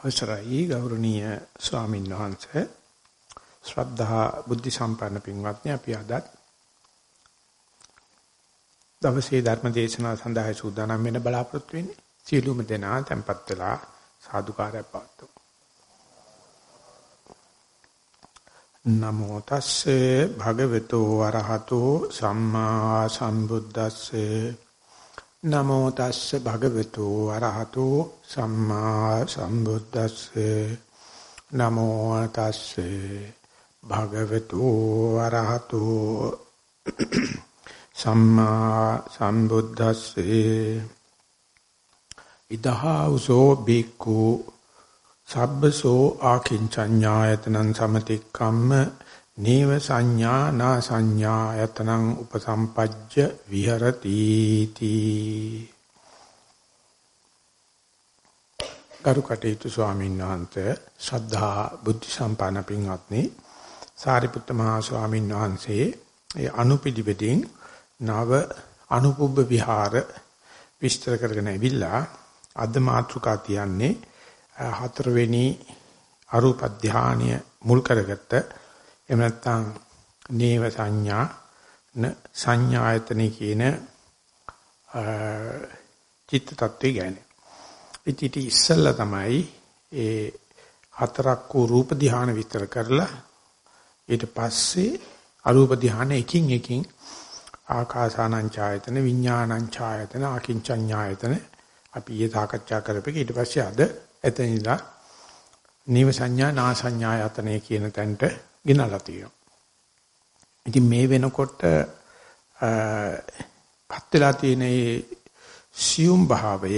අවසරයි ගෞරවනීය ස්වාමීන් වහන්සේ. ශ්‍රද්ධා බුද්ධ සම්පන්න පින්වත්නි අපි අද දවසේ ධර්ම දේශනාව සඳහා සූදානම් වෙන බලාපොරොත්තු වෙන්නේ. සියලුම දෙනා tempත් වෙලා සාදුකාරය පවත්වමු. නමෝ තස්සේ භගවතු වරහතෝ සම්මා සම්බුද්දස්සේ නමෝ තස්ස භගවතු වරහතෝ සම්මා සම්බුද්දස්සේ. නමෝ තස්සේ භගවතු වරහතෝ සම්මා සම්බුද්දස්සේ. ඉදහාවසෝ බික්ඛු සබ්බසෝ ආකින්චඤ්ඤායතනං සමතික්කම්ම නේව සංඥා නා සංඥායතනං උපසම්පජ්ජ විහෙරති තී කරුකටේතු ස්වාමීන් වහන්සේ ශ්‍රද්ධා බුද්ධ සම්පන්න පින්වත්නි සාරිපුත්ත මහා ස්වාමීන් වහන්සේ ඒ අනුපිළිවෙලින් නව අනුපුබ්බ විහාර විස්තර කරගෙන ඇවිල්ලා අද මාතෘකා තියන්නේ හතරවෙනි අරූප ධානය මුල් කරගත්ත එහෙම නැත්නම් නේව සංඥා න සංඥායතනෙ කියන චිත්ත tattwe ගැන. ඉතින් ඉස්සල්ලා තමයි ඒ හතරක් වූ රූප ධානය විතර කරලා ඊට පස්සේ අරූප ධානය එකින් එකින් ආකාසානං ඡායතන විඥානං ඡායතන අකින්චඤ්ඤායතන අපි ඊයේ සාකච්ඡා කරපෙක ඊට පස්සේ අද එතන ඉඳලා නීව සංඥා නා සංඥා යතනේ කියන තැනට ගෙනලා තියෙනවා. ඉතින් මේ වෙනකොට පත් වෙලා තියෙන සියුම් භාවය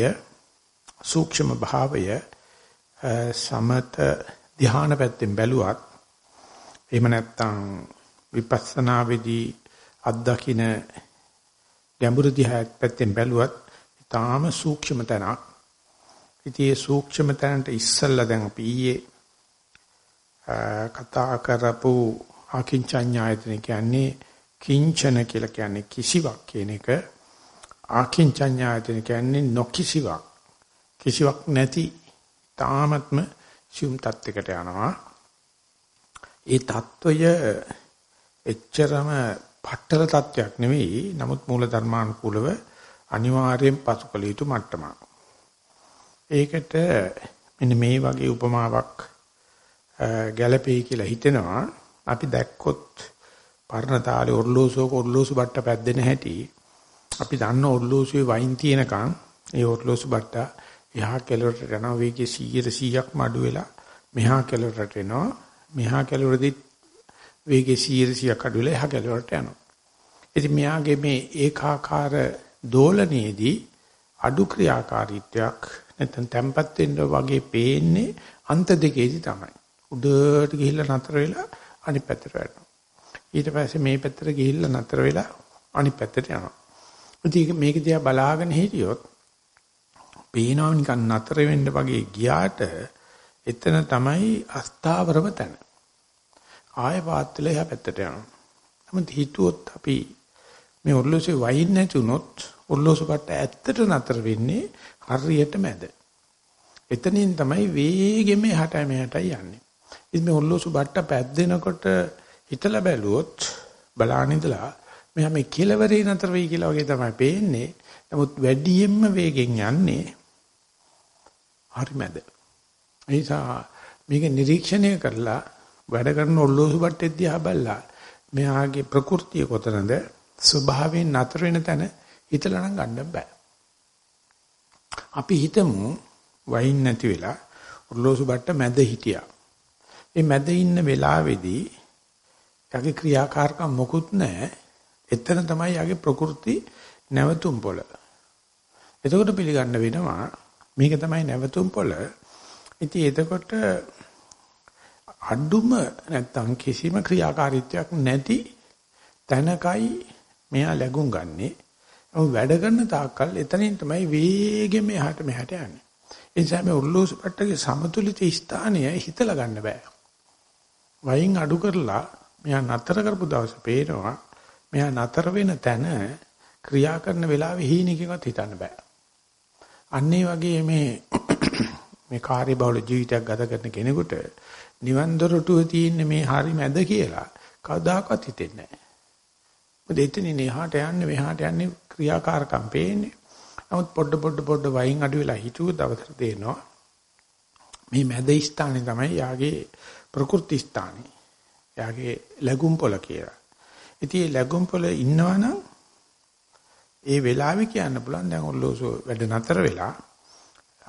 සූක්ෂම භාවය සමත ධ්‍යාන පැත්තෙන් බැලුවත් එහෙම නැත්නම් විපස්සනා වෙදී අත්දකින්න ගැඹුරු ධ්‍යාන පැත්තෙන් බැලුවත් ඊටාම සූක්ෂම තැනක් ඉතින් මේ සූක්ෂම තැනට ඉස්සල්ලා දැන් අපි ඊයේ කතා කරපු අකින්චඤ්ඤායතන කියන්නේ කිංචන කියලා කියන්නේ කිසිවක් කියන එක. ආකින්චඤ්ඤායතන කියන්නේ නොකිසිවක්. කිසිවක් නැති තාමත්ම සියුම් තත්යකට යනවා. ඒ తত্ত্বය එච්චරම පටල තත්වයක් නෙවෙයි. නමුත් මූල ධර්මානුකූලව අනිවාර්යෙන් පසුකල යුතු මට්ටමක්. ඒකට මෙන්න මේ වගේ උපමාවක් ගැළපෙයි කියලා හිතෙනවා. අපි දැක්කොත් පර්ණ තාලේ ඔර්ලෝසුවක ඔර්ලෝසු බට්ට පැද්දෙන හැටි අපි දන්න ඔර්ලෝසුවේ වයින් තියෙනකන් ඒ ඔර්ලෝසු බට්ට එහා කෙළවරට යනවා වේගය 100 100ක් මඩු වෙලා මෙහා කෙළවරට එනවා මෙහා කෙළවරදී වේගය 100 100ක් අඩු වෙලා එහා කෙළවරට යනවා. ඉතින් මෙයාගේ මේ ඒකාකාර දෝලනයේදී අඩු ක්‍රියාකාරීත්වයක් නැත්නම් තැම්පත් වෙන්න වගේ පේන්නේ අන්ත දෙකේදී තමයි. උඩට ගිහිල්ලා නතර වෙලා අනිත් පැත්තට වැටෙනවා. ඊට පස්සේ මේ පැත්තට ගිහිල්ලා නතර වෙලා අනිත් පැත්තට යනවා. ඉතින් මේක දිහා බලාගෙන හිටියොත් පේනවා නිකන් නතර වෙන්න වගේ ගියාට එතන තමයි අස්ථාවරව තැන. ආය පාත්වල එහා පැත්තට යනවා. නමුත් හිතුවොත් අපි මේ ඔර්ලෝසුවේ වයින් නැති වුණොත් ඔර්ලෝසු කට ඇත්තට නතර වෙන්නේ හරියට මැද. එතනින් තමයි වේගෙම එහාට මෙහාට යන්නේ. ඉතින් මේ ඔල්ලෝසු බට්ට පැද්දෙනකොට හිතලා බැලුවොත් බලාන ඉඳලා මෙහා මේ කෙලවරේ නතර වෙයි කියලා වගේ තමයි පේන්නේ. නමුත් වැඩියෙන්ම වේගෙන් යන්නේ හරි මැද. ඒ නිසා මේක නිරීක්ෂණය කරලා වැඩ කරන ඔල්ලෝසු බට්ටේ දිහා බලලා මෙහාගේ ප්‍රകൃතිය කොතනද ස්වභාවයෙන් නතර වෙන තැන හිතලා නම් ගන්න බෑ. අපි හිතමු වයින් නැති වෙලා ඔර්ලෝසු බට්ට මැද හිටියා. මේ මැද ඉන්න වෙලාවේදී යගේ ක්‍රියාකාරකම් මොකුත් නැහැ. එතන තමයි යගේ ප්‍රകൃති නැවතුම් පොළ. එතකොට පිළිගන්න වෙනවා මේක තමයි නැවතුම් පොළ. ඉතින් එතකොට අඩුම නැත්තම් කිසිම ක්‍රියාකාරීත්වයක් නැති තැනකයි මෙයා ලැබුම් ගන්නේ. වැඩ කරන තාක්කල් එතනින් තමයි වේගෙම එහාට මෙහාට යන්නේ. ඒ නිසා මේ උර්ලෝසු පට්ටගේ සමතුලිත ස්ථානය හිතලා ගන්න බෑ. වයින් අඩු කරලා මෙයා නතර කරපු දවසේ පේනවා මෙයා නතර වෙන තැන ක්‍රියා කරන වෙලාවේ හීනකින්වත් හිතන්න බෑ. අන්න වගේ මේ මේ කාර්යබහුල ජීවිතයක් ගත කරන කෙනෙකුට නිවන් දොරටුව තියෙන්නේ මේ හරි මැද කියලා කවදාකවත් හිතෙන්නේ නැහැ. මොකද එතනින් එහාට යන්නේ මෙහාට යන්නේ ක්‍රියාකාරකම් පේන්නේ. නමුත් පොඩ පොඩ පොඩ වයින් අඩු වෙලා හිතුව දවසට තේනවා. මේ මැද ස්ථානේ තමයි යාගේ ප්‍රකෘති ස්ථානේ. යාගේ ලැබුම් පොළ කියලා. ඉතින් ලැබුම් පොළ ඉන්නවනම් ඒ වෙලාවේ කියන්න පුළුවන් දැන් ඔල්ලෝසෝ වැඩ නතර වෙලා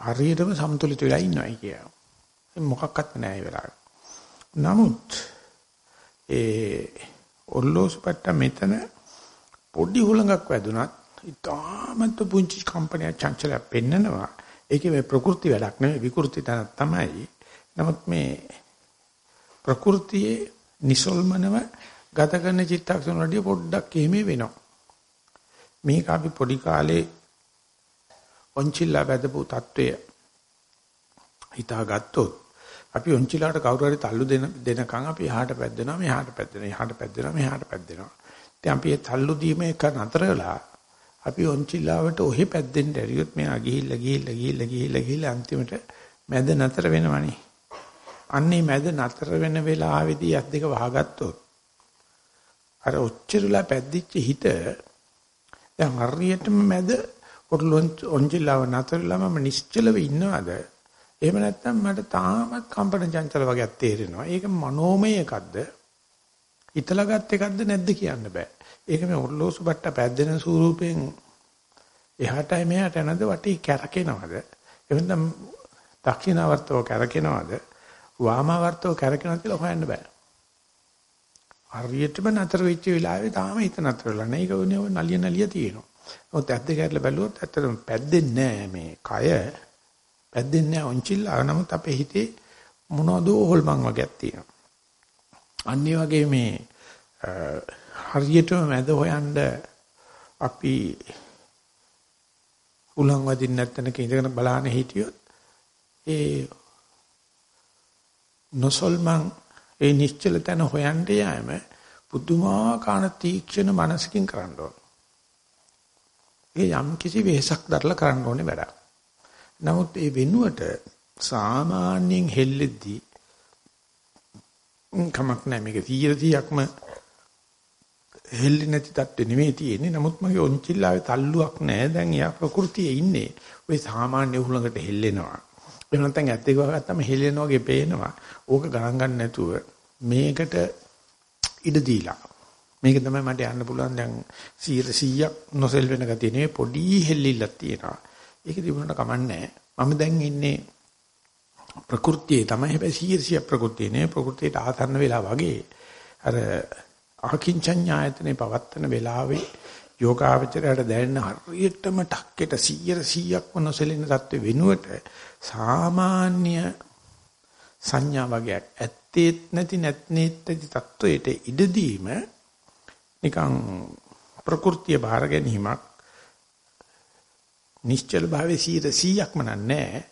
හරියටම සමතුලිත වෙලා ඉන්නවයි කියනවා. මොකක්වත් නැහැ ඒ වෙලාවේ. නමුත් ඒ ඔල්ලෝසුපට්ට මෙතන පොඩි හුලඟක් වැදුනත් ඉතාමත් පුංචි කම්පනයක් චංචලයක් පෙන්නනවා. ඒකේ මේ ප්‍රകൃති වැඩක් නෙවෙයි විකෘති තනක් තමයි. නමුත් මේ ප්‍රകൃතියේ නිසල්මනව ගත කරන චිත්තක්ෂණ වලදී පොඩ්ඩක් එහෙම වෙනවා. මේක අපි පොඩි කාලේ ඔන්චිල්ලා වැදපු తত্ত্বය හිතාගත්තොත් අපි ඔන්චිලාට කවුරු හරි තල්ලු දෙන දෙනකන් අපි එහාට පැද්දෙනවා මෙහාට පැද්දෙනවා එහාට පැද්දෙනවා මෙහාට පැද්දෙනවා. ඉතින් අපි ඒ තල්ලු දීම එක නතර වෙලා අපි ඔන්චිලාවට ඔහෙ පැද්දෙන්න ඇරියොත් මෙහා ගිහිල්ලා ගිහිල්ලා ගිහිල්ලා ගිහිල්ලා ගිහිල්ලා අන්තිමට මැද නතර වෙනවනේ. අන්නේ මැද නතර වෙන වෙලාවේදී අත් දෙක වහගත්තොත් අර ඔච්චරලා පැද්දිච්ච හිත දැන් හරියටම මැද ඔර්ලොන් ඔන්චිලාව නතරලාම නිශ්චලව ඉන්නවද? එහෙම නැත්නම් මට තාමත් කම්පන චංචල වගේක් තේරෙනවා. ඒක මනෝමය එකක්ද? හිතලා ගත් එකක්ද නැද්ද කියන්න බෑ. ඒක මේ ඔර්ලෝසු බට්ට පැද්දෙන ස්වරූපයෙන් එහාටයි මෙහාට යනද වටේ කැරකෙනවද? එහෙනම් දක්ෂිනාවර්තව කැරකෙනවද? වාමාවර්තව කැරකෙනවද කියලා හොයන්න බෑ. හරියටම නතර වෙච්ච වෙලාවේ තාම හිත නතර වෙලා නැහැ. ඒක නලිය නලිය තියෙනවා. මොකද ඇද්ද කැරලා බැලුවොත් ඇත්තටම පැද්දෙන්නේ නැහැ මේ කය. පැද්දෙන්නේ නැහැ ඔන්චිල්ලා. නමුත් අපේ හිතේ මොනවදෝ හොල්මන් වගේක් තියෙනවා. අනිත් වගේ මේ හරියටම මැද හොයන්න අපි උලන් වදින්න නැත්නක ඉඳගෙන බලහන හිටියොත් ඒ නොසල්මන් ඒ නිශ්චල තැන හොයන්න යෑම පුදුමාකාර තීක්ෂණ මනසකින් කරන්න ඕන. ඒ යම් කිසි වෙහසක් දරලා කරන්න ඕනේ වැඩක්. නමුත් ඒ වෙනුවට සාමාන්‍යයෙන් හෙල්ලෙද්දී කමක් නැහැ මේක 100%ක්ම හෙල්ලි නැති තත්ත්වෙ නෙමෙයි තියෙන්නේ. නමුත් මගේ ඔන්චිල්ලාවේ තල්ලුවක් නැහැ. දැන් එයා ප්‍රകൃතියේ ඉන්නේ. ওই සාමාන්‍ය උහුලකට හෙල්ලෙනවා. එහෙම නැත්නම් ඇත්ත එක ගත්තම හෙල්ලෙනවා වගේ පේනවා. ඕක ගණන් ගන්න නැතුව මේකට ඉඩ දීලා. මේක තමයි මට යන්න පුළුවන් දැන් 100ක් නොසෙල් වෙන ගතිය නෙමෙයි පොඩි හෙල්ලිල්ලක් තියෙනවා. ඒක තිබුණාට කමන්නේ මම දැන් ඉන්නේ ප්‍රകൃතියේ තමයි හැබැයි 100 100 ප්‍රകൃතියේ නේ ප්‍රകൃතියට ආසන්න වෙලා වගේ අර ආකින්චඤ්ඤායතනේ පවත්තන වෙලාවේ යෝගාවචරයට දැනෙන හරියටම ඩක්කෙට 100 100ක් වනසෙලෙන தත්ත්වෙ වෙනුවට සාමාන්‍ය සංඥා වගේක් ඇත්තේත් නැති නැත්නේත් ඇති தත්ත්වයට ඉඩදීම නිකන් ප්‍රകൃතිය බාර ගැනීමක් නිශ්චල භාවයේ 100 100ක්ම නැහැ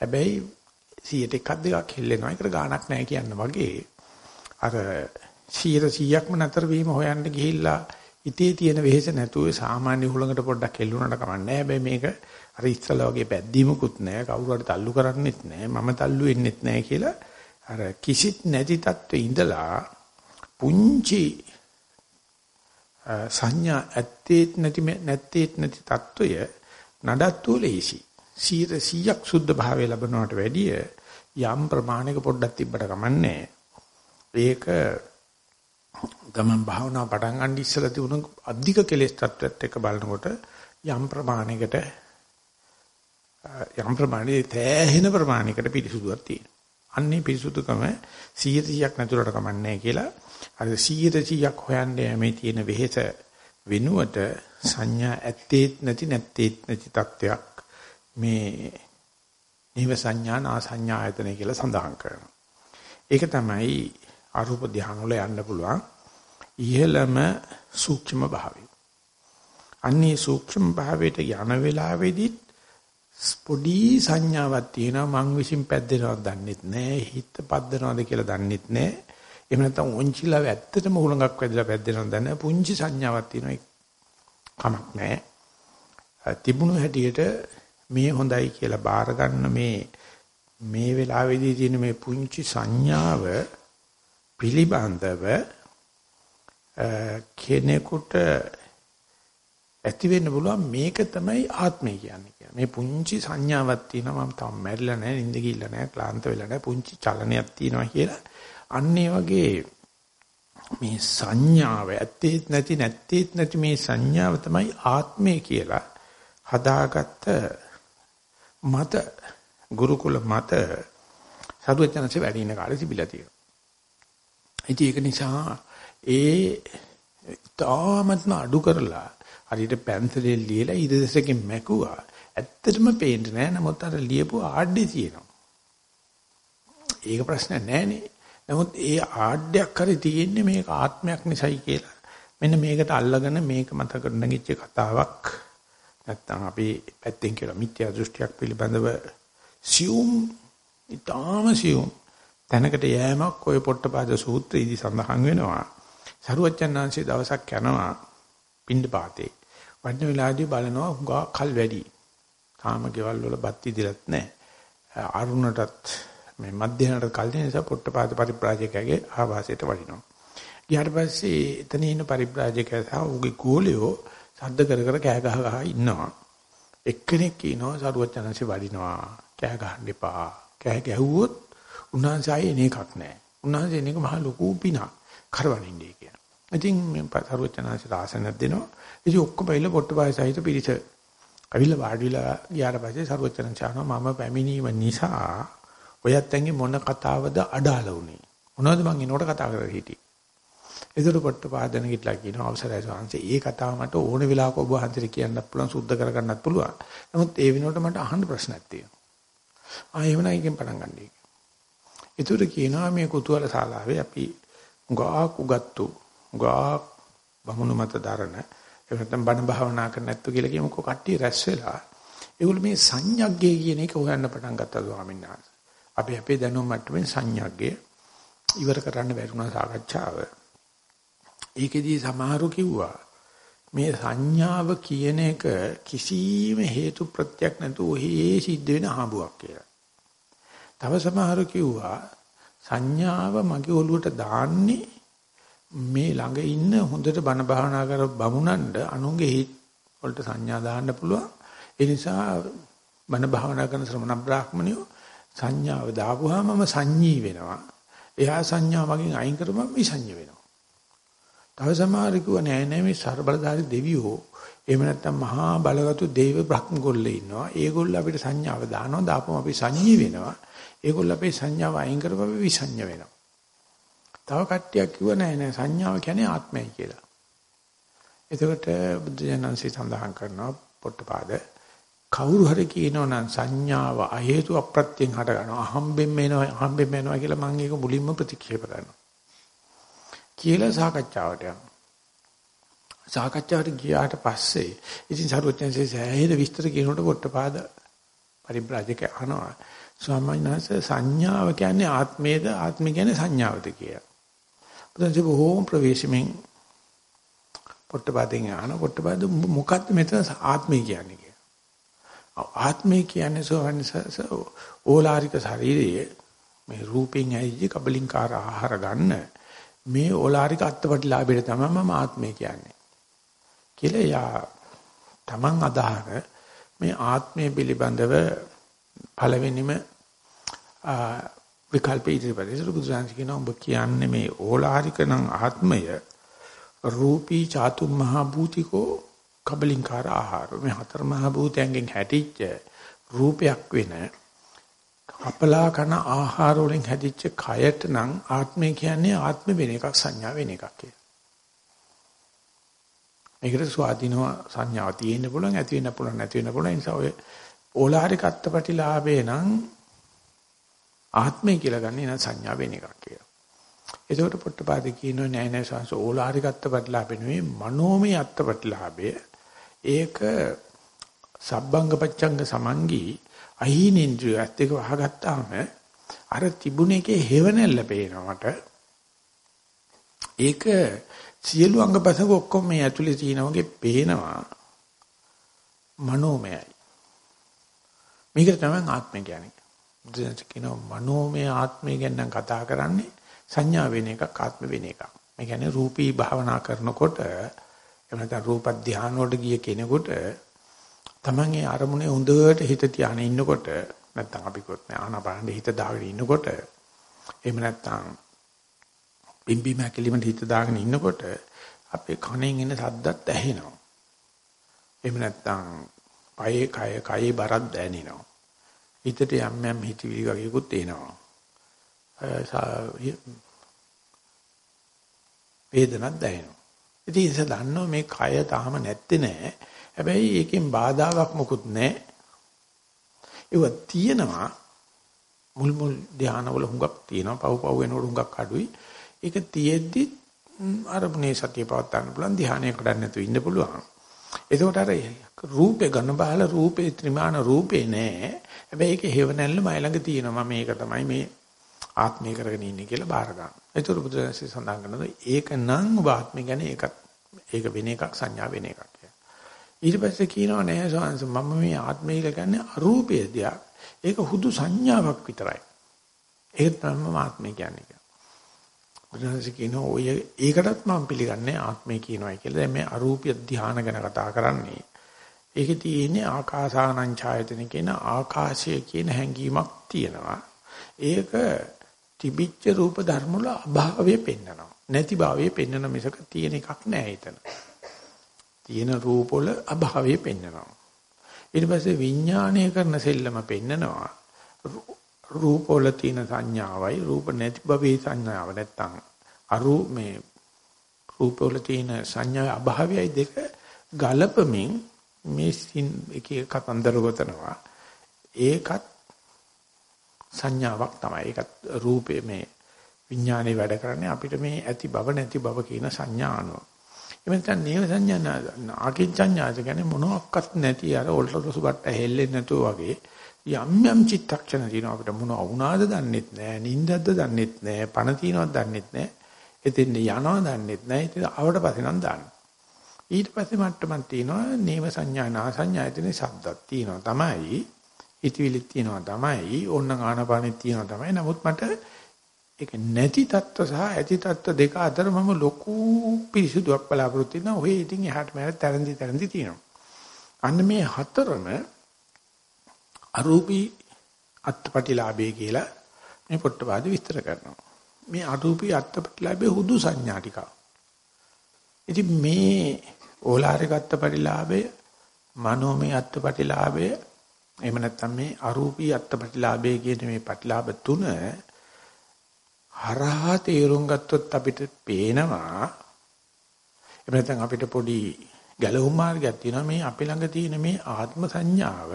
හැබැයි 100ට එකක් දෙකක් හෙල්ලෙනවා. ඒකට ගාණක් නැහැ කියන වගේ අර 100%ක්ම නතර වීම හොයන්න ගිහිල්ලා ඉතේ තියෙන වෙහෙස නැතුව සාමාන්‍ය හුලඟට පොඩ්ඩක් එල්ලුණාට කමන්නේ හැබැයි මේක අර ඉස්සලා වගේ පැද්දීමකුත් නැහැ කවුරු හරි තල්ලු කරන්නෙත් නැහැ මම තල්ලු වෙන්නෙත් නැහැ කියලා අර කිසිත් නැති තත්ත්වේ ඉඳලා පුංචි සංඥා ඇත්තේත් නැති නැත්තේත් නැති తত্ত্বය නඩත්තු ලේසි. සීර 100ක් සුද්ධ භාවය ලැබනවට වැඩිය යම් ප්‍රමාණයක පොඩ්ඩක් තිබ්බට කමන්නේ. ඒක ගමන් භාවනා පටන් ගන්න ඉස්සලා තිබුණ අධික කෙලෙස් තත්ත්වයට එක බලනකොට යම් ප්‍රමාණයකට යම් ප්‍රමාණයේ තෑහෙන ප්‍රමාණයකට පිරිසුදුවක් තියෙනවා. අන්නේ පිරිසුදුකම 100ක් නැතුරට කමන්නේ කියලා අර 100ක් හොයන්නේ මේ තියෙන වෙහෙස වෙනුවට සංඥා ඇත්තේත් නැති නැත්තේත් නැති තත්වයක් මේ නිව සංඥා නා සංඥා ආයතන කියලා සඳහන් කරනවා. ඒක තමයි අරූප ධානය වල යන්න පුළුවන්. ඉහළම සූක්ෂම භාවය. අන්නේ සූක්ෂම භාවයට යන වෙලාවේදීත් පොඩි සංඥාවක් තියෙනවා. මං විසින් පැද්දෙනවද දන්නෙත් නෑ. හිත පද්දනවද කියලා දන්නෙත් නෑ. එහෙම නැත්නම් ඔන්චිලාව ඇත්තටම හුලඟක් වැදලා පැද්දෙනවද දන්නේ පුංචි සංඥාවක් තියෙනවා. කමක් නෑ. තිබුණු හැටියට මේ හොඳයි කියලා බාර ගන්න මේ මේ වෙලාවේදී තියෙන මේ පුංචි සංඥාව පිළිබඳව කෙනෙකුට ඇති වෙන්න පුළුවන් මේක තමයි ආත්මය කියන්නේ. මේ පුංචි සංඥාවක් තියෙනවා මම තාම මැරිලා නැහැ, නිින්ද ගිහිල්ලා නැහැ, ක්ලාන්ත වෙලා නැහැ, පුංචි චලනයක් තියෙනවා කියලා. අන්න වගේ මේ සංඥාව ඇත්තේත් නැති නැත්තේත් නැති මේ සංඥාව තමයි ආත්මය කියලා හදාගත්ත මත ගුරුකුල මත සරුවචනසේ වැඩි ඉන්න කාලේ තිබිලා තියෙනවා. ඉතින් ඒක නිසා ඒ තාමත්ම අඩු කරලා හරියට පැන්සලෙන් ලියලා ඉරදෙසකින් මැකුවා. ඇත්තටම පේන්නේ නැහැ. නමුත් අර ලියපු ආඩ්ඩේ තියෙනවා. ඒක ප්‍රශ්න නෑනේ. නමුත් ඒ ආඩ්‍යයක් හරි තියෙන්නේ මේක ආත්මයක් නිසායි කියලා. මෙන්න මේකට අල්ලගෙන මේක මත කරනගිච්ච කතාවක් නැත්තම් අපි පැත්තෙන් කියලා මිත්‍යා දෘෂ්ටියක් පිළිබඳව සියුම් ඊටාම සියුම් තැනකට යෑමක් ඔය පොට්ටපාද සූත්‍රයේදී සඳහන් වෙනවා. සරුවච්චන්හන්සේ දවසක් යනවා පින්ඩපාතේ. වඩන වෙලාවදී බලනවා හුඟා කල් වැඩි. තාම ගෙවල් වල බත් ඉදිලත් නැහැ. අරුණටත් මේ මධ්‍යහනට කල් දෙන නිසා පොට්ටපාද පරිබ්‍රාජකයාගේ ආවාසයට වඩිනවා. ගියාට පස්සේ එතන ඉන්න පරිබ්‍රාජකයා සහ ඌගේ ගෝලියෝ සද්ද කර කර කෑ ගහ ගහ ඉන්නවා. එක්කෙනෙක් කියනවා සරුවචනන්සේ වඩිනවා. කෑ ගහන්න එපා. කෑ ගැහුවොත් උන්වහන්සේ ආයේ එන එකක් නැහැ. උන්වහන්සේ එන එක මහ ලොකු පිනක්. කරවනින්නේ කියන. ඉතින් මේ සරුවචනන්සේ ආසනයක් දෙනවා. ඉතින් ඔක්කොම බයිල පොට්ටපාය සහිත පිරිස අවිල වාඩිලා ගියාට පස්සේ සරුවචනන්සේ ආනවා මම පැමිණීම නිසා ඔයත් ඇඟේ මොන කතාවද අඩාල උනේ. මොනවද මං එනකොට කතා කරලා හිටියේ. ඒතර පොට්ටපාදන කිట్లా කියන අවසරයි සාංශේ ඒ කතාව මට ඕන වෙලාවක ඔබ වහන්සේට කියන්නත් පුළුවන් සුද්ධ කරගන්නත් පුළුවන්. නමුත් ඒ වෙනකොට මට අහන්න ප්‍රශ්නක් තියෙනවා. ආ එහෙම නම් එකෙන් පටන් ගන්නයි. ඒතර කියනවා මේ කුතුහල ශාලාවේ අපි උගාක් උගත්තු උගාක් බමුණු මත දරන එහෙම නැත්නම් බණ භාවනා කරන්න නැත්තු කියලා කියමුකෝ කට්ටිය රැස් වෙලා ඒගොල්ලෝ මේ සංඥග්ගේ කියන එක හොයන්න පටන් ගත්තා ස්වාමීන් වහන්සේ. අපි අපේ දැනුම මට්ටමින් සංඥග්ගේ ඉවර කරන්න බැරුණා සාකච්ඡාව. ඒකෙදී සමහරු කිව්වා මේ සංඥාව කියන එක කිසිම හේතු ප්‍රත්‍යක් නැතුව ඔහේ සිද්ධ වෙන හඹුවක් කියලා. තව සමහරු කිව්වා සංඥාව මගේ ඔළුවට දාන්නේ මේ ළඟ ඉන්න හොඳට බණ භාවනා කර බමුණන්ට අනුන්ගේ හිත් වලට සංඥා දාන්න පුළුවන්. ඒ නිසා බණ භාවනා කරන ශ්‍රමණ බ්‍රාහ්මණයෝ සංඥාව දාපුවාමම සංඤී වෙනවා. එයා සංඥා මගෙන් අයින් කරපුවම විසඤ්ඤ වෙනවා. තව සමහර කිව්ව නෑ නෑ මේ ਸਰබලධාරී දෙවියෝ එහෙම නැත්නම් මහා බලගතු දේව බ්‍රහ්ම ගොල්ලේ ඉන්නවා. ඒගොල්ලෝ අපිට සංඥාව දානවා. දාපුවම අපි සංඤී වෙනවා. ඒගොල්ලෝ අපේ සංඥාව අයින් කරපුවම විසඤ්ඤ වෙනවා. තව කට්ටියක් කිව්ව නෑ නෑ සංඥාව කියන්නේ ආත්මයයි කියලා. එතකොට බුද්ධ ජනන්සේ සඳහන් කරනවා පොට්ටපාද කවුරු හරි කියනවා නම් සංඥාව අ හේතු අප්‍රත්‍යයෙන් හට ගන්නවා අහම්බෙන් එනවා අහම්බෙන් එනවා කියලා මම ඒක මුලින්ම ප්‍රතික්ෂේප කරනවා කියලා සාකච්ඡාවට යනවා සාකච්ඡාවට ගියාට පස්සේ ඉතින් සරුවචනසේ සෑහෙන විස්තර කියනකොට පොට්ටපාද පරිබ්‍රාජක අහනවා ස්වාමීන් වහන්සේ සංඥාව කියන්නේ ආත්මයේද ආත්මය කියන්නේ සංඥාවද කියලා. බුදුන්සේ බොහෝම ප්‍රවේශමෙන් පොට්ටපාදෙන් අහන පොට්ටපාද මොකක්ද මෙතන ආත්මය කියන්නේ ආත්මය කියන්නේ සෝවන්ස ඕලාරික ශරීරයේ මේ රූපෙන් ඇවිදි කබලින්කාර ආහාර ගන්න මේ ඕලාරික අත්පටිලාභයට තමයි මම ආත්මය කියන්නේ. කියලා යා තමන් අදහන මේ ආත්මය පිළිබඳව පළවෙනිම විකල්ප ඉදිරිපත්. ඒසර බුදුසසුන කියනවා ඔබ කියන්නේ මේ ඕලාරික නම් ආත්මය රූපී චාතු මහා භූතිකෝ කබලින්කාර ආහාර. මේ හතර මහ භූතයන්ගෙන් හැටිච්ච රූපයක් වෙන අපලා කන ආහාර වලින් හැදිච්ච කයට නම් ආත්මය කියන්නේ ආත්ම වෙන එකක් සංඥා වෙන එකක් කියලා. මේකට ස්වාධීනව සංඥාව තියෙන්න පුළුවන් ඇති වෙන්න පුළුවන් නැති වෙන්න පුළුවන්. ඒ නිසා ඔය ඕලාරික අත්පටිලාභේ නම් ආත්මය කියලා ගන්නේ නම් සංඥා වෙන එකක් කියලා. එතකොට පොට්ටපාද කියනවා නෑ නෑ සංස ඕලාරික අත්පටිලාභේ නෙවෙයි මනෝමය අත්පටිලාභය ඒක සබ්බංග පච්ඡංග සමංගී අහීනේන්ද්‍රිය ඇත්ත එක වහගත්තාම අර තිබුණ එකේ හේවණල්ල පේනවා මට. ඒක සියලු අංගපසක ඔක්කොම මේ ඇතුලේ තියෙනා වගේ පේනවා මනෝමයයි. මේක තමයි ආත්මය කියන්නේ. දැන් කියනවා මනෝමය ආත්මය ගැන නම් කතා කරන්නේ සංඥා වෙන එකක් ආත්ම වෙන එකක්. මේ කියන්නේ රූපී භාවනා කරනකොට එහෙම නැත්නම් රූප ධානය වලට ගිය කෙනෙකුට තමන්ගේ අරමුණේ හොඳට හිත තියාගෙන ඉන්නකොට නැත්නම් අපි කොත් ආනාපානෙ හිත දාගෙන ඉන්නකොට එහෙම නැත්නම් බිම්බි මැකලිමට හිත දාගෙන ඉන්නකොට අපේ කණෙන් එන සද්දත් ඇහෙනවා. එහෙම නැත්නම් පයේ කය කයේ බරක් දැනෙනවා. හිතට යම් යම් හිතවිලි වගේකුත් එනවා. වේදනක් දැනෙනවා. ඉතින් ඒක දන්නවා මේ කය තාම නැත්තේ නෑ. හැබැයි ඒකෙන් බාධාවක් මොකුත් නෑ. ඒව තියෙනවා මුල් මුල් ධානවල හුඟක් තියෙනවා. පව් පව් වෙනකොට හුඟක් අඩුයි. ඒක තියෙද්දි අරමුණේ සතිය පවත් ගන්න පුළුවන් ධානය කඩන්න නැතුව ඉන්න පුළුවන්. එතකොට අර රූපේ ගන්න බහල රූපේ ත්‍රිමාන රූපේ නෑ. හැබැයි ඒක හේව නැල්ල මයි ළඟ තියෙනවා. මම මේක තමයි මේ ආත්මය කරගෙන ඉන්නේ කියලා බාර ගන්න. ඒතර බුදුරජාණන්සේ සඳහන් කරනවා ඒක නම් ඔබ ආත්මය ගැන ඒකත් ඒක වෙන එකක් සංඥා වෙන එකක් කියලා. ඊට පස්සේ කියනවා නෑ සෝන්ස මම මේ ආත්මය කියන්නේ අරූපය දියා. ඒක හුදු සංඥාවක් විතරයි. ඒක තමයි ආත්මය කියන්නේ. බුදුරජාණන්සේ කියනවා ඔය ඒකටත් මම පිළිගන්නේ ආත්මය කියනවා කියලා. දැන් මේ අරූපී ධානය ගැන කතා කරන්නේ. ඒකේ තියෙන්නේ ආකාසානං ඡායතන කියන ආකාශය කියන හැඟීමක් තියෙනවා. ඒක තිබිච්ච රූප ධර්ම වල අභාවය පෙන්නනවා. නැති භාවය පෙන්නන මිසක තියෙන එකක් නෑ එතන. තියෙන රූප වල අභාවය පෙන්නනවා. ඊට පස්සේ විඥාණය කරන සෙල්ලම පෙන්නනවා. රූප වල තියෙන සංඥාවයි රූප නැති භවයේ සංඥාව නැත්තම් අරු මේ රූප වල තියෙන සංඥා අභාවයයි දෙක ගලපමින් මේ එක එක කතන්දර ගොතනවා. ඒකත් සංඥාවක් තමයි. ඒකත් රූපේ මේ විඥානේ වැඩ කරන්නේ අපිට මේ ඇති බව නැති බව කියන සංඥා අනුව. එමෙතන නේව සංඥා ආකින්චඤ්ඤාද කියන්නේ මොනවත් නැති අර ඔල්ටරසු බට්ට හෙල්ලෙන්නේ නැතුව වගේ යම් යම් චිත්තක්ෂණ තියෙනවා අපිට මොන වුණාද දන්නෙත් නෑ නිින්දක්ද දන්නෙත් නෑ පණ තියනවද දන්නෙත් නෑ එතෙන් යනවා දන්නෙත් නෑ ඉතින් ආවට පස්සේ නම් දාන්න. ඊට පස්සේ මට්ටමක් තියෙනවා නේව සංඥා නා සංඥා එතන ශබ්දක් තියෙනවා තමයි ඉතිවිලි තියෙනවා තමයි ඕන්න ආනපානෙත් තියෙනවා තමයි. නමුත් මට ඒක නැති தত্ত্ব සහ ඇති தত্ত্ব දෙක අතර මම ලොකු පිරිසුදුවක් බලාපොරොත්තු වෙනවා. ඔය ඉතින් එහාට මෙහාට තරන්දි තරන්දි තියෙනවා. අන්න මේ හතරම අරූපී අත්පටිලාභය කියලා මේ පොට්ටපාද විස්තර කරනවා. මේ අරූපී අත්පටිලාභයේ හුදු සංඥා ටික ඉතින් මේ ඕලාරික අත්පටිලාභය මනෝමය අත්පටිලාභය එහෙම නැත්නම් මේ අරූපී අත්පටිලාභය කියන මේ පටිලාභ තුන හරහා තේරුම් ගත්තොත් අපිට පේනවා. එහෙම නැත්නම් අපිට පොඩි ගැලවුම් මාර්ගයක් තියෙනවා. මේ අපි ළඟ තියෙන මේ ආත්ම සංඥාව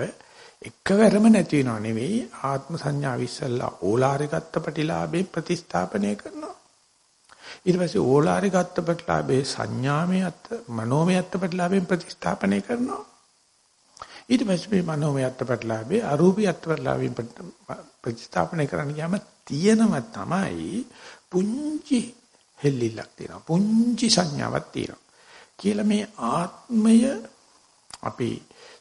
එකවරම නැති වෙනව නෙවෙයි. ආත්ම සංඥාව ඉස්සල්ලා ඕලාරික අත්පටිලාභේ ප්‍රතිස්ථාපනය කරනවා. ඊට පස්සේ ඕලාරික අත්පටිලාභේ සංඥාමය අත් මනෝමය අත්පටිලාභෙන් ප්‍රතිස්ථාපනය කරනවා. ඊට පස්සේ මේ මනෝමය අත්පත්ලාභේ අරූපී අත්පත්ලාභයෙන් ප්‍රතිස්ථාපනය කරන්න ගියාම තියෙනව තමයි පුංචි හෙල්ලිලක් තියෙනවා. පුංචි සංඥාවක් තියෙනවා. කියලා මේ ආත්මය අපි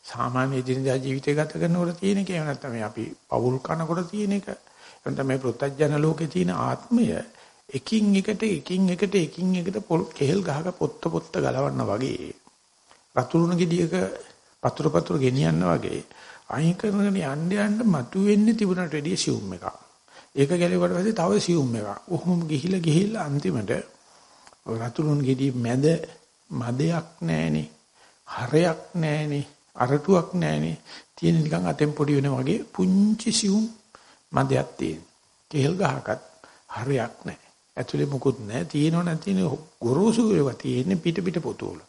සාමාන්‍ය දිනදා ජීවිතය ගත කරනකොට තියෙන එක එහෙම නැත්නම් අපි පවුල් කනකොට තියෙන එක එහෙනම් තමයි ප්‍රත්‍යඥ ලෝකේ තියෙන ආත්මය එකින් එකට එකින් එකට එකින් එකට කෙහෙල් ගහක පොත්ත පොත්ත ගලවන්න වගේ රතුරුණ ගෙඩියක පතුරු පතුරු ගෙනියන්න වගේ අයින් කරගෙන යන්න යන්න මතුවෙන්නේ තිබුණට වැඩිය සියුම් එකක්. ඒක ගැලෙවට පස්සේ තව සියුම් එකක්. ඔහොම ගිහිලා ගිහිල්ලා අන්තිමට රතුරුන් ගෙඩි මැද මදයක් නැහනේ. හරයක් නැහනේ. අරටුවක් නැහනේ. තියෙන නිකන් අතෙන් පොඩි වෙන වගේ පුංචි සියුම් මදයක් තියෙන. කෙහෙල් ගහකට හරයක් නැහැ. ඇතුලේ මුකුත් නැහැ. තියෙනව නැති ගොරෝසු ඒවා තියෙන්නේ පිට පිට පොතුවල.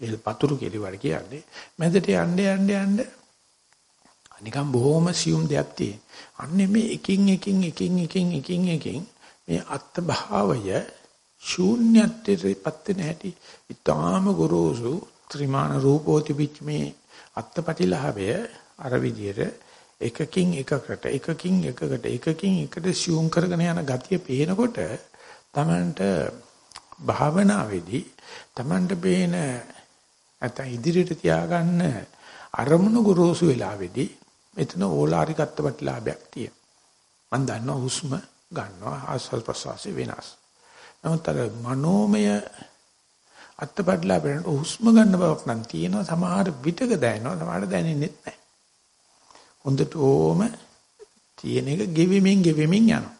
ඒ පතුරු කෙලිවර කියන්නේ මැදට යන්න යන්න යන්න නිකන් බොහොම සියුම් දෙයක් තියෙන. අන්නේ මේ එකින් එකින් එකින් එකින් එකින් එකින් මේ අත්ත් භාවය ශූන්‍යත්වයටපත් වෙන හැටි ඊටාම ගොරෝසු ත්‍රිමාන රූපෝති පිට මේ අත්පටිලාභය අර විදියට එකකින් එකකට එකකින් එකකට එකකින් එකට සියුම් කරගෙන යන ගතිය පේනකොට තමන්ට භාවනාවේදී තමන්ට පේන නැත්නම් ඉදිරියට තියාගන්න අරමුණු ගොරෝසු වෙලාවේදී මෙතන ඕලාරි ගත්ත ප්‍රතිලාභයක් තියෙනවා. මම දන්නවා හුස්ම ගන්නවා ආස්වාද ප්‍රසවාසී වෙනස්. නමුත් අර මනෝමය අත්පත්ලා බලනකොට හුස්ම ගන්න බවක් නම් තියෙනවා සමහර විටක දැනෙනවා සමහරට දැනෙන්නේ නැහැ. හොඳට ඕම තියෙන එක ගෙවෙමින් ගෙවෙමින් යනවා.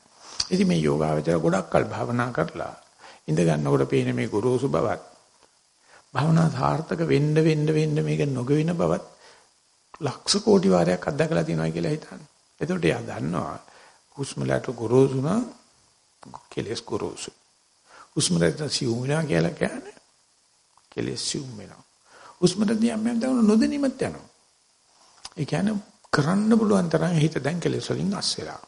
ඉතින් මේ යෝගාවචර ගොඩක් කල් භාවනා කරලා ඉඳ ගන්නකොට පේන මේ ගුරුසු බවත් භාවනා සාර්ථක වෙන්න වෙන්න වෙන්න මේක නොගෙවෙන බවත් ලක්ෂ කෝටි වාරයක් අත්දකලා තියෙනවා කියලා හිතන්නේ. එතකොට එයා දන්නවා හුස්මලට ගුරුසු නම් කෙලස් ගුරුසු. හුස්මලට සිවුම් වෙනවා කියලා කියන්නේ කෙලස් සිවුම් වෙනවා. හුස්මට දිහා මම දවන නොදැනීමත් යනවා. ඒ කියන්නේ කරන්න පුළුවන් තරම් හිත දැන් කෙලස් වලින් අස් වෙලා.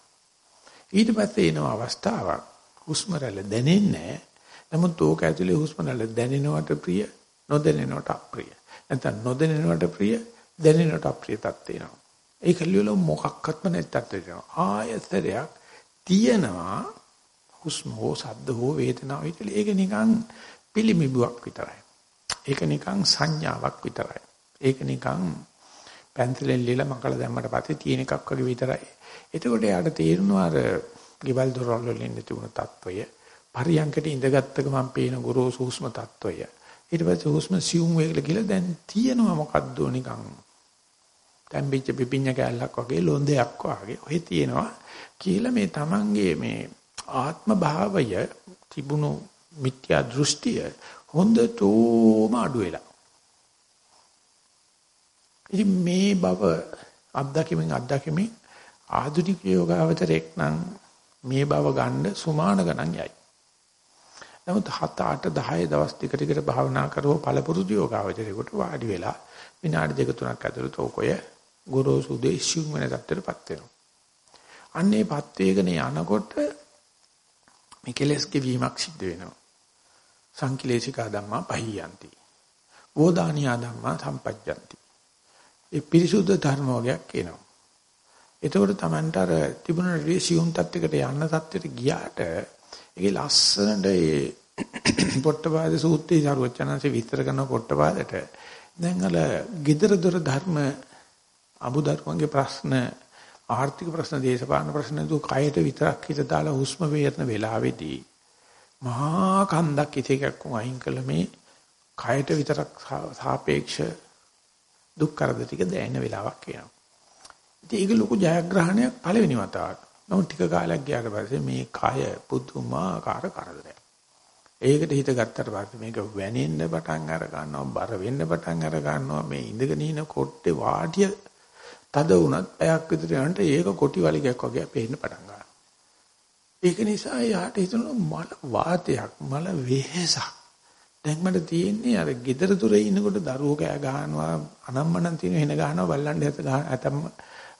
ඊට පස්සේ එන අවස්ථාවක් හුස්ම රැල්ල දැනෙන්නේ නමුත් ඕක ඇතුලේ හුස්ම රැල්ල දැනෙනවට ප්‍රිය නොදැනෙනවට අප්‍රිය. නැත්නම් නොදැනෙනවට ප්‍රිය දැනෙනවට අප්‍රිය තත්ත්වේනවා. ඒක ලියල මොකක්වත්ම නැත්තත් වෙනවා. ආයතරයක් තියෙනවා හුස්ම හෝ ශබ්ද හෝ වේදනාව විතර ඒක නිකන් පිළිමිබුවක් විතරයි. ඒක නිකන් සංඥාවක් විතරයි. ඒක නිකන් පැන්සලෙන් ලියලා මකලා දැම්මට පස්සේ තියෙන එකක් වගේ විතරයි. එතකොට යාට තේරෙනවා අර ගෙවල් දොරවල් වල ඉන්න තිබුණ తত্ত্বය පරියන්කට ඉඳගත්තු ගමන් පේන ගොරෝසු හුස්ම తত্ত্বය. ඊට පස්සේ හුස්ම සියුම් වෙලා ගිහලා දැන් තියෙනවා මොකද්ද නිකන් තැම්බිච්ච පිපිඤ්ඤ කැලක් වගේ ලොන්දයක් වගේ ඔහෙ තියෙනවා කියලා මේ Tamange මේ ආත්ම භාවය තිබුණු මිත්‍යා දෘෂ්ටිය හොඳටම අඩු වෙලා. ඉතින් මේ බව අත්දැකීමෙන් අත්දැකීමෙන් ආධුනික යෝගාවචරයක් නම් මේ බව ගන්න සුමාන ගණන් යයි. නමුත් 7 8 10 දවස් ටික ටිකට භාවනා කරව පළපුරුදු යෝගාවචරයකට වාඩි වෙලා විනාඩි දෙක තුනක් ඇතුළත ඔකය ගොරෝසු දේශියුම් වෙන තත්ත්වයටපත් වෙනවා. අන්නේපත් වේගන යනකොට මේ කෙලස් ගෙවීමක් සිද්ධ වෙනවා. සංකිලේශිකා ධම්මා පහියන්ති. වෝදානියා ධම්මා සම්පජ්ජಂತಿ. ඒ පිරිසුදු ධර්ම වර්ගයක් එනවා. එතකොට Tamanට අර තිබුණ රිසියුම් තත්යකට යන්න තත්යට ගියාට ඒකේ ලස්සනට ඒ පොට්ටපාද සූත්‍රයේ සරුවචනanse විස්තර කරන පොට්ටපාදට දැන් අල gedara dora ධර්ම අබු ධර්මගේ ප්‍රශ්න ආර්ථික ප්‍රශ්න දේශපාලන ප්‍රශ්න දු කයට විතරක් හිත දාලා හුස්ම වේරන වෙලාවේදී මහා කන්දක් ඉතේකක් වයින් කළ මේ කයට විතරක් සාපේක්ෂ දුක් කරදර ටික දැනෙන වෙලාවක් එනවා. ඉතින් ඒක ලොකු ජයග්‍රහණයක් පළවෙනි වතාවට. නමුත් ටික කාලයක් ගියාට පස්සේ මේ කය පුදුමාකාර කරදරයක්. ඒකට හිත ගත්තට පස්සේ මේක වැනෙන්න පටන් අර ගන්නවා, බර වෙන්න පටන් අර ගන්නවා. මේ ඉඳගෙන ඉන කොට්ටේ වාටිය තද වුණත් පැයක් විතර යනට ඒක කොටි වලිගයක් වගේ පේන්න පටන් ගන්නවා. ඒක නිසා යාට හිතෙනවා මල වාතයක්, මල වෙහෙසක්. දැන් මට තියෙන්නේ අර gedara dure ඉන්නකොට දරුවෝ කෑ ගහනවා, අනම්මනම් තියෙන වෙන ගහනවා, බල්ලන්ට හැත ගහ ඇතම්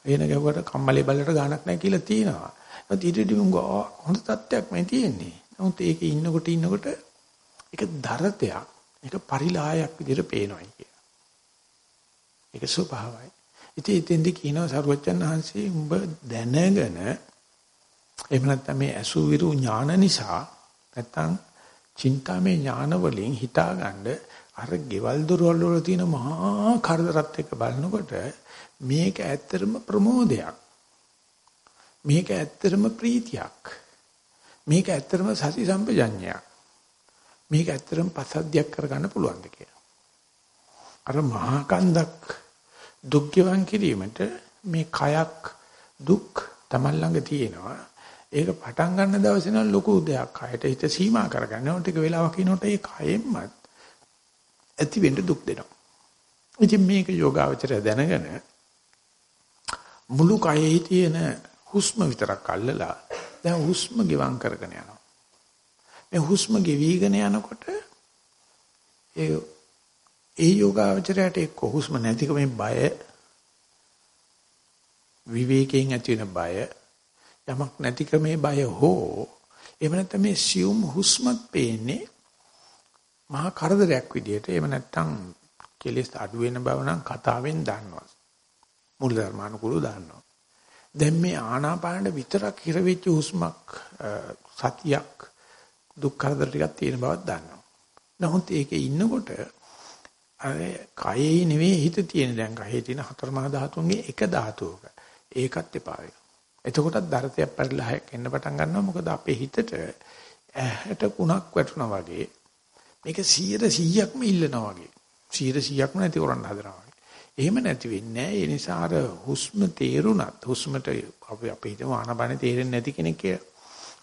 වෙන ගැව්වට කම්මලේ බල්ලට ගානක් නැහැ කියලා තියෙනවා. ඒත් ඊටදී උංග හොඳ තත්ත්වයක් මේ තියෙන්නේ. නමුත් ඒකේ ඉන්නකොට ඉන්නකොට ඒක දරතයක්, ඒක පරිලායක් විදිහට පේනවා කිය. ඒක ස්වභාවයි. ඉතින් එතෙන්දී කියනවා සරුවච්චන් වහන්සේ උඹ දැනගෙන එහෙම නැත්නම් මේ අසුවිරු ඥාන නිසා නැත්නම් චින්තාමේ ඥාන වලින් හිතාගන්න අර ගෙවල් දොරවල් වල තියෙන මහා කරදරත් එක්ක බලනකොට මේක ඇත්තටම ප්‍රමෝදයක්. මේක ඇත්තටම ප්‍රීතියක්. මේක ඇත්තටම සති සම්පජඤ්ඤයක්. මේක ඇත්තටම පසද්දයක් කරගන්න පුළුවන්ද කියලා. අර මහා කන්දක් දුක් ගෙවන් කිරීමට මේ කයක් දුක් තමන් ළඟ තියෙනවා. ඒක පටන් ගන්න දවසේ නම් ලොකු දෙයක්. කයට හිත සීමා කරගන්න ඕන ටික වෙලාවක් ඉනොට ඒ කයෙන්මත් ඇති වෙන්න දුක් දෙනවා. ඉතින් මේක යෝගාවචරය දැනගෙන මුළු කයෙහි තියෙන හුස්ම විතරක් අල්ලලා දැන් හුස්ම ගෙවම් කරගෙන යනවා. මේ හුස්ම ගෙවිගෙන යනකොට ඒ ඒ යෝගාවචරයට එක්ක හුස්ම නැතිකමේ බය විවේකයෙන් ඇති වෙන බය යමක් නැතිකමේ බය හෝ එහෙම නැත්නම් මේ සියුම් හුස්මත් පේන්නේ මහා කරදරයක් විදියට. එහෙම නැත්නම් කෙලෙස් අඩු වෙන බව නම් කතාවෙන් දන්නවා. මූල ධර්මානුකූලව දන්නවා. දැන් මේ ආනාපානෙ විතරක් හිර වෙච්ච හුස්මක් සතියක් දුක් කරදර ටිකක් තියෙන බවක් දන්නවා. නමුත් ඒකේ ඉන්නකොට අර කයේ නෙවෙයි හිත තියෙන දැන් කයේ තියෙන හතර මහා ධාතුන්ගේ එක ධාතුවක ඒකත් එපා වෙනවා. එතකොටත් දරතයක් පරිලහයක් එන්න පටන් ගන්නවා. මොකද අපේ හිතට ඇහැට කුණක් වැටුණා වගේ මේක 100%ක්ම ඉල්ලනවා වගේ. 100%ක්ම නැති කරන්න හදනවා වගේ. එහෙම නැති වෙන්නේ නැහැ. ඒ නිසා අර හුස්ම තේරුණත් හුස්මට අපි අපි හිතමු ආනබන තේරෙන්නේ නැති කෙනෙක් කියලා.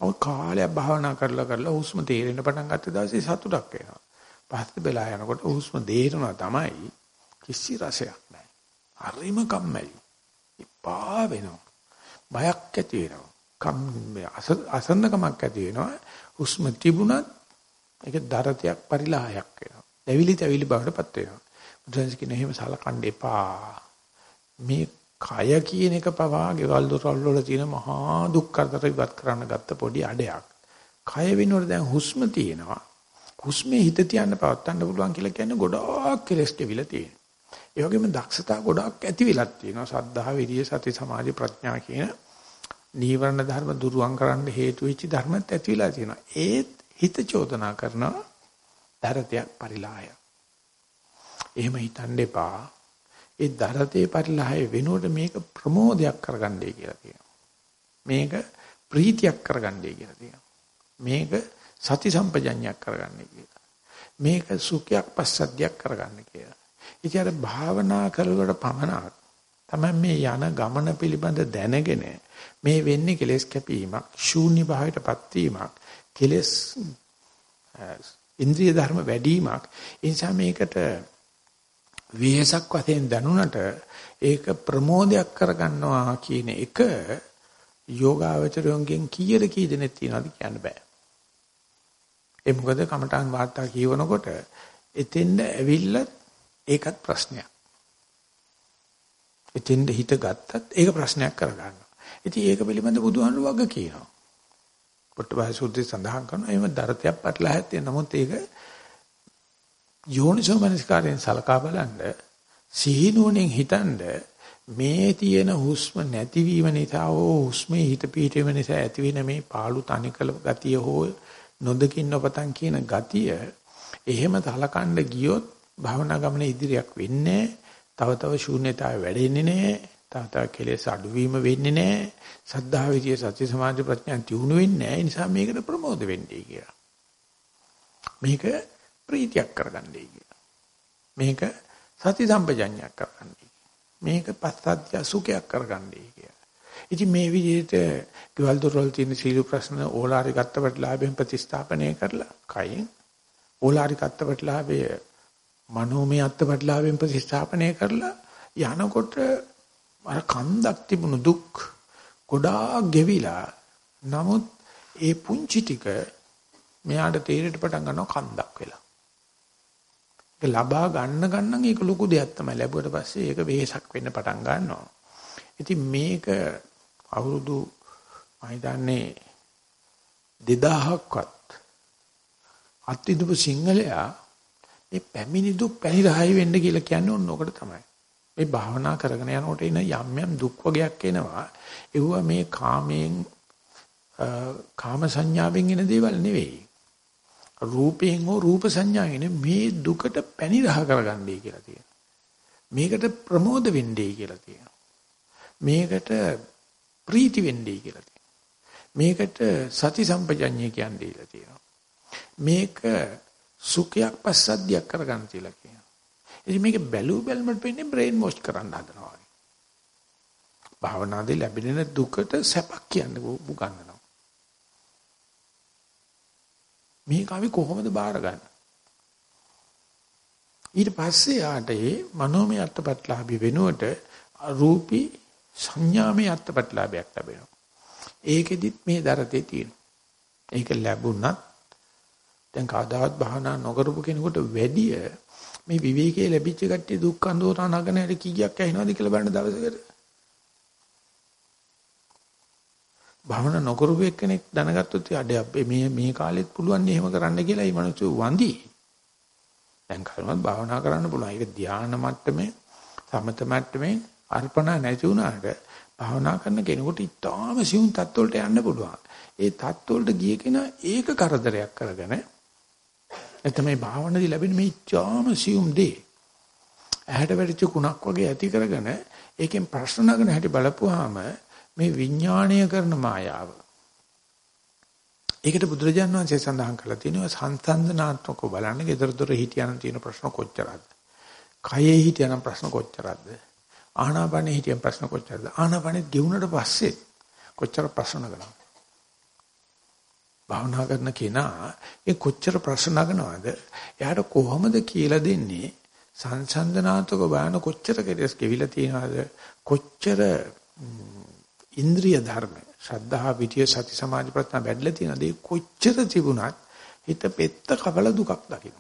ඔය කාලයක් භාවනා කරලා කරලා හුස්ම තේරෙන්න පටන් ගත්ත දවසේ සතුටක් එනවා. පස්සේ බලා යනකොට හුස්ම දේරුණා තමයි කිසි රසයක් නැහැ. හරිම කම්මැලි. ඉපා වෙනවා. බයක් ඇති වෙනවා. කම් අසන්නකමක් ඇති වෙනවා. හුස්ම තිබුණත් ඒක දරතයක් පරිලාහයක් වෙනවා. දැවිලි තැවිලි බවටපත් වෙනවා. බුදුන්ස කියන එහෙම සලකන්න එපා. මේ කය කියන එක පවා ගෙවල් දොරවල් වල තියෙන මහා දුක් කරදර ඉවත් කරන්න ගත්ත පොඩි අඩයක්. කය වෙනකොට දැන් හුස්ම තියෙනවා. හුස්මේ හිත තියන්න පවත්තන්න පුළුවන් කියලා කියන්නේ ගොඩාක් කෙලස් දෙවිලා තියෙනවා. ඒ වගේම දක්ෂතා ගොඩාක් ඇති වෙලා තියෙනවා. සද්ධා, විරිය, සති, සමාධි, ප්‍රඥා කියන නීවරණ ධර්ම දුරුවන් කරන්න හේතු වෙච්ච ධර්මත් ඇති වෙලා තියෙනවා. ඒත් හිත චෝදනා කරනවා ධරතයක් පරිලාය. එහෙම හිතන්න එපා. ඒ ධරතේ පරිලාහය වෙනුවට මේක ප්‍රමෝදයක් කරගන්නයි කියලා කියනවා. මේක ප්‍රීතියක් කරගන්නයි කියලා කියනවා. මේක සති සම්පජඤ්ඤයක් කරගන්නයි කියලා. මේක සුඛයක් පස්සද්ධියක් කරගන්න කියලා. ඉතින් අර භාවනා කරලවට පමණක් තමයි මේ යන ගමන පිළිබඳ දැනගෙන මේ වෙන්නේ කෙලෙස් කැපීමක්, ශූන්‍ය භාවයටපත් වීමක්, කෙලෙස් ඉන්ද්‍රිය ධර්ම වැඩිවීමක්. ඒ නිසා මේකට වෙහසක් වශයෙන් දැනුණට ඒක ප්‍රමෝදයක් කරගන්නවා කියන එක යෝගාවචරයෙන් කීයද කී දෙනෙක් තියනවද කියන්න බෑ. ඒ මොකද කමඨාන් වාර්තා කියවනකොට එතෙන්ද ඇවිල්ලා ඒකත් ප්‍රශ්නයක්. එතෙන්ද හිත ගත්තත් ඒක ප්‍රශ්නයක් කරගන්නවා. ඉතින් ඒක පිළිබඳ බුදුහාමුදුරුවෝ වග කියනවා. පොට්ටබාය සූත්‍රයේ සඳහන් කරනවා එහෙම දරතයක් පැටලහැත් තියෙන නමුත් ඒක යෝනිසෝ මනස්කාරයෙන් සලකා බලන්න සිහිනුවණෙන් හිතනද මේ තියෙන හුස්ම නැතිවීම නිසා හෝ හුස්මේ හිත පිහිටීම නිසා ඇතිවෙන මේ පාළු තනිකල ගතිය හෝ නොදකින් නොපතන් කියන ගතිය එහෙම තලකණ්ඩ ගියොත් භවනා ගමන ඉදිරියක් වෙන්නේ තව තව ශූන්‍යතාවය වැඩෙන්නේ නැහැ. තව තව කෙලෙස් අඩුවීම වෙන්නේ නැහැ. සද්ධා විදියේ සත්‍ය සමාධි ප්‍රඥා තියුණු වෙන්නේ නැහැ. ඒ නිසා මේකට ප්‍රමෝද වෙන්නේ කියලා. මේක ප්‍රීතියක් කරගන්නයි කියලා. මේක සති සම්පජඤ්ඤයක් කරගන්නයි මේක පස්සද්ධිය සුඛයක් කරගන්නයි කියලා. ඉතින් මේ විදිහට ගෙවල් දොරවල් තියෙන සීල ප්‍රශ්න ඕලාරි ගත්තවට ලාභයෙන් ප්‍රතිස්ථාපනය කරලා කයින් ඕලාරි ගත්තවට ලාභය මනෝමය අත්පත්ලාවෙන් ප්‍රතිස්ථාපනය කරලා යනකොට අර කන්දක් තිබුණු දුක් ගොඩාක් ගෙවිලා නමුත් ඒ පුංචි ටික මෙයාට තේරෙට පටන් ගන්නවා කන්දක් වෙලා. ඒක ලබා ගන්න ගන්න ඒක ලොකු දෙයක් තමයි ලැබුවට පස්සේ ඒක වෙහසක් වෙන්න පටන් ගන්නවා. ඉතින් මේක අවුරුදු මම හිතන්නේ 2000ක්වත් අත්විඳපු සිංහලයා මේ පැමිණි දුක් පැනිරහයි වෙන්න කියලා කියන්නේ ඔන්න ඔකට තමයි. මේ භාවනා කරගෙන යනකොට එන යම් යම් දුක් වගේක් එනවා. ඒව මේ කාමයෙන් කාම සංඥාවෙන් එන දේවල් නෙවෙයි. රූපයෙන් හෝ රූප සංඥාවෙන් මේ දුකට පැනිරහ කරගන්නයි කියලා තියෙනවා. මේකට ප්‍රමෝද වෙන්නයි කියලා තියෙනවා. මේකට ප්‍රීති වෙන්නයි කියලා තියෙනවා. මේකට සති සම්පජඤ්ඤය කියන්නේ කියලා තියෙනවා. මේක සුඛයක් පස්සද්ධියක් කරගන්න කියලා කියනවා. ඉතින් මේක බැලු බැලමට වෙන්නේ බ්‍රේන් වොෂ් කරන්න හදනවා. භාවනාවේ ලැබෙන දුකට සැපක් කියන්නේ උගන්වනවා. මේක අපි කොහොමද බාර ගන්න? ඊට පස්සේ ආට ඒ මනෝමය අත්පත්ලාභි වෙනුවට රූපී සංඥාමය අත්පත්ලාභයක් ලැබෙනවා. ඒකෙදිත් මේ දරතේ තියෙනවා. ඒක ලැබුණත් දැන් කවදාවත් භාවනා නොකරපු කෙනෙකුට වැඩිය මේ විවේකයේ ලැබිච්ච කට්ටිය දුක් අඳුරා නගන හැටි කීයක් ඇහෙනවද කියලා බලන්න දවසකට. භාවනා නොකරපු එක්කෙනෙක් දැනගත්තොත් අඩේ අපේ මේ මේ කාලෙත් පුළුවන් නේ එහෙම කරන්න කියලා මේ මිනිස්සු වඳි. දැන් කරනවත් භාවනා කරන්න පුළුවන්. ඒක ධානා මට්ටමේ සමත මට්ටමේ අර්පණා නැති වුණාට භාවනා කරන කෙනෙකුට ඉතාම සියුම් තත්ත්වවලට යන්න පුළුවන්. ඒ තත්ත්වවලට ගිය කෙනා ඒක කරදරයක් කරගෙන එතමයි භාවනාවේ ලැබෙන මේ ඊචාම සියුම් දේ. ඇහැට වැටිච්ච කුණක් වගේ ඇති කරගෙන ඒකෙන් ප්‍රශ්න නගන හැටි බලපුවාම මේ විඥාණය කරන මායාව. ඒකට බුදුරජාණන් වහන්සේ සඳහන් කළා තියෙනවා සංසන්දනාත්මකව බලන්න gedara හිටියනම් තියෙන ප්‍රශ්න කොච්චරද? කයේ හිටියනම් ප්‍රශ්න කොච්චරද? ආනාපානේ හිටියනම් ප්‍රශ්න කොච්චරද? ආනාපානෙත් ගෙවුනට පස්සේ කොච්චර ප්‍රශ්න නගනවද? භාවනා කරන කෙනා ඒ කොච්චර ප්‍රශ්න නගනවද? එයාට කොහොමද කියලා දෙන්නේ? සංසන්දනාත්මක බාන කොච්චර කෙලස් කෙවිලා තියනවද? කොච්චර ඉන්ද්‍රිය ධර්ම ශ්‍රද්ධා විද්‍ය සති සමාධි ප්‍රඥා වැඩිලා තියෙනද? ඒ කොච්චර තිබුණත් හිත පෙත්ත කවල දුකක් දකින්න.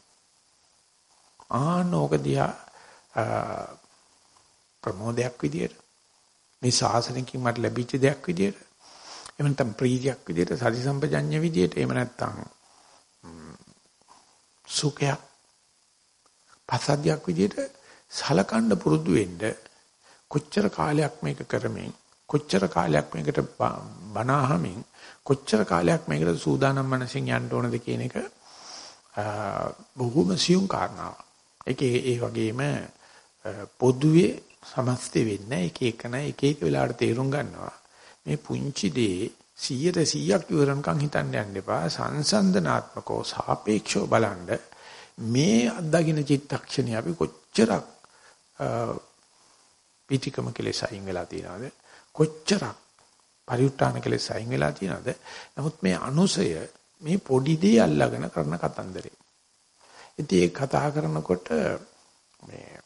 ආනෝක දිහා ප්‍රමෝදයක් විදියට මේ ශාසනකින් මට ලැබිච්ච දෙයක් විදියට එහෙම නැත්නම් ප්‍රීතියක් විදියට සති සම්පජඤ්ඤ විදියට එහෙම නැත්නම් සුඛයක් පසද්දයක් විදියට සලකන්න පුරුදු වෙන්න කොච්චර කාලයක් මේක කරමින් කොච්චර කාලයක් මේකට බනහමින් කොච්චර කාලයක් මේකට සූදානම් මනසින් යන්න ඕනද කියන එක බොහොම සියුම් කාරණාවක්. ඒකේ ඒ වගේම පොදුවේ සමස්තය වෙන්නේ එක එකන එක එක වෙලාවට තේරුම් ගන්නවා. මේ පුංචි දේ 100ට 100ක් ඉවරනකම් හිතන්න යන්න එපා. සංසන්දනාත්මකව සාපේක්ෂව බලන්න මේ අත්දකින්න චිත්තක්ෂණي අපි කොච්චරක් පීතිකම කෙලෙස අයින් වෙලා තියනවද? කොච්චරක් පරිඋත්තාන කෙලෙස් අයින් වෙලා තියෙනවද? නමුත් මේ අනුසය මේ පොඩි දේ අල්ලගෙන කරන කතන්දරේ. ඉතින් ඒ කතා කරනකොට මේ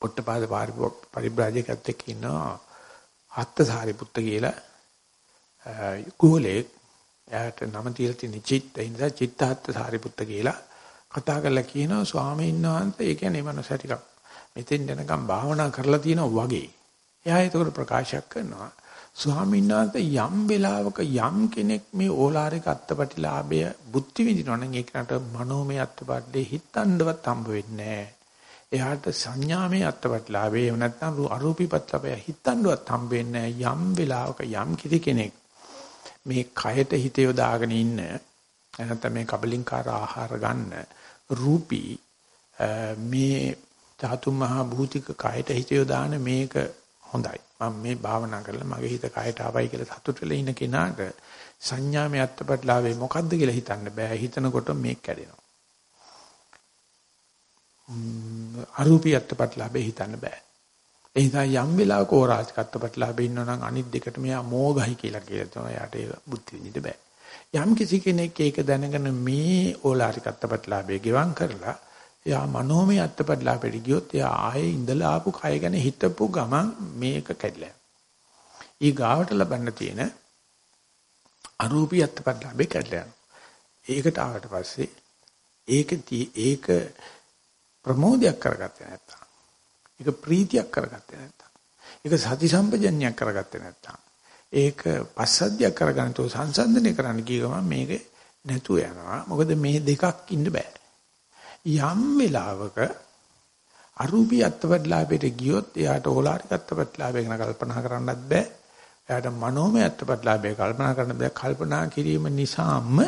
පොට්ටපාද පරිබ්‍රාජකත් එක්ක ඉන්නවා හත්ත සාරිපුත්ත කියලා ගෝලෙක් එයාට නම තියලා තියෙන චිත්ත. ඉඳලා චිත්තහත්ත සාරිපුත්ත කියලා කතා කරලා කියනවා ස්වාමීන් වහන්සේ. ඒ කියන්නේ මනස ටිකක් මෙතෙන් යනකම් භාවනා කරලා තියෙනවා වගේ. එයා ඒකට ප්‍රකාශයක් කරනවා. ස්වාමීන් වහන්සේ යම් වෙලාවක යම් කෙනෙක් මේ ඕලාරික අත්පටිලාභය බුද්ධි විඳිනවා නම් ඒකට මනෝමය අත්පට්ඨේ හිතන්නවත් හම්බ වෙන්නේ එයාට සංඥාමය අත්පටිලාභය එහෙම නැත්නම් අරූපී පත්ලපය හිතන්නවත් හම්බ වෙන්නේ යම් වෙලාවක යම් කිසි කෙනෙක් මේ කයට හිත යොදාගෙන ඉන්න නැත්නම් මේ කබලින්කාර ආහාර ගන්න රූපී මේ ධාතු මහා භූතික කයට හිත යොදාන මේක හොඳයි. මම මේ භාවනා කරලා මගේ හිත කයට ආවයි කියලා සතුට වෙලා ඉන්න කෙනාට සංඥාමය අත්පත්ලාවේ මොකද්ද කියලා හිතන්න බෑ. හිතනකොට මේක කැඩෙනවා. අරූපී අත්පත්ලාවේ හිතන්න බෑ. ඒ නිසා යම් වෙලාවක ඕරාසික අත්පත්ලාවේ ඉන්නවනම් අනිත් දෙකට මෙයා මෝගයි කියලා කියලා තමයි යාට ඒක බුද්ධි විඳින්න බෑ. යම් කිසි කෙනෙක් ඒක දැනගෙන මේ ඕලාරික අත්පත්ලාවේ ගෙවම් කරලා එයා මනෝමය අත්පත්ලාපෙට ගියොත් එයා ආයේ ඉඳලා ආපු කය ගැන හිතපු ගමන් මේක කැඩලා. ඊ ගාවට ලබන්න තියෙන අරූපී අත්පත්ලාපේ කැඩලා. ඒකට ආවට පස්සේ ඒකදී ඒක ප්‍රමෝදයක් කරගත්තේ නැත්තම්. ඒක ප්‍රීතියක් කරගත්තේ නැත්තම්. ඒක සති සම්පජඤ්ඤයක් කරගත්තේ නැත්තම්. ඒක පස්සද්ධියක් කරගන්න තෝ සංසන්දනය කරන්න ගිය ගමන් මේක නැතුව යනවා. මොකද මේ දෙකක් ඉන්න බෑ. යම් වෙලාවක අරූපී අත්පත්ලාභයට ගියොත් එයාට ඕලාරික අත්පත්ලාභය ගැන කල්පනා කරන්නත් බෑ. එයාට මනෝමය අත්පත්ලාභය කල්පනා කරන්න බෑ. කල්පනා කිරීම නිසාම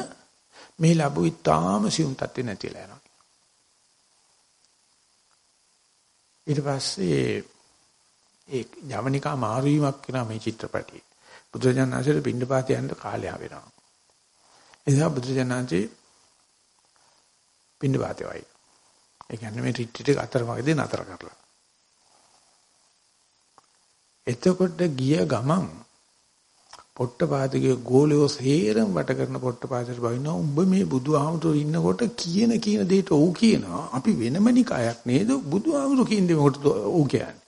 මේ ලැබු ඉතාම සියුම් තත්ත්වෙ නැතිලා යනවා. ඊට පස්සේ ඒ ජවනිකා මාරු වීමක් වෙනවා මේ චිත්‍රපටියේ. බුදුරජාණන් පින්නපාත යන්න කාලය වෙනවා. එදා බුදුරජාණන්සේ පින්න වාතේ වයි. ඒ කියන්නේ මේ රිට්‍රීට් එක අතරමඟදී නතර කරලා. එතකොට ගිය ගමන් පොට්ටපාදගේ ගෝලියෝ සේරම වට කරන පොට්ටපාදට බයිනවා උඹ මේ බුදුහාමුදුරු ඉන්නකොට කියන කියන දෙයට ඔව් කියනවා. අපි වෙනම නිකායක් නේද? බුදුහාමුදුරු කියන දේ මොකටද ඔව් කියන්නේ?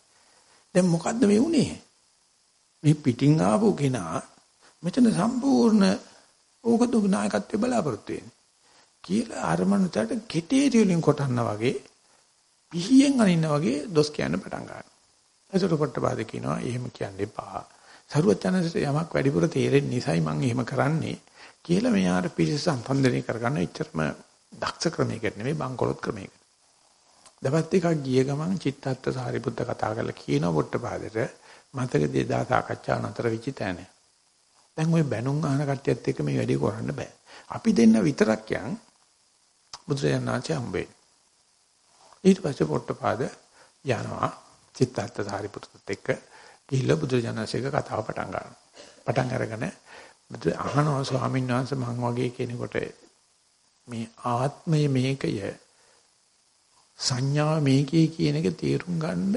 දැන් මොකද්ද මේ උනේ? මේ පිටින් ආපු කෙනා මෙතන සම්පූර්ණ ඕකද නායකත්වයේ බලාපොරොත්තු වෙන්නේ? කියලා අර මනුස්සයාට කෙටේටි වලින් කොටන්න වගේ පිහියෙන් අනින්න වගේ දොස් කියන්න පටන් ගන්නවා. ඒසට පොට්ටපාද කියනවා එහෙම කියන්න එපා. සරුවචනසට යමක් වැඩිපුර තේරෙන්න නිසායි මම එහෙම කරන්නේ කියලා මෙයාට පිරිස සම්බන්ධනය කරගන්න එච්චරම දක්ෂ ක්‍රමයකට නෙමෙයි බංකොලොත් ක්‍රමයකට. දවස් දෙකක් ගිය ගමන් චිත්තත්ත සාරිපුත්ත කතා කරලා කියන පොට්ටපාදට මතකදී දා සාකච්ඡා නතර වෙච්ච තැන. දැන් ওই බැනුම් අහන කට්ටියත් එක්ක මේ වැඩේ කරන්න බෑ. අපි දෙන්න විතරක් යන් බුදුරජාණන් වහන්සේ හම්බෙන්නේ. ඊට පස්සේ පොට්ටපාද යනවා චිත්තත්ත සාරිපුත්‍රත් එක්ක ගිහිල්ලා බුදුරජාණන්සේක කතාව පටන් ගන්නවා. පටන් අරගෙන බුදු අහනවා ස්වාමීන් වහන්සේ මං වගේ කෙනෙකුට මේ ආත්මය මේකය සංඥා මේකේ කියන එක තේරුම් ගන්න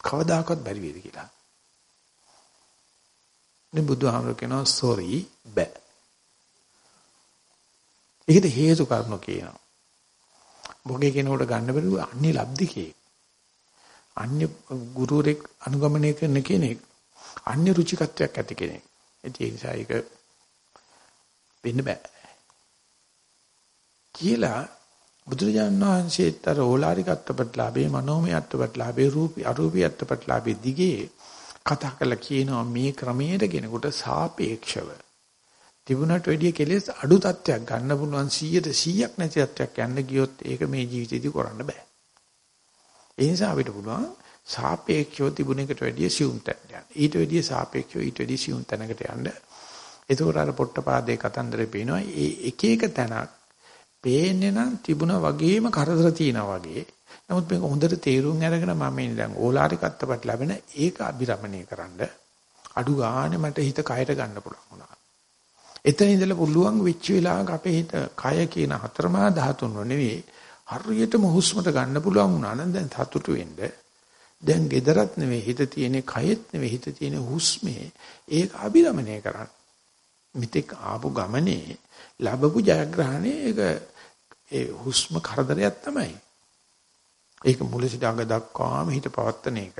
කවදාකවත් බැරි වේද කියලා. ඉතින් බුදුහාමර කියනවා sorry බෑ. ඒකද හේතු කාරණා කියනවා. මොකේ කෙනෙකුට ගන්න බැරුව අන්නේ ලබ්ධිකේ. අන්‍ය ගුරුවරෙක් අනුගමනය කරන කෙනෙක් අන්‍ය රුචිකත්වයක් ඇති කෙනෙක්. ඒ නිසා ඒක වෙන්න බෑ. කියලා බුදුරජාණන් වහන්සේත් අර ඕලාරික අත්පත්ලාභේ මනෝමය අත්පත්ලාභේ රූපී අරූපී අත්පත්ලාභේ දිගේ කතා කරලා කියනවා මේ ක්‍රමයට කෙනෙකුට සාපේක්ෂව තිබුණට වැඩිය කෙලෙස් අඩු තත්ත්වයක් ගන්න පුළුවන් 100ට 100ක් නැති තත්ත්වයක් යන්න ගියොත් ඒක මේ ජීවිතේදී කරන්න බෑ. ඒ නිසා අපිට පුළුවන් සාපේක්ෂව තිබුණේකට වැඩිය සියුම් තැනට යන්න. ඊට වැඩිය සාපේක්ෂව ඊට වැඩිය සියුම් තැනකට යන්න. එතකොට අර පොට්ටපාදේ කතන්දරේ පේනවා ඒ එක එක තැනක් පේන්නේ නම් තිබුණා වගේම කරදර තියනා වගේ. නමුත් මේක හොඳට තේරුම් අරගෙන මම මේ දැන් ඕලාරිකත්වපත් ලැබෙන ඒක අභිරමණය කරන්න අඩු ගානේ මට හිත කයට ගන්න පුළුවන් වුණා. එතන ඉඳලා පුළුවන් වෙච්ච වෙලාවක අපේ හිත කය කියන හතරමා ධාතුන් නෙවෙයි හරියටම හුස්මට ගන්න පුළුවන් වුණා නම් දැන් සතුටු වෙන්න. දැන් gedarat නෙවෙයි හිත තියෙන්නේ කයෙත් නෙවෙයි හිත තියෙන්නේ හුස්මේ. ඒක අභිරමණය කරන්න. මිත්‍යක් ආපු ගමනේ ලැබපු ජයග්‍රහණය ඒක ඒ හුස්ම කරදරයක් තමයි. ඒක මුල සිට අග දක්වාම හිත පවත්තන එක.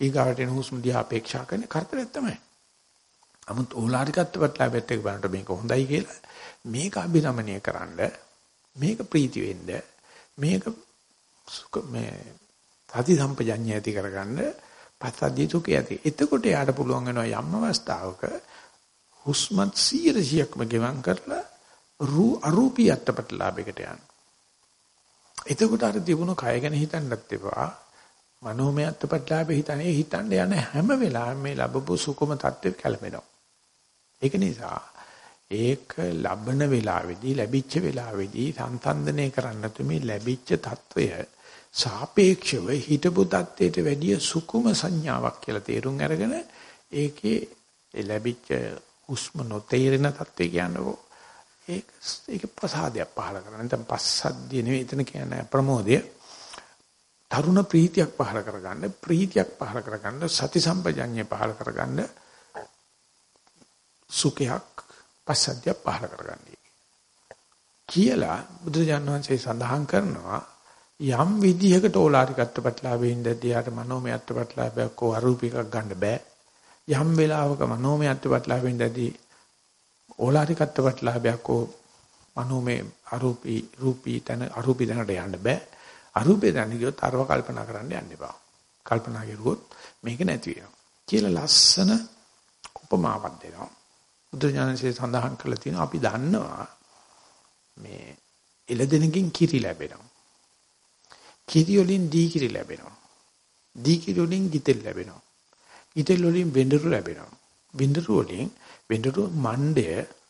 ඊගාට එන හුස්ම දිහා අපේක්ෂා කරන කරදරයක් තමයි. නමුත් ඕලාරිකත්වයට ලැබෙත් එක බලන්න මේක හොඳයි කියලා මේක අභිරමණය කරන්න මේක ප්‍රීති වෙන්න මේක සුඛ මේ සති සම්පජඤ්ඤය ඇති කරගන්න පස්සද්ධිය සුඛය ඇති. එතකොට යාට පුළුවන් වෙනවා යම් අවස්ථාවක හුස්මත් 100%ක්ම ගෙවම් කරලා රූ අරූපී අත්පත්ලාභයකට යන්න. එතකොට අර තිබුණු කය ගැන හිතන්නත් එපා. මනෝමය අත්පත්ලාභය හිතන්නේ හිතන්න යන හැම වෙලාවෙම මේ ලැබපු සුකුම தත්ත්වෙ කැළඹෙනවා. ඒක නිසා ඒක ලබන වෙලාවේදී ලැබිච්ච වෙලාවේදී සංසන්දනය කරන්න තුමේ ලැබිච්ච తত্ত্বය සාපේක්ෂව හිටපු தත්ත්වයට වැඩිය සුකුම සංඥාවක් කියලා තේරුම් අරගෙන ඒකේ ඒ ලැබිච්ච හුස්ම නොතේරෙන தත්ත්වය කියනකො ඒක ඒක ප්‍රසාදයක් පහළ කරන නැත්නම් පස්සද්ධිය නෙවෙයි. එතන කියන්නේ ප්‍රමෝදය තරුණ ප්‍රීතියක් පහළ කරගන්න ප්‍රීතියක් පහළ කරගන්න සති සම්පජඤ්ඤය පහළ කරගන්න සුඛයක් පස්සද්ධිය පහල කරගන්නේ. කියලා බුදුරජාණන් වහන්සේ සඳහන් කරනවා යම් විදිහකට ඕලාරිකත්ව ප්‍රතිලාභයෙන් දැදියාට මනෝමයත්ව ප්‍රතිලාභයක් හෝ අරූපිකක් ගන්න බෑ. යම් වෙලාවක මනෝමයත්ව ප්‍රතිලාභයෙන් දැදී ඕලාරිකත්ව ප්‍රතිලාභයක් හෝ මනෝමය අරූපී රූපී තන අරූපී තැනට යන්න බෑ. අරූපේ තැන ගියොත් අරව කල්පනා කරන්න යන්න එපා. කල්පනා කරුවොත් මේක නැති වෙනවා. කියලා ලස්සන උපමාවක් දෙනවා. බුදුඥානසේ සඳහන් කරලා තියෙනවා අපි දන්නවා මේ එළදෙනකින් කිරි ලැබෙනවා. කිරි වලින් දී කිරි ලැබෙනවා. දී කිරි වලින් ගිතෙල් ලැබෙනවා. ගිතෙල් වලින් වෙඬරු ලැබෙනවා. වෙඬරු වලින් වෙඬරු මණ්ඩය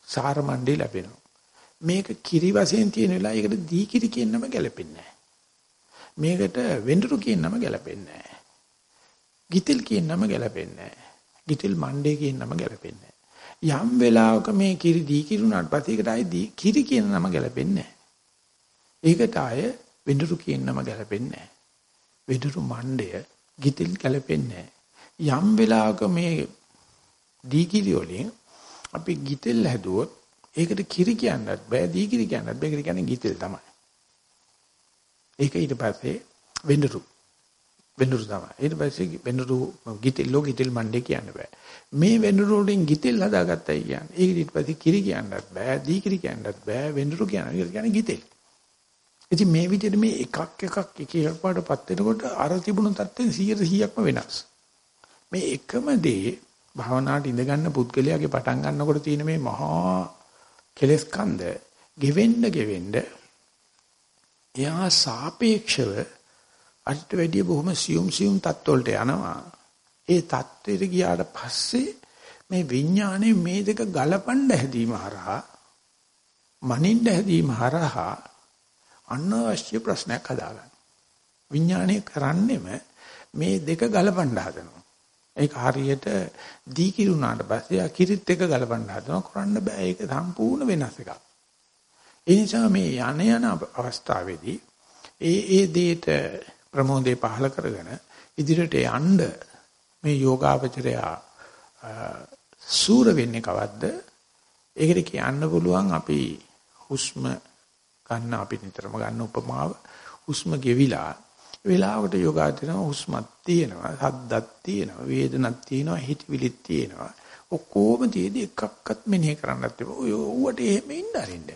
සාර මණ්ඩය ලැබෙනවා. මේක කිරි වශයෙන් තියෙන වෙලාව ඒකට දී කිරි කියන නම ගැලපෙන්නේ මේකට වෙඬරු කියන නම ගැලපෙන්නේ නැහැ. ගිතෙල් කියන නම ගැලපෙන්නේ නැහැ. ගිතෙල් මණ්ඩේ කියන නම ගැලපෙන්නේ යම් වෙලාවක මේ කිරි දී කිරුණාට පස්සේ ඒකට ආයේ දී කිරි කියන නම ගැලපෙන්නේ නැහැ. ඒකට ආයේ වෙඬරු කියන නම ගැලපෙන්නේ නැහැ. වෙඬරු මණ්ඩය ගිතෙල් ගැලපෙන්නේ නැහැ. යම් වෙලාවක මේ දී කිරි වලින් අපි ගිතෙල් හැදුවොත් ඒකට කිරි කියන්නත් බෑ දී කිරි කියන්නත් බෑ ඒකට කියන්නේ ගිතෙල් තමයි. ඒක ඊට පස්සේ වෙඬරු වෙඬරු තමයි. ඊට පස්සේ වෙඬරු ගිතෙල් ලෝ ගිතෙල් මණ්ඩේ කියන්න බෑ. මේ වෙඬරු වලින් ගිතෙල් හදාගත්තයි කියන්නේ. ඒක ඊට පස්සේ කිරි කියන්නත් බෑ, දී කිරි කියන්නත් බෑ, වෙඬරු කියන්න. ඒක කියන්නේ ගිතෙල්. ඉතින් මේ විදිහට මේ එකක් එකක් එක එකක් පාටපත් වෙනකොට අර තිබුණු தත්ත්වෙන් 100%ක්ම වෙනස්. මේ එකම දේ භවනාට ඉඳ ගන්න පුද්ගලයාගේ පටන් ගන්නකොට තියෙන මේ මහා කෙලස් කන්ද ගෙවෙන්න ගෙවෙන්න එයා සාපේක්ෂව අරිට වැඩිය බොහොම සියුම් සියුම් තත්ත්වවලට යනවා. ඒ தත්ත්වයට ගියාට පස්සේ මේ විඥානේ මේ දෙක ගලපන්න හැදීම හරහා මනින්න හැදීම හරහා අනවශ්‍ය ප්‍රශ්නයක් හදාගන්න. විඥානේ කරන්නේම මේ දෙක ගලපන්න හදනවා. ඒක හරියට දී කිරුණාට පස්සේ ආ කිරිත් එක ගලපන්න හදනවා කරන්න බෑ ඒක සම්පූර්ණ වෙනස් එකක්. ඒ නිසා මේ යන යන අවස්ථාවේදී ඒ ඒ දේට ප්‍රමෝදේ පහල කරගෙන ඉදිරියට යන්න මේ යෝගාවචරය සූර වෙන්නේ කවද්ද? ඒකට කියන්න පුළුවන් අපි හුස්ම ගන්න අපි නිතරම ගන්න උපමාව. හුස්ම ගෙවිලා වෙලාවට යෝගාචරණ හුස්මක් තියෙනවා හද්දක් තියෙනවා වේදනක් තියෙනවා හිතවිලිත් තියෙනවා. ඔක්කොම තියදී එකක්වත් මෙනෙහි කරන්නත් එපා ඔය ඌට එහෙම ඉන්න අරින්න.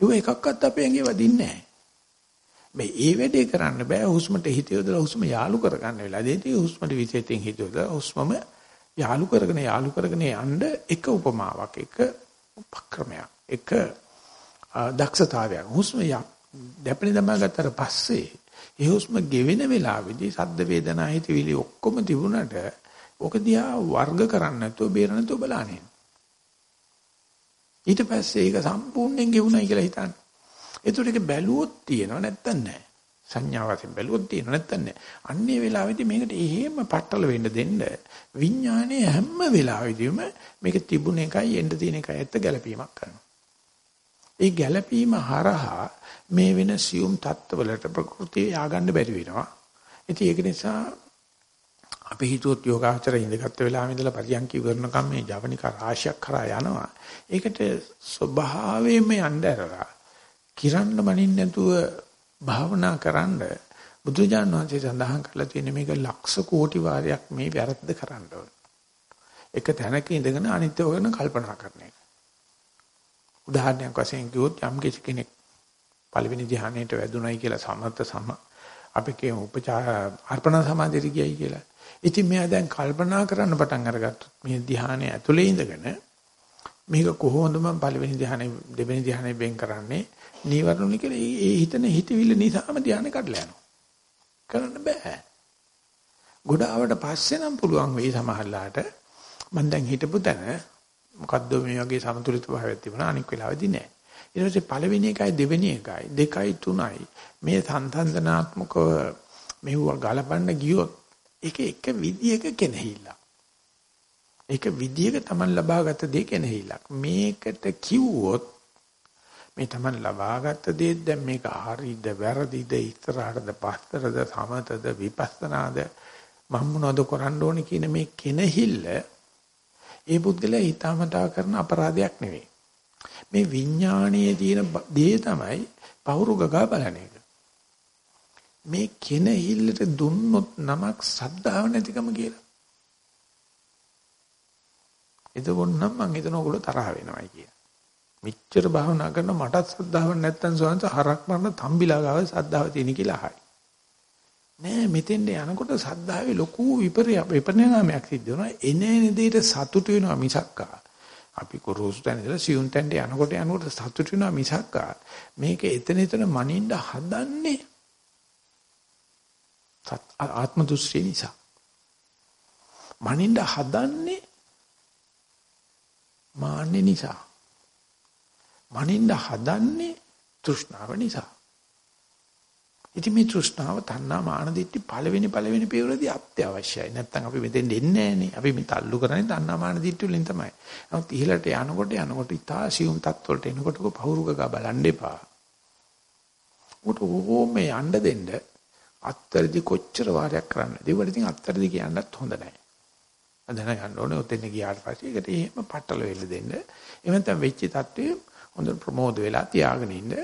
ඌ එකක්වත් අපේ ඇඟේ වදින්නේ නැහැ. මේ ඒ වැඩේ කරන්න බෑ හුස්මට හිත යොදලා හුස්ම යාලු කරගන්න වෙලා දෙදී හුස්මට විශේෂයෙන් හිත යොදලා හුස්මම යාලු කරගෙන යාලු කරගෙන යන්න එක උපමාවක් එක උපක්‍රමයක් එක දක්ෂතාවයක් හුස්ම දැපෙන දමා ගත්තට පස්සේ ඒ හුස්ම ගෙවෙන වෙලාවේදී සද්ද වේදනා හිතවිලි ඔක්කොම තිබුණට ඔක දිහා වර්ග කරන්න නැතුව බේර නැතුව බලන්නේ. ඊට පස්සේ ඒක සම්පූර්ණයෙන් ගෙවුණයි කියලා හිතන්න. ඒතර ඒක බැලුවොත් තියෙනවා නැත්තම් නැහැ. සංඥා වශයෙන් බැලුවොත් තියෙනවා නැත්තම් නැහැ. අන්නේ වෙලාවේදී මේකට එහෙම පටල වෙන්න දෙන්න විඥානයේ හැම වෙලාවෙදීම මේක තිබුණ එකයි එන්න තියෙන එකයි ඇත්ත ගැළපීමක් කරනවා. ඒ ගැළපීම හරහා මේ වෙන සියුම් தত্ত্বවලට ප්‍රകൃතිය ය아가න්න බැරි වෙනවා. ඉතින් ඒක නිසා අපි හිතුවොත් යෝගාචර ඉඳගත් වෙලාවෙ ඉඳලා පරියන්ක ඉවරනකම් මේ ජවනික රාශියක් කරා යනවා. ඒකට ස්වභාවයෙන්ම යන්න ඇරලා කිරන්න මනින්න නැතුව භාවනා කරන්න බුදුජාණන් වහන්සේ සඳහන් කරලා තියෙන මේක ලක්ෂ කෝටි වාරයක් මේ වැරද්ද කරන්න ඕන. එක තැනක ඉඳගෙන අනිත්‍යව ගැන කල්පනා කරන එක. උදාහරණයක් වශයෙන් කිව්වොත් යම් කෙනෙක් පළවෙනි ධ්‍යානයට වැදුණයි කියලා සමත සම අපි කියමු උපචාර අර්පණ සමාධියට ගියයි කියලා. ඉතින් මෙයා දැන් කල්පනා කරන්න පටන් අරගත්තොත් මේ ධ්‍යානය ඇතුලේ ඉඳගෙන මේක කොහොමද මම පළවෙනි ධ්‍යානෙ දෙවෙනි ධ්‍යානෙ වෙන් කරන්නේ නීවරණුනි කියලා ඒ හිතන හිතවිල්ල නිසාම ධ්‍යානෙ කඩලා යනවා. කරන්න බෑ. ගොඩාවට පස්සේ නම් පුළුවන් වෙයි සමහරලාට මම දැන් හිතපු තැන මොකද්ද මේ වගේ සමතුලිත භාවයක් තිබුණා අනික් වෙලාවෙදී නෑ. ඊට පස්සේ පළවෙනි එකයි දෙවෙනි එකයි දෙකයි තුනයි මේ සංසන්දනාත්මකව මෙවුව ගලපන්න ගියොත් ඒක එක විදියක කෙනෙහිල්ල. ඒක විදියක Taman ලබාගත් දේ කෙනෙහිල්ලක්. මේකට කිව්වොත් මේ Taman ලබාගත් දේ දැන් මේක හරිද වැරදිද ඉස්සරහටද පස්සටද සමතද විපස්සනාද මම මොනවද කරන්න ඕනේ කියන මේ කෙනෙහිල්ල ඒ පුද්ගලයා හිතාමතා කරන අපරාධයක් නෙවෙයි. මේ විඥානයේ තියෙන දේ තමයි පවුරු ගගා බලන එක. මේ කෙනහිල්ලට දුන්නොත් නමක් සද්ධාව නැතිකම කියලා. එතකොට නම් මං හිතන ඕගොල්ලෝ තරහ වෙනවයි කියලා. මෙච්චර භාවනා කරන මටත් සද්ධාවක් නැත්තම් සෝන්ස හරක් මරන තම්බිලා ගාව සද්ධාව තියෙන කියලා අහයි. නෑ මෙතෙන්ට යනකොට සද්ධාවේ ලොකු විපරිණාමයක් සිද්ධ වෙනවා. එනේන දෙයට සතුටු වෙනවා මිසක්කා. අපි කුරුසු තැන ඉඳලා සියුම් තැනට යනකොට යනකොට සතුටු වෙනවා මිසක් මේක එතන එතන මනින්න හදන්නේ ආත්ම දෘෂ්ටි නිසා මනින්න හදන්නේ මාන්නේ නිසා මනින්න හදන්නේ තෘෂ්ණාව නිසා ඉතින් මේ තෘෂ්ණාව තණ්හා මාන දිට්ඨි පළවෙනි පළවෙනි පියවරදී අත්‍යවශ්‍යයි. නැත්තම් අපි මෙතෙන් එන්නේ නැහනේ. අපි මේ තල්ලු කරන්නේ තණ්හා මාන දිට්ඨි වලින් තමයි. නමුත් ඉහළට යනකොට යනකොට ඉතා සියුම් තත්වලට එනකොට පහුරුක ගා බලන්න එපා. උට ඕමේ යන්න දෙන්න අත්තරදි කොච්චර වාරයක් කරන්නද? ඒවල ඉතින් අත්තරදි කියන්නත් හොඳ නැහැ. දැනගන්න ඕනේ ඔතෙන් ගියාට පස්සේ ඒකට එහෙම පටල වෙන්න දෙන්න. එහෙම නැත්නම් වෙච්ච தત્ත්වය හොඳට ප්‍රමෝද වෙලා තියාගෙන ඉන්න.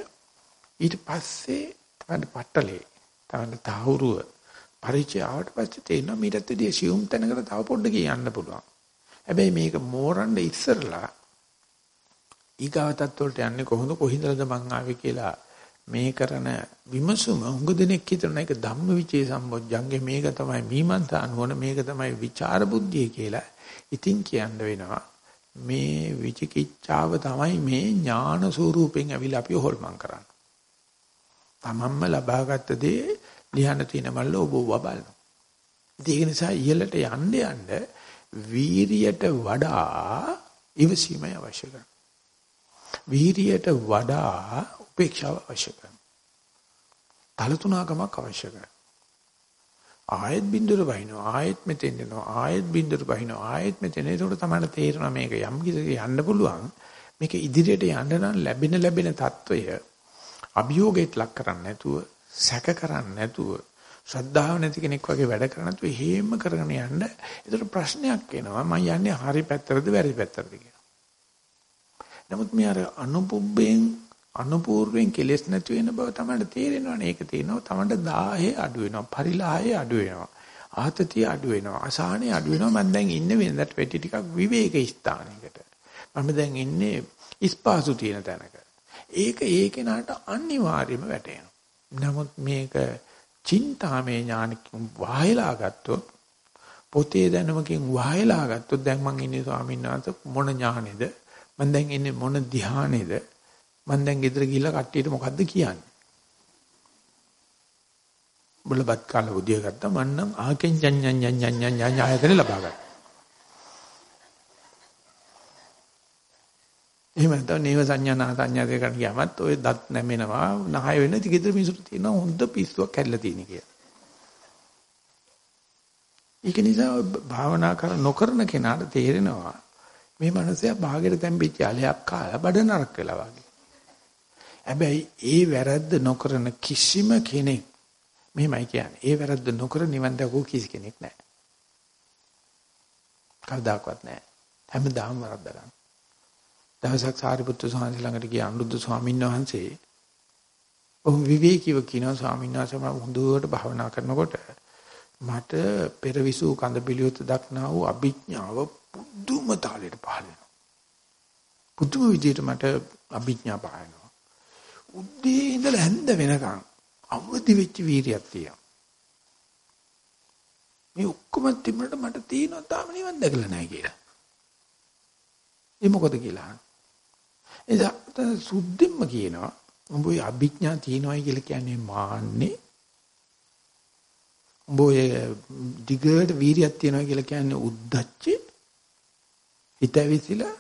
ඊට පස්සේ තමයි පටලේ. තමයි තහවුරුව. පරිචය ආවට පස්සේ තේරෙනවා මීටත්දී assume තැනකට තව පොඩ්ඩක් යන්න පුළුවන්. හැබැයි මේක මෝරන්න ඉස්සරලා ඊගාව தත්ත්වයට යන්නේ කොහොමද කොහින්දලද මං ආවේ කියලා මේ කරන විමසුම උඟ දෙනෙක් හිතන එක ධම්මවිචේ සම්බොජ්ජංගේ මේක තමයි මීමන්තා නුවණ මේක තමයි විචාර බුද්ධිය කියලා. ඉතින් කියන්න වෙනවා මේ විචිකිච්ඡාව තමයි මේ ඥාන ස්වරූපෙන් අවිලා අපි හොල්මන් කරන්නේ. තමන්ම ලබාගත් දේ ලියන්න තියෙන මල්ල ඔබ ඔබ බලනවා. ඒක නිසා ඉහළට යන්න යන්න වීරියට වඩා ඉවසීමයි අවශ්‍ය කරන්නේ. වීරියට වඩා අපේක්ෂාව අවශ්‍ය කරනවා. තලතුණකමක් අවශ්‍ය කරනවා. ආයෙත් බින්දුර බහිනවා ආයෙත් මෙතෙන් යනවා ආයෙත් බින්දුර බහිනවා ආයෙත් මෙතෙන් ඒකට තමයි තේරෙනවා මේක යම් කිසි යන්න පුළුවන් මේක ඉදිරියට යන්න නම් ලැබෙන ලැබෙන తত্ত্বය අභියෝගයට ලක් කරන්න නැතුව සැක කරන්න නැතුව ශ්‍රද්ධාව නැති කෙනෙක් වගේ වැඩ කරන්න නැතුව හේම කරගෙන යන්න ඒතර ප්‍රශ්නයක් එනවා මම යන්නේ හරි පැත්තරද වැරදි පැත්තරද කියලා නමුත් මේ අර අනුපුබ්බෙන් අනුපූර්වෙන් කෙලෙස් නැති වෙන බව තමයි තේරෙනවනේ. ඒක තේරෙනවා තමයි 1000 අඩු වෙනවා. පරිලාහය අඩු වෙනවා. ආතතිය අඩු වෙනවා. අසහනෙ අඩු වෙනවා. මම දැන් ඉන්නේ වෙනදට වෙටි ටිකක් විවේක ස්ථානයකට. මම දැන් ඉන්නේ ඉස්පාසු තියෙන තැනක. ඒක ඒ කෙනාට අනිවාර්යයෙන්ම වැටෙනවා. නමුත් මේක චින්තාමේ ඥානකින් වහයලා ගත්තොත් පොතේ දැනුමකින් වහයලා ගත්තොත් දැන් මං ඉන්නේ ස්වාමීන් වහන්සේ මොන ඥානේද මම දැන් ඉන්නේ මොන ධ්‍යානේද මම දැන් ගෙදර ගිහිල්ලා කට්ටියට මොකද්ද කියන්නේ? බලපත් කාල උදිය ගත්තා මම නම් ආකෙන් ජන් ජන් ජන් ජන් ජන් ජන් ආයතන ලබා ගත්තා. එහෙම නැත්නම් නේව සංඥා නා සංඥා දෙකට ගියාමත් ඔය දත් නැමෙනවා නහය වෙන ඉති ගෙදර මිනිසුන්ට තියෙන හොඳ පිස්සුවක් කැඩලා තියෙන කියලා. ඒක නිසා භාවනා කර නොකරන කෙනාට තේරෙනවා මේ මනසයා භාගයට තැම්පිච්ච අලයක් කාලා බඩ නරක වෙලා වගේ. හැබැයි ඒ වැරද්ද නොකරන කිසිම කෙනෙක් මෙහෙමයි කියන්නේ. ඒ වැරද්ද නොකර නිවන් දකෝ කිසි කෙනෙක් නැහැ. කවදාකවත් නැහැ. හැමදාම වරද්ද ගන්න. දවසක් සාරිපුත්තු ස්වාමීන් ළඟට ගිය අනුරුද්ධ ස්වාමීන් වහන්සේ ඔහු විවේකීව කියනවා ස්වාමීන් වහන්සේ මම හොඳට භාවනා කරනකොට මට පෙරවිසු කඳ පිළිවෙත දක්නා වූ අභිඥාව පුදුම තාලෙට පහළ වෙනවා. පුදුම විදිහට මට අභිඥා පහළ උද්දී ඉඳලා හැන්ද වෙනකන් අවදි වෙච්ච වීරියක් තියෙනවා. මේ ඔක්කොම තිබුණට මට තියෙනවා තාම නිවන් දැකලා නැහැ කියලා. ඒ මොකද කියලා. එදා සුද්ධින්ම කියනවා උඹ ඔය අභිඥා තියෙනවයි කියලා කියන්නේ මාන්නේ. උඹ ඔය දිගට වීරියක් තියෙනවා කියලා කියන්නේ උද්දච්ච. හිතවිසිලා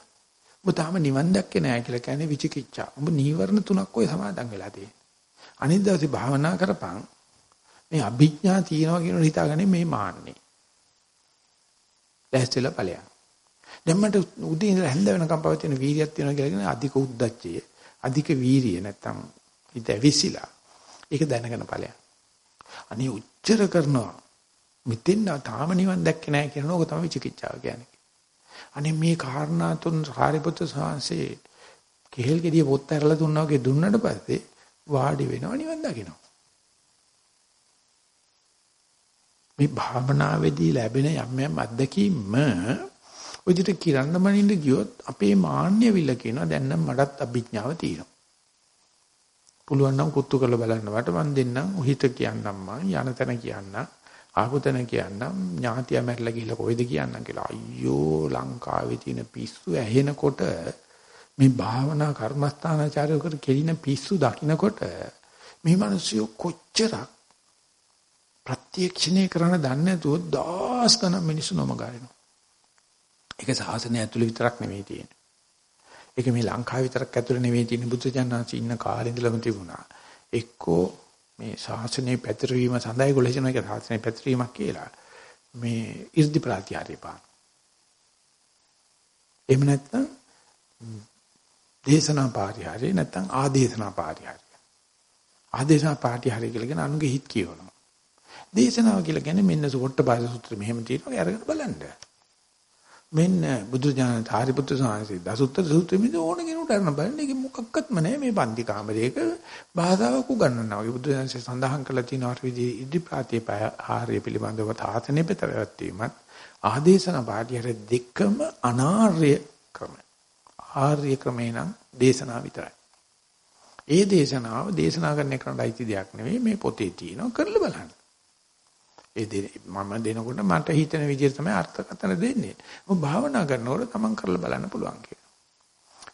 ඔබ තාම නිවන් දැක්කේ නැහැ කියලා කියන්නේ විචිකිච්ඡා. ඔබ නීවරණ තුනක් ඔය සමාදන් වෙලා තියෙන්නේ. අනිත් දවසේ භාවනා කරපන් මේ අභිඥා තියනවා කියන හිතාගන්නේ මේ මාන්නේ. දැස්තිලා ඵලයක්. දැන් මට උදේ ඉඳලා හැන්ද වෙනකම් පවතින වීරියක් තියෙනවා කියලා කියන අධික උද්දච්චය. අධික වීරිය නැත්තම් හිත ඇවිසිලා. ඒක දැනගෙන ඵලයක්. අනේ උච්චර කරනවා. මෙතෙන් තාම නිවන් දැක්කේ නැහැ කියන ඕක තමයි විචිකිච්ඡාව කියන්නේ. අනේ මේ කාරණා තුන් සාරිපුත්‍ර සාංශේ කෙහෙල් ගෙඩිය පොත් ඇරලා දුන්නා වගේ දුන්නට පස්සේ වාඩි වෙනවා නිවන් දකිනවා. මේ භාවනාවේදී ලැබෙන යම් යම් අත්දැකීම් ඔදිට කිරන්න මනින්න ගියොත් අපේ මාන්නය විල කියනවා දැන් නම් මටත් අභිඥාව තියෙනවා. පුළුවන් නම් කුත්තු කරලා බලන්න වට මන් දෙන්නම් උහිත කියන්නම් මං යන තැන කියන්නම් ආපුතන කියන්නම් ඥාතිය මැරලා ගිහලා කොයිද කියන්නම් කියලා. අයියෝ ලංකාවේ තියෙන පිස්සු ඇහෙනකොට මේ භාවනා කර්මස්ථානාචාරයකට කෙලින පිස්සු දකින්නකොට මේ මිනිස්සු කොච්චරක් ප්‍රත්‍යක්ෂණය කරන දන්නේ නැතුව දහස් ගණන් මිනිස්සු නොමගාරිනවා. ඒක සාසනය ඇතුළේ විතරක් නෙමෙයි තියෙන්නේ. ඒක මේ ලංකාව විතරක් ඇතුළේ නෙමෙයි තියෙන්නේ බුද්ධ ජානනාචි ඉන්න කාලේ ඉඳලම තිබුණා. එක්කෝ මේ ශාසනයේ පැතිරවීම සඳහා ඒගොල්ලෝ හිතන එක ශාසනයේ පැතිරීමක් කියලා. මේ 이르දි ප්‍රාතිහාර්ය පාන. එහෙම නැත්නම් දේශනා පාරිහාර්ය නැත්නම් ආදේශනා පාරිහාර්ය. ආදේශනා පාරිහාර්ය කියලා කියන අනුගේ හිත් කියවනවා. දේශනාව කියලා කියන්නේ මෙන්න සුකොට්ට පාද සූත්‍රෙ මෙහෙම තියෙනවා අරගෙන බලන්න. මෙන්න බුදු දාන ධාරිපුත්‍ර සාංශේ දසුත්තර සූත්‍රෙ මේ ඕන කෙනෙකුට අරන බලන්න ඒක මොකක්වත්ම නැහැ මේ පන්ති කාමරයක භාෂාවක් උගන්වනවා. වගේ බුදු දානසේ සඳහන් කරලා තියෙන අර විදිහේ ඉදි ප්‍රාතිපහාරය පිළිබඳව තාතනෙ පෙතවැත්වීමත් ආදේශන පාටියර දෙකම අනාර්ය ක්‍රම. ආර්ය ක්‍රමේ නම් දේශනා විතරයි. ඒ දේශනාව දේශනා කරන එකට අයිති දෙයක් නෙවෙයි මේ පොතේ තියෙනවා කරලා බලන්න. ඒ මම දෙනකොට මට හිතෙන විදිහට තමයි අර්ථකථන දෙන්නේ. මොකද භාවනා කරනකොට තමන් කරලා බලන්න පුළුවන් කියලා.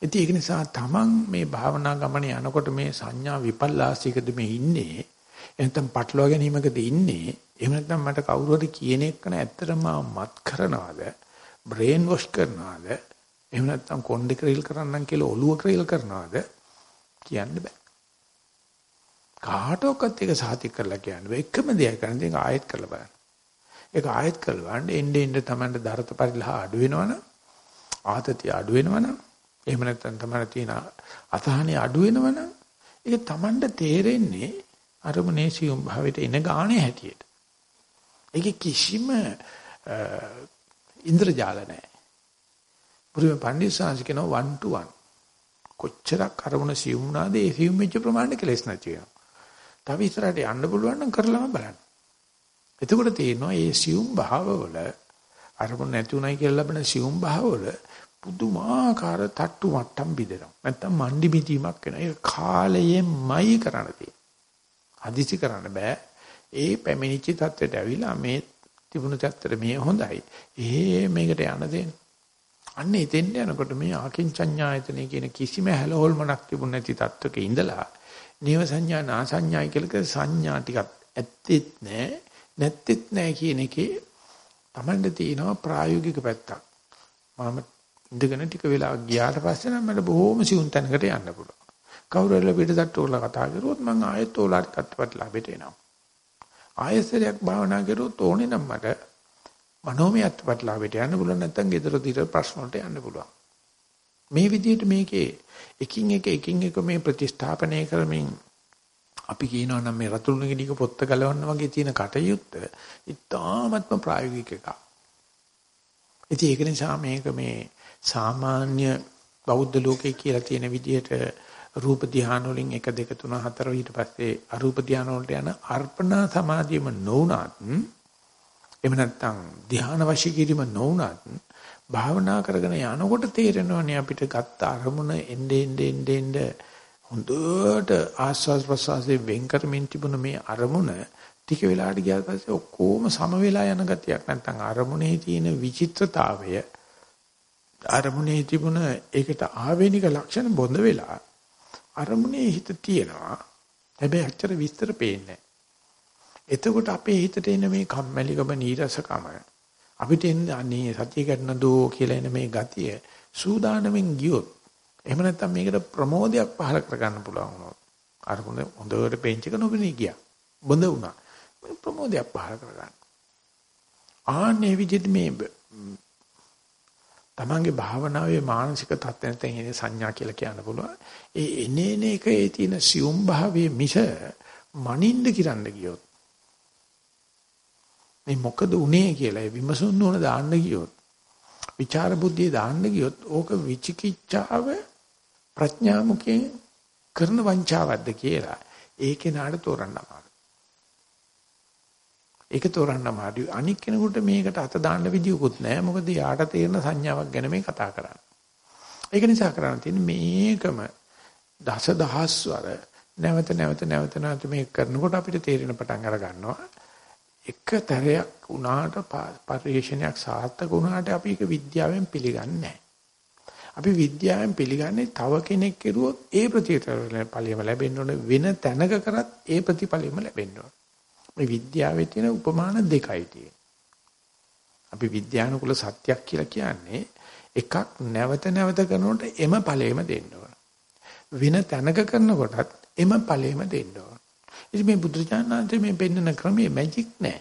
ඉතින් ඒක නිසා තමන් මේ භාවනා ගමනේ යනකොට මේ සංඥා විපල්ලාසිකද මේ ඉන්නේ? එහෙනම් පටලවා ගැනීමකද ඉන්නේ? එහෙම නැත්නම් මට කවුරු හරි කියන එක නැත්තටම මත් කරනවද? බ්‍රේන් වොෂ් කරනවද? එහෙම නැත්නම් කොණ්ඩේ ක්‍රීල් කරන්නම් කියලා ඔළුව ක්‍රීල් කරනවද? කියන්න බෑ. කාටවත් ඒක සාතික කරලා කියන්න එකම දෙයක් කරන්නේ ඒක ආයෙත් කරලා බලන්න. ඒක ආයෙත් කරලා බලන්න එන්න එන්න තමයි දරත පරිලහ අඩු වෙනවනම් ආතතිය අඩු වෙනවනම් එහෙම නැත්නම් තමයි තියෙන අසහනෙ අඩු වෙනවනම් ඒක Tamanට තේරෙන්නේ අරමුණේ සියුම් භාවයට එන ගානේ හැටියට. ඒකේ කිසිම ඉන්ද්‍රජාල නැහැ. පුරුම පඬිස්සාංශ කියන 1 to 1. කොච්චරක් අරමුණ සියුම් වුණාද ඒ සියුම් වෙච්ච ප්‍රමාණය කෙලස් නැති වෙනවා. තව ඉස්සරහට යන්න පුළුවන් නම් කරලම බලන්න. එතකොට තේරෙනවා මේ සියුම් භාවවල අරමුණ නැති උනායි කියලා ලබන සියුම් භාවවල පුදුමාකාර තට්ටු මට්ටම් බිදෙනවා. නැත්තම් මණ්ඩි මිදීමක් වෙනවා. ඒක කාලයෙන්මයි කරන්න තියෙන්නේ. හදිසි කරන්න බෑ. ඒ පැමිණිච්ච තත්ත්වයට ඇවිල්ලා මේ තිබුණු තත්ත්වෙට මේ හොඳයි. ඒ මේකට යන්න දෙන්න. අන්න එතෙන්ට යනකොට මේ ආකින්චඤ්ඤායතනෙ කියන කිසිම හැලහොල්මක් තිබුණ නැති තත්ත්වක ඉඳලා නේව සංඥා නා සංඥායි කියලා සංඥා ටිකක් ඇත්තෙත් නෑ නැත්තෙත් නෑ කියන එකේ Tamande තියෙනවා ප්‍රායෝගික පැත්තක්. මම ඉඳගෙන ටික වෙලා ගියාට පස්සේ නම් මට බොහොම සිවුන් තැනකට යන්න පුළුවන්. කවුරු හරි පිටසට ඕලා කතා කරුවොත් මම ආයෙත් ඕලාට කටපත් ලාභෙට එනවා. ආයෙසරයක් භාවනා කරුවොත් ඕනේ නම් මට මනෝමය අත්පත් ලාභෙට යන්න පුළුවන් නැත්නම් gedara dira ප්‍රශ්න වලට යන්න පුළුවන්. මේ විදිහට මේකේ එකින් එක එකින් එක මේ ප්‍රතිස්ථාපනය කරමින් අපි කියනවා නම් මේ රතුරුණ ගෙඩියක පොත්ත ගලවන්න වගේ තියෙන කටයුත්ත ඉතාමත්ම ප්‍රායෝගික එකක්. ඉතින් ඒක නිසා මේක මේ සාමාන්‍ය බෞද්ධ ලෝකයේ කියලා තියෙන විදිහට රූප ධානය වලින් 1 2 3 4 ඊට පස්සේ අරූප ධානය වලට යන අර්පණා සමාධියම නොඋනත් එහෙම නැත්නම් ධාන වශී කිරීම නොඋනත් භාවනා කරගෙන යනකොට තේරෙනවනේ අපිට ගත්ත අරමුණ එnde ende ende ende. හොඳට ආස්වාස් ප්‍රසවාසයෙන් වෙන් කරමින් තිබුණ මේ අරමුණ ටික වෙලාවට ගියාට පස්සේ ඔක්කොම සම වෙලා යන ගතියක්. නැත්නම් අරමුණේ තියෙන විචිත්‍රතාවය අරමුණේ තිබුණ ඒකට ආවේනික ලක්ෂණ බොඳ වෙලා අරමුණේ හිත තියෙනවා. හැබැයි අච්චර විස්තර පේන්නේ එතකොට අපේ හිතට එන මේ කම්මැලිකම නීරසකම අපිට එන්නේ අනේ සතිය ගන්න දෝ කියලා එන මේ ගතිය සූදානමින් ගියොත් එහෙම නැත්නම් මේකට ප්‍රමෝදයක් පහල කරගන්න පුළුවන් වුණොත් අරමුණ හොඳට පෙන්චක නොබිනී ගියා. බොඳ වුණා. ප්‍රමෝදයක් පහල කරගන්න. ආන්නේ විදිහට මේ තමන්ගේ භාවනාවේ මානසික තත්ත්වයෙන් නැත්නම් ඉන්නේ සංඥා කියලා කියන්න පුළුවන්. ඒ එනේන එකේ තියෙන සියුම් භාවයේ මිස මනින්ද කිරන්න ගියොත් මේ මොකද උනේ කියලා විමසුන් නොන දාන්න ගියොත් විචාර බුද්ධිය දාන්න ගියොත් ඕක විචිකිච්ඡාව ප්‍රඥාමුකයෙන් කරන වංචාවක්ද කියලා ඒකේ නාඩ තෝරන්න ඒක තෝරන්න අමාරුයි. අනික් කෙනෙකුට මේකට අත දාන්න විදියකුත් නැහැ. මොකද යාට තේරෙන සංඥාවක් ගැන මේ කතා කරන්නේ. ඒක නිසා කරන්න තියෙන්නේ මේකම දස දහස්වර නැවත නැවත නැවත නැවත මේක කරනකොට අපිට තේරෙන පටන් අර ගන්නවා. එක තරයක් උනාට පරිශ්‍රණයක් සාර්ථක වුණාට අපි ඒක විද්‍යාවෙන් පිළිගන්නේ අපි විද්‍යාවෙන් පිළිගන්නේ තව කෙනෙක් කෙරුවොත් ඒ ප්‍රතිඵලයම ලැබෙන්න ඕන වෙන තැනක කරත් ඒ ප්‍රතිඵලයම ලැබෙන්න ඕන. මේ විද්‍යාවේ තියෙන උපමාන දෙකයි තියෙන්නේ. අපි විද්‍යානුකූල සත්‍යයක් කියලා කියන්නේ එකක් නැවත නැවත කරනකොට එම ඵලෙම දෙන්න ඕන. වෙන තැනක කරනකොටත් එම ඵලෙම දෙන්න ඕන. ඉතින් මේ බුදුචානන්තේ මේ පෙන්නන ක්‍රමයේ මැජික් නෑ.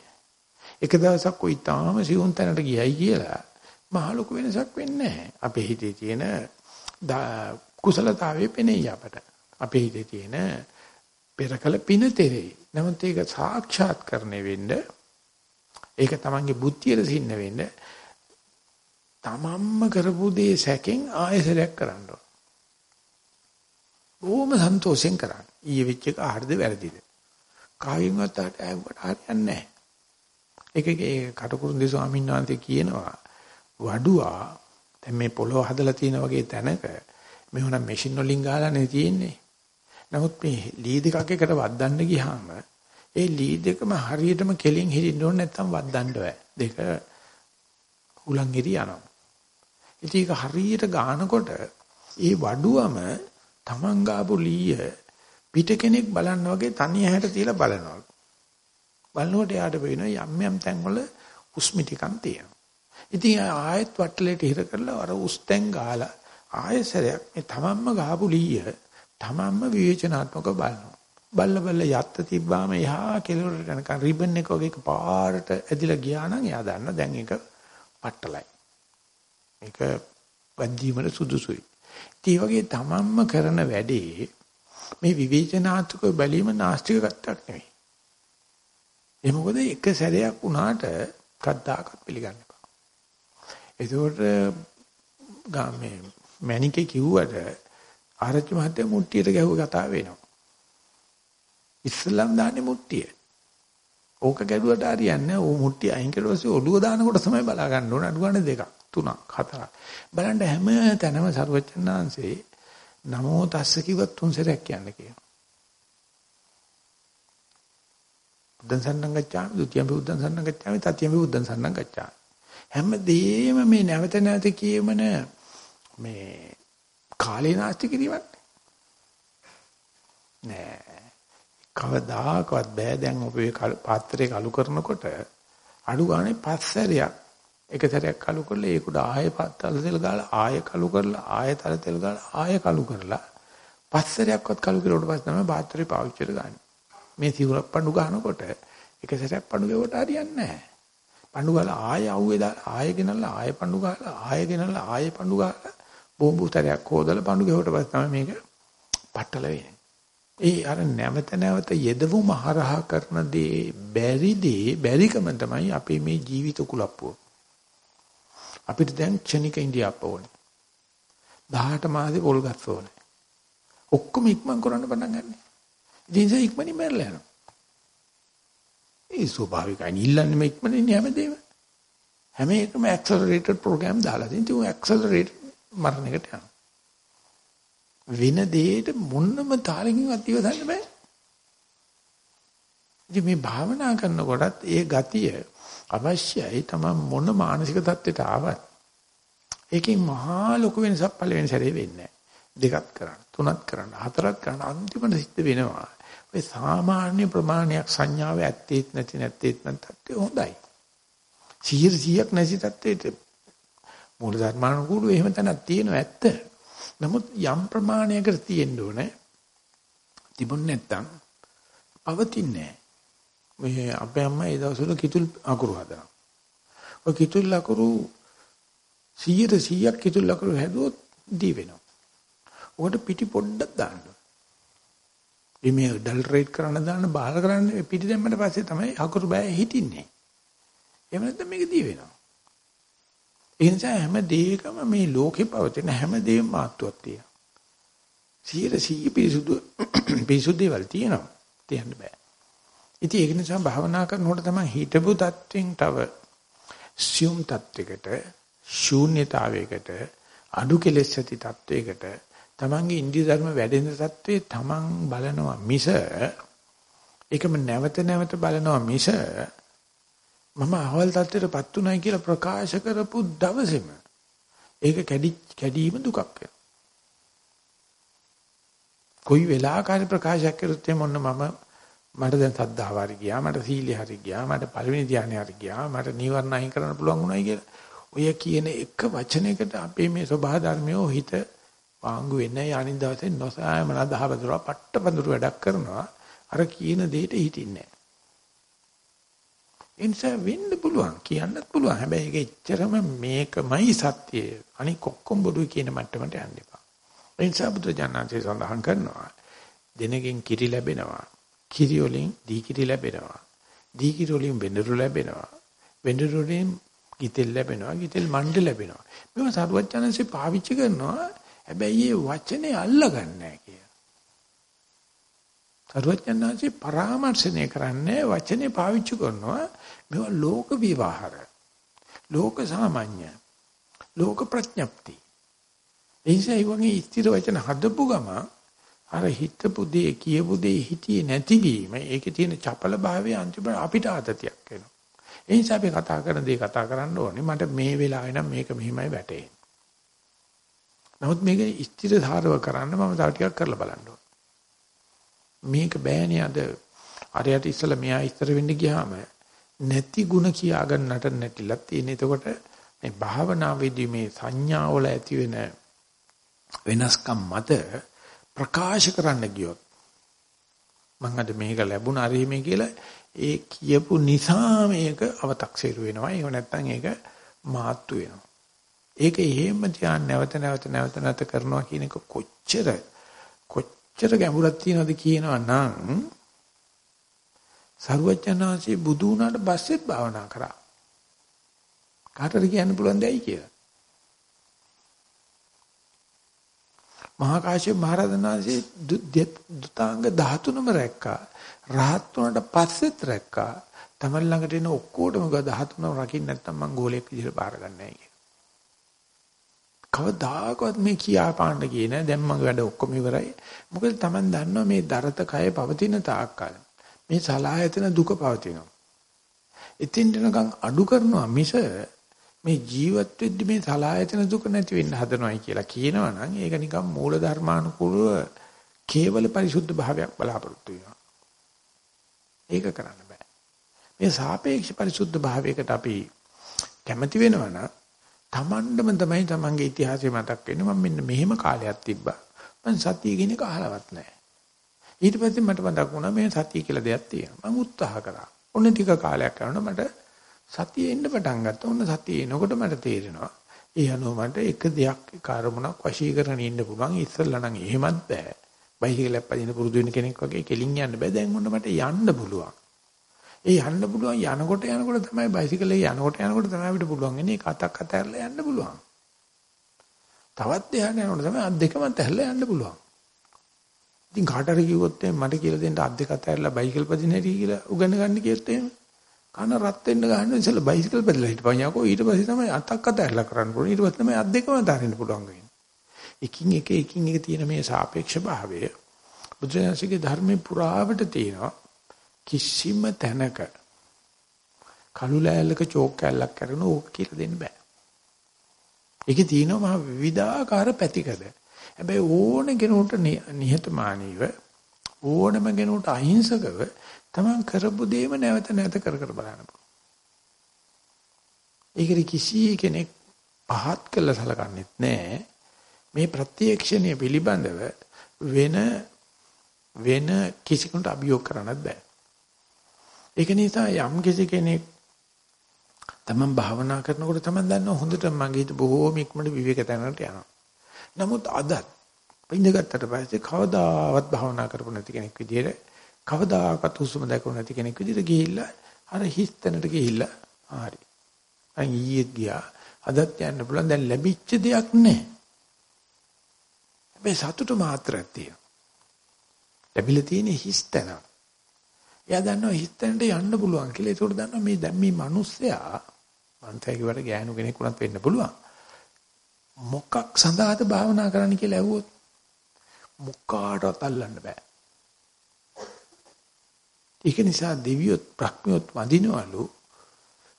එක දවසක් කොයි තාම සිවුන් තැනට ගියයි කියලා මහ ලොකු වෙනසක් වෙන්නේ නැහැ. අපේ හිතේ තියෙන කුසලතාවයේ පෙනෙයි අපට. අපේ හිතේ තියෙන පෙරකල පින තෙරෙයි. නමුත් ඒක සාක්ෂාත් කරණය වෙන්න ඒක තමන්ගේ බුද්ධියට සින්න වෙන්න තමන්ම කරපු දේ සැකෙන් ආයසරයක් කරන්න ඕන. බොහොම සන්තෝෂෙන් කරන්න. ඊයේ වෙච්ච එක හරිද වැරදිද? කායින්වත් හරියන්නේ නැහැ. ඒකේ කටුකුරුන්දේ ස්වාමීන් වහන්සේ කියනවා වඩුවා දැන් මේ පොළොව හදලා තියෙන වගේ තැනක මෙවන මැෂින් වලින් ගහලානේ තියෙන්නේ. නමුත් මේ ලී දෙකක් එකට වද්දන්න ගියාම ඒ ලී දෙකම හරියටම කෙලින් හිටින්න ඕනේ නැත්තම් වද්දන්න බෑ. දෙක උලන් ගිරි යනවා. ඉතින් ඒක හරියට ගානකොට ඒ වඩුවම Taman ගාපු ලීය පිට කෙනෙක් බලන්න වගේ තනිය හැට තියලා බලනවා. බලනකොට යාට පේනවා යම් යම් තැන්වල උස්මි ටිකක් තියෙනවා. ඉතින් ආයෙත් වටලෙට හිර කරලා අර උස්තෙන් ගාලා ආයෙසරයක් මේ තමන්ම ගහපු ලීය තමන්ම විවේචනාත්මකව බලනවා. බල්ල බල්ල යත්ත තිබ්බාම එහා කෙලවරට යනකම් රිබන් එක වගේ පාරට ඇදිලා ගියා නම් එයා දන්න දැන් ඒක පට්ටලයි. ඒක වන්දීමට සුදුසුයි. ඒ වගේ තමන්ම කරන වැඩේ මේ විවේචනාත්මක බැලීම නාස්තික ගත්තක් නෙවෙයි. ඒ මොකද එක සැරයක් වුණාට කද්දාකත් පිළිගන්න එපා. ඒකෝට ගාමේ මැනිකේ කිව්වට ආරච්චි මහත්තයා මුට්ටියට ගැහුව කතාව වෙනවා. ඉස්ලාම් දාන්නේ මුට්ටිය. ඕක ගැදුවට හරියන්නේ නැහැ. ඕ මුට්ටිය අයින් කළා පස්සේ ඔළුව දානකොට තමයි බලා ගන්න ඕන. අඩු ගන්න දෙකක්, තුනක්, හතරක්. බලන්න හැම තැනම සරුවචනාංශේ නමෝ තස්ස කිව්වත් තුන් සැරයක් කියන්න කියනවා. බුද්ධං සන්නං ගච්ඡාමි, ဒုတိယම්පි බුද්ධං සන්නං ගච්ඡාමි, තතියම්පි බුද්ධං සන්නං ගච්ඡාමි. හැමදේම මේ නැවත නැවත කියමන මේ කාලේ නාස්ති කිරීමක් නෑ. කවදාකවත් බෑ දැන් ඔබේ පාත්‍රය කලු කරනකොට අඩු ගානේ පස් සැරයක් එක සැරයක් කලු කරලා ඒකට ආයෙ තල තෙල් ගාලා ආයෙ කලු කරලා ආයෙ තල තෙල් ගාලා ආයෙ කලු කරලා පස් සැරයක්වත් කලු කරුවට පස්සේ තමයි පාත්‍රය පාවිච්චි කරගන්නේ. මේ සිවුරක් පඳු ගන්නකොට එක සැරයක් පඳු ගෙවට හරියන්නේ නැහැ. පඳු ගාලා ආයෙ අවුවේ දාලා ආයෙ ගෙනල්ලා ආයෙ පඳු ගාලා ආයෙ ගෙනල්ලා ආයෙ පඳු ගාලා බෝම්බුතරයක් හොදලා පඳු ගෙවට පස්සේ තමයි මේක පట్టල වෙන්නේ. ඒ අර නැවත නැවත යෙදවුම හරහා කරන දේ බැරි දේ බැරිකම තමයි අපේ මේ ජීවිත කුලප්පුව. අපිට දැන් ක්ෂණික ඉන්දියාප්ප ඕනේ. 18 මාසේ පොල් ගස් ඕනේ. ඔක්කොම ඉක්මන් කරන්න පටන් ගන්න. ඉතින් ඒ ඉක්මනින් මැරලා යනවා. ඒ ස්වභාවිකයි නිල්ලන්නේ මේ ඉක්මනින් හැමදේම. හැම එකම ඇක්සලරේටඩ් ප්‍රෝග්‍රෑම් දාලා තියෙනවා. ඉතින් ඔය ඇක්සලරේට් මරණයකට යනවා. වෙන දෙයකට මොන්නම තාලකින්වත් ඉවසන්න බෑ. ඉතින් මේ භාවනා කරනකොටත් ඒ ගතිය අවශ්‍යයි තමයි මොන මානසික தත්ත්වයට ආවත්. ඒකෙන් මහා ලොකු වෙනසක් පළවෙනි සැරේ වෙන්නේ දෙකක් කරන්න, තුනක් කරන්න, හතරක් කරන්න අන්තිමට සිද්ධ වෙනවා. ඔය සාමාන්‍ය ප්‍රමාණයක් සංඥාව ඇත්තේත් නැති නැත්තේත් නැත්තේ හොඳයි. 100ක් නැති තත්ත්වෙට මූල ධර්මානුකූලව එහෙම තැනක් තියෙනවා ඇත්ත. නමුත් යම් ප්‍රමාණයකට තියෙන්න ඕනේ. තිබුණ නැත්තම් පවතින්නේ නැහැ. මේ අපේ අම්මා ඒ දවස්වල කිතුල් අකුරු හදනවා. ඔය කිතුල් අකුරු 100ට 100ක් කිතුල් අකුරු හැදුවොත් දී වෙනවා. ඔකට පිටි පොඩ්ඩක් දාන්න. මේ ඩල්රේට් කරන්න දාන්න බාල කරන්න පිටි දැම්මට පස්සේ තමයි අකුරු බෑ හිටින්නේ. එහෙම නැත්නම් මේක දී වෙනවා. ඒ නිසා හැම දෙයකම මේ ලෝකේ පවතින හැම දෙයක්ම මාත්‍යක් තියෙනවා. 100 පිරිසුදු පිරිසුදු දේවල් තියෙනවා. තියන්න බෑ. ඉතින් ඒක නිසා භාවනා කරනකොට තමයි හිතපු தත්වෙන් තව සියුම් தත්වයකට ශූන්‍යතාවයකට අඩු කෙලෙස් ඇති தත්වයකට තමන්ගේ ඉන්දිය ධර්ම වැඩෙන தත්වේ තමන් බලනවා මිස ඒකම නැවත නැවත බලනවා මිස මම අහවල් தත්වයටපත් උනායි කියලා ප්‍රකාශ කරපු දවසේම ඒක කැඩි කැඩීම දුකක් වෙනවා. කොයි වෙලාවක ප්‍රකාශයක් කරොත් එම මොන්න මම මට දැන් සද්ධාව හරි ගියා මට සීලිය හරි ගියා මට පළවෙනි ධ්‍යානෙ හරි ගියා මට නීවරණ අයින් කරන්න පුළුවන් වුණායි කියලා. ඔය කියන එක වචනයකට අපේ මේ සබහා ධර්මියෝ හිත වාංගු වෙන්නේ අනිත් දවසේ නොසෑම නදහවදුර පට්ටපඳුරු වැඩක් කරනවා. අර කියන දෙයට හිටින්නේ ඒ නිසා වෙන්න පුළුවන් කියන්නත් පුළුවන්. හැබැයි ඒක එච්චරම මේකමයි සත්‍යය. අනික ඔක්කොම බොරුයි කියන මට්ටමට යන්න එපා. ඒ නිසා බුදුජානනාංශය සඳහන් කරනවා. දෙනකින් කිරි ලැබෙනවා. කිරි වලින් දී කිරි ලැබෙනවා. දී කිරි වලින් වෙඬරු ලැබෙනවා. වෙඬරු වලින් ගිතෙල් ලැබෙනවා. ගිතෙල් මණ්ඩ ලැබෙනවා. මේවා සරුවචනන්සේ පාවිච්චි කරනවා. හැබැයි මේ වචනේ අල්ලගන්නේ නැහැ කිය. සරුවචනන්සේ පරාමර්ශණය කරන්නේ වචනේ පාවිච්චි කරනවා. මේවා ලෝක විවහාර. ලෝක සාමාන්‍ය. ලෝක ප්‍රඥප්ති. එනිසා ඒ වගේ ස්ථිර වචන හදපු ගම අර හිතපු දේ කියපු දේ හිතියේ නැතිවීම ඒකේ තියෙන චපල භාවය අන්තිමට අපිට ආතතියක් වෙනවා. ඒ නිසා අපි කතා කරන දේ කතා කරන්න ඕනේ. මට මේ වෙලාවේ නම් මේක මෙහිමයි වැටෙන්නේ. නමුත් මේක ස්ථිරධාරව කරන්න මම තව ටිකක් කරලා බලන්න ඕනේ. මේක බෑනේ අද අරයට ඉස්සලා මෙයා ඉස්තර වෙන්න ගියාම නැති ಗುಣ කියාගන්න නට නැතිලත් තියෙන. එතකොට මේ භාවනාවේදී මේ සංඥාවල ඇති වෙන වෙනස්කම් මත ප්‍රකාශ කරන්න ගියොත් මං අද මේක ලැබුණා අරීමේ කියලා ඒ කියපු නිසා මේක අව탁සීරු වෙනවා. ඒක නැත්තම් ඒක මාත්තු වෙනවා. ඒක එහෙම ධ්‍යාන නැවත නැවත නැවත නැවත කරනවා කියන එක කොච්චර කොච්චර ගැඹුරක් තියෙනවද කියනවා නම් සරුවචනාංශේ බුදු වුණාට පස්සෙත් භාවනා කරා. කාටද කියන්න පුළුවන් දෙයි කියලා. මහා කාශ්‍යප මහ රහතන් වහන්සේ දුතාංග 13ම රැක්කා. රහත් වුණාට පස්සෙත් රැක්කා. තමන් ළඟට එන ඔක්කොටම ගා 13ම රකින්න නැත්නම් මං ගෝලයක් විදිහට බාර ගන්නෑ කියලා. කවදාකවත් මේ කියා පාන්න ගියේ නෑ. දැන් මගේ වැඩ ඔක්කොම ඉවරයි. මොකද තමන් දන්නවා මේ දරත කය පවතින තාක්කල් මේ සලායතන දුක පවතිනවා. ඉතින් දෙනකන් අඩු කරනවා මිස මේ ජීවත් වෙද්දි මේ සලායතන දුක නැති වෙන්න හදනවයි කියලා කියනවා නම් ඒක නිකන් මූල ධර්මානුකූලව කේවල පරිසුද්ධ භාවයක් බලාපොරොත්තු වෙනවා. ඒක කරන්න බෑ. මේ සාපේක්ෂ පරිසුද්ධ භාවයකට අපි කැමති වෙනවා නම් Tamandම තමයි Tamange ඉතිහාසය මතක් වෙන්නේ මම මෙන්න මෙහෙම කාලයක් තිබ්බා. මම සතිය කියන එක අහලවත් නැහැ. ඊට පස්සේ මට මතක් වුණා මේ සතිය කියලා දෙයක් තියෙනවා. මම උත්සාහ කරා. ඔන්න ටික කාලයක් යනකොට මට සතිය එන්න පටන් ගත්තා. ඔන්න සතිය එනකොට මට තේරෙනවා. ඒ අනුව මට එක දෙයක් කාර්මුණක් වශී කරගෙන ඉන්න පුළුවන්. ඉස්සෙල්ලා නම් එහෙමත් බෑ. බයිසිකලයක් පදින පුරුදු වෙන කෙනෙක් වගේ කෙලින් යන්න බෑ. දැන් ඔන්න මට යන්න පුළුවන්. ඒ යන්න පුළුවන් යනකොට යනකොට තමයි බයිසිකලේ යනකොට යනකොට තමයි අපිට පුළුවන් ඉන්නේ ඒක අතක් අතහැරලා යන්න පුළුවන්. තවත් දෙයක් යනකොට තමයි අත් දෙකම අතහැරලා යන්න පුළුවන්. ඉතින් කාටර කිව්වොත් මට කියලා දෙන්න අත් දෙක අතහැරලා බයිසිකල් පදින හැටි කියලා උගන්න ගන්න කියොත් එහෙම කන රත් වෙන්න ගන්න ඉස්සෙල්ලා බයිසිකල් පදලා හිටපන් යකෝ ඊට පස්සේ තමයි අතක් අතහැරලා කරන්න පුළුවන් ඊට පස්සේ තමයි අත් දෙකම අතහරින්න පුළුවන් වෙන්නේ. එකින් එක එකින් එක තියෙන මේ සාපේක්ෂ භාවය බුදුරජාණන්සේගේ ධර්මේ පුරාවට තියෙනවා කිසිම තැනක කළු ලෑල්ලක චෝක් කැල්ලක් කරන ඕක කියලා දෙන්න බෑ. ඒකේ තියෙනවා මහ විවිධාකාර පැතිකඩ. හැබැයි ඕන කෙනෙකුට නිහතමානීව ඕනම කෙනෙකුට අහිංසකව තමන් කරපු දේම නැවත නැවත කර කර බලන්න පුළුවන්. ඒකේ කිසි කෙනෙක් පහත් කළ සලකන්නේත් නැහැ. මේ ප්‍රත්‍යක්ෂණය පිළිබඳව වෙන වෙන කිසිකට අභියෝග කරන්නත් බෑ. ඒක නිසා යම් කිසි කෙනෙක් තමන් භාවනා කරනකොට තමන් දන්නවා හොඳට මගේ හිත බොහෝම ඉක්මනට විවේක තැනකට යනවා. නමුත් අදත් ඉඳගත්තට පස්සේ කවදාවත් භාවනා කරපො නැති කෙනෙක් විදියට කවදාකවත් හුස්ම දැකුව නැති කෙනෙක් විදියට ගිහිල්ලා අර හිස් තැනට ගිහිල්ලා හරි. අන් ඊයේ ගියා අදත් යන්න පුළුවන් දැන් ලැබිච්ච දෙයක් නැහැ. හැබැයි සතුට මාත්‍රයක් තියෙනවා. ලැබිලා තියෙන හිස් තැනක්. එයා දන්නවා හිතෙන්ට යන්න පුළුවන් කියලා. ඒකට දන්නවා මේ දැන් මේ මිනිස්සයා මන්තයකවට ගෑනු කෙනෙක් වුණත් වෙන්න පුළුවන්. මොකක් සඳහාද භාවනා කරන්න කියලා ඇහුවොත් මොකාටවත් අල්ලන්න බෑ. ඒක නිසා දෙවියොත් ප්‍රඥොත් වඳිනවලු.